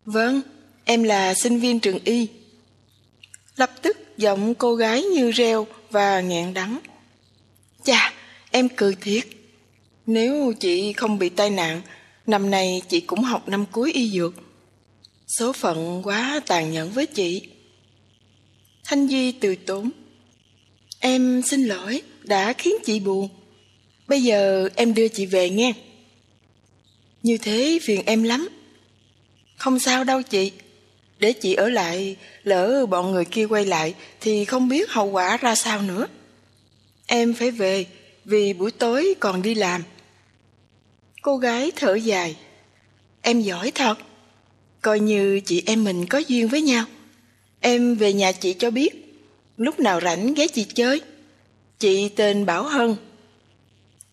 Vâng, em là sinh viên trường y. Lập tức giọng cô gái như reo và nghẹn đắng. Chà, em cười thiệt. Nếu chị không bị tai nạn, năm nay chị cũng học năm cuối y dược. Số phận quá tàn nhẫn với chị. Thanh Di từ tốn. Em xin lỗi, đã khiến chị buồn. Bây giờ em đưa chị về nghe. Như thế phiền em lắm. Không sao đâu chị. Để chị ở lại, lỡ bọn người kia quay lại thì không biết hậu quả ra sao nữa. Em phải về vì buổi tối còn đi làm. Cô gái thở dài. Em giỏi thật. Coi như chị em mình có duyên với nhau. Em về nhà chị cho biết. Lúc nào rảnh ghé chị chơi. Chị tên Bảo Hân.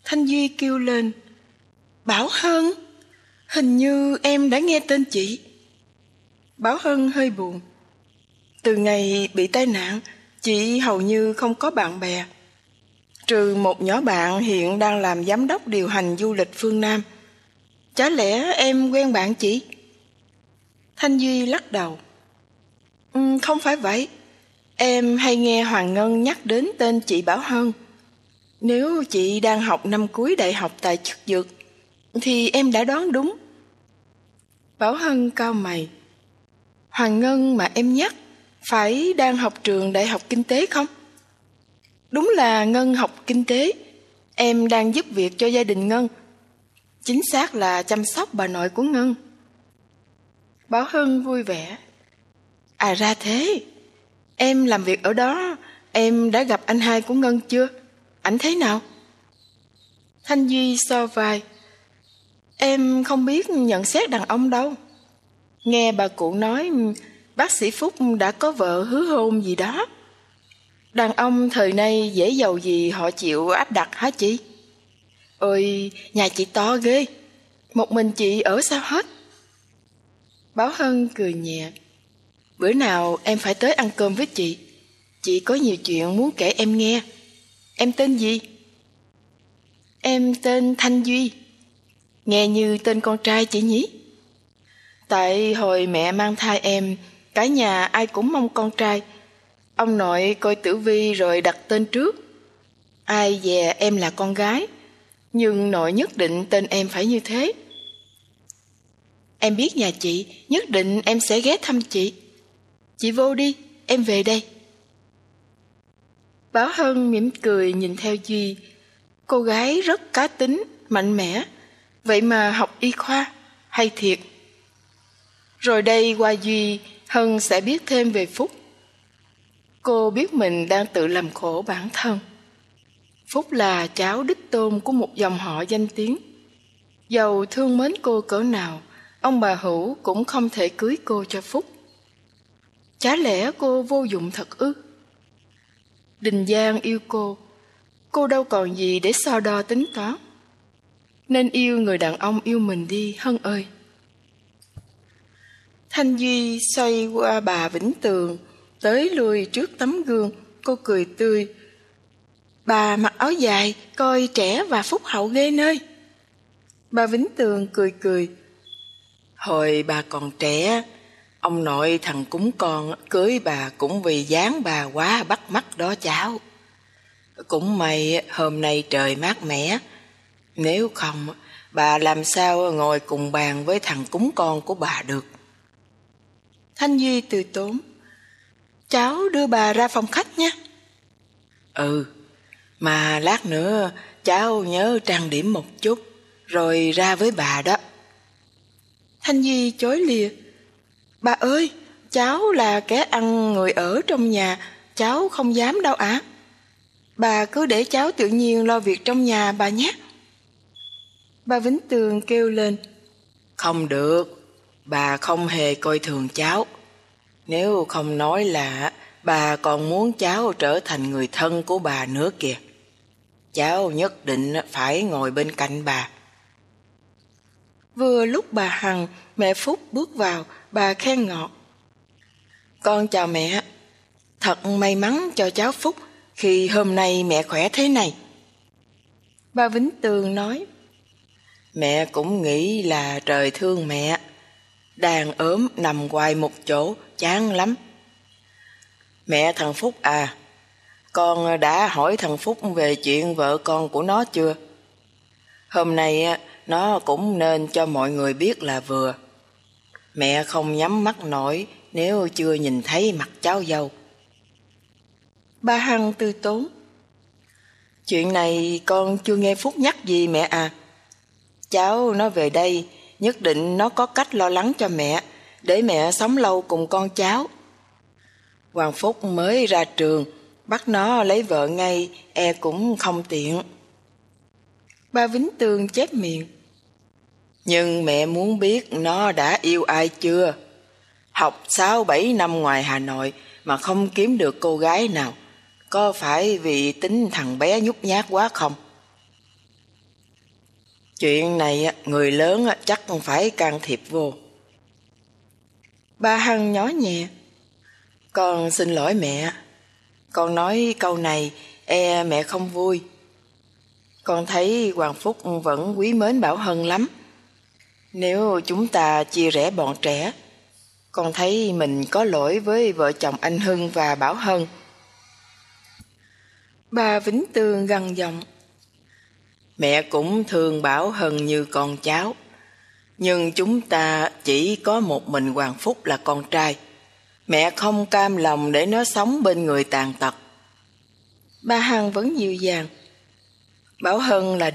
Thanh Duy kêu lên. Bảo Hân? Hình như em đã nghe tên chị. Bảo Hân hơi buồn. Từ ngày bị tai nạn, chị hầu như không có bạn bè. Trừ một nhỏ bạn hiện đang làm giám đốc điều hành du lịch phương Nam. Chả lẽ em quen bạn chị? Thanh Duy lắc đầu. Ừ, không phải vậy. Em hay nghe Hoàng Ngân nhắc đến tên chị Bảo Hân. Nếu chị đang học năm cuối đại học tại chức dược, thì em đã đoán đúng. Bảo Hân cao mày. Hoàng Ngân mà em nhắc, phải đang học trường đại học kinh tế không? Đúng là Ngân học kinh tế. Em đang giúp việc cho gia đình Ngân. Chính xác là chăm sóc bà nội của Ngân. Bảo Hân vui vẻ. À ra thế, em làm việc ở đó, em đã gặp anh hai của Ngân chưa? Ảnh thế nào? Thanh Duy so vai. Em không biết nhận xét đàn ông đâu. Nghe bà cụ nói bác sĩ Phúc đã có vợ hứa hôn gì đó. Đàn ông thời nay dễ giàu gì họ chịu áp đặt hả chị? Ôi, nhà chị to ghê. Một mình chị ở sao hết? Báo Hân cười nhẹ. Bữa nào em phải tới ăn cơm với chị. Chị có nhiều chuyện muốn kể em nghe. Em tên gì? Em tên Thanh Duy. Nghe như tên con trai chị nhỉ? Tại hồi mẹ mang thai em, cả nhà ai cũng mong con trai. Ông nội coi tử vi rồi đặt tên trước. Ai dè em là con gái, nhưng nội nhất định tên em phải như thế. Em biết nhà chị, nhất định em sẽ ghé thăm chị. Chị vô đi, em về đây. Báo Hân mỉm cười nhìn theo Duy. Cô gái rất cá tính, mạnh mẽ. Vậy mà học y khoa, hay thiệt. Rồi đây qua Duy, Hân sẽ biết thêm về Phúc. Cô biết mình đang tự làm khổ bản thân. Phúc là cháu đích tôn của một dòng họ danh tiếng. Giàu thương mến cô cỡ nào, ông bà Hữu cũng không thể cưới cô cho Phúc. Chả lẽ cô vô dụng thật ư? Đình Giang yêu cô, cô đâu còn gì để so đo tính toán. Nên yêu người đàn ông yêu mình đi Hân ơi. Thanh Duy xoay qua bà Vĩnh Tường, tới lui trước tấm gương, cô cười tươi. Bà mặc áo dài, coi trẻ và phúc hậu ghê nơi. Bà Vĩnh Tường cười cười. Hồi bà còn trẻ, ông nội thằng cúng con cưới bà cũng vì dáng bà quá bắt mắt đó cháu. Cũng may hôm nay trời mát mẻ, nếu không bà làm sao ngồi cùng bàn với thằng cúng con của bà được. Thanh Duy từ tốn. Cháu đưa bà ra phòng khách nha. Ừ, mà lát nữa cháu nhớ trang điểm một chút, rồi ra với bà đó. Thanh Duy chối lìa. Bà ơi, cháu là kẻ ăn người ở trong nhà, cháu không dám đâu ạ. À. Bà cứ để cháu tự nhiên lo việc trong nhà bà nhé. Bà Vĩnh Tường kêu lên. Không được, bà không hề coi thường cháu. Nếu không nói là bà còn muốn cháu trở thành người thân của bà nữa kìa. Cháu nhất định phải ngồi bên cạnh bà. Vừa lúc bà Hằng, mẹ Phúc bước vào, bà khen ngọt. Con chào mẹ, thật may mắn cho cháu Phúc khi hôm nay mẹ khỏe thế này. Bà Vĩnh Tường nói, Mẹ cũng nghĩ là trời thương mẹ. Đàn ốm nằm hoài một chỗ, chán lắm. Mẹ thằng Phúc à, con đã hỏi thằng Phúc về chuyện vợ con của nó chưa? Hôm nay nó cũng nên cho mọi người biết là vừa. Mẹ không nhắm mắt nổi nếu chưa nhìn thấy mặt cháu dâu. Ba Hằng tư tốn. Chuyện này con chưa nghe Phúc nhắc gì mẹ à. Cháu nó về đây, nhất định nó có cách lo lắng cho mẹ, để mẹ sống lâu cùng con cháu. Hoàng Phúc mới ra trường, bắt nó lấy vợ ngay, e cũng không tiện. Ba Vĩnh Tường chép miệng. Nhưng mẹ muốn biết nó đã yêu ai chưa? Học 6-7 năm ngoài Hà Nội mà không kiếm được cô gái nào. Có phải vì tính thằng bé nhút nhát quá không? Chuyện này người lớn chắc không phải can thiệp vô. Ba Hằng nhỏ nhẹ. Con xin lỗi mẹ. Con nói câu này e mẹ không vui. Con thấy Hoàng Phúc vẫn quý mến Bảo Hân lắm. Nếu chúng ta chia rẽ bọn trẻ, con thấy mình có lỗi với vợ chồng anh Hưng và Bảo Hân. Bà Vĩnh Tường gằn giọng. Mẹ cũng thương Bảo Hân như con cháu. Nhưng chúng ta chỉ có một mình Hoàng Phúc là con trai. Mẹ không cam lòng để nó sống bên người tàn tật. Ba Hằng vẫn dịu dàng. Bảo Hân là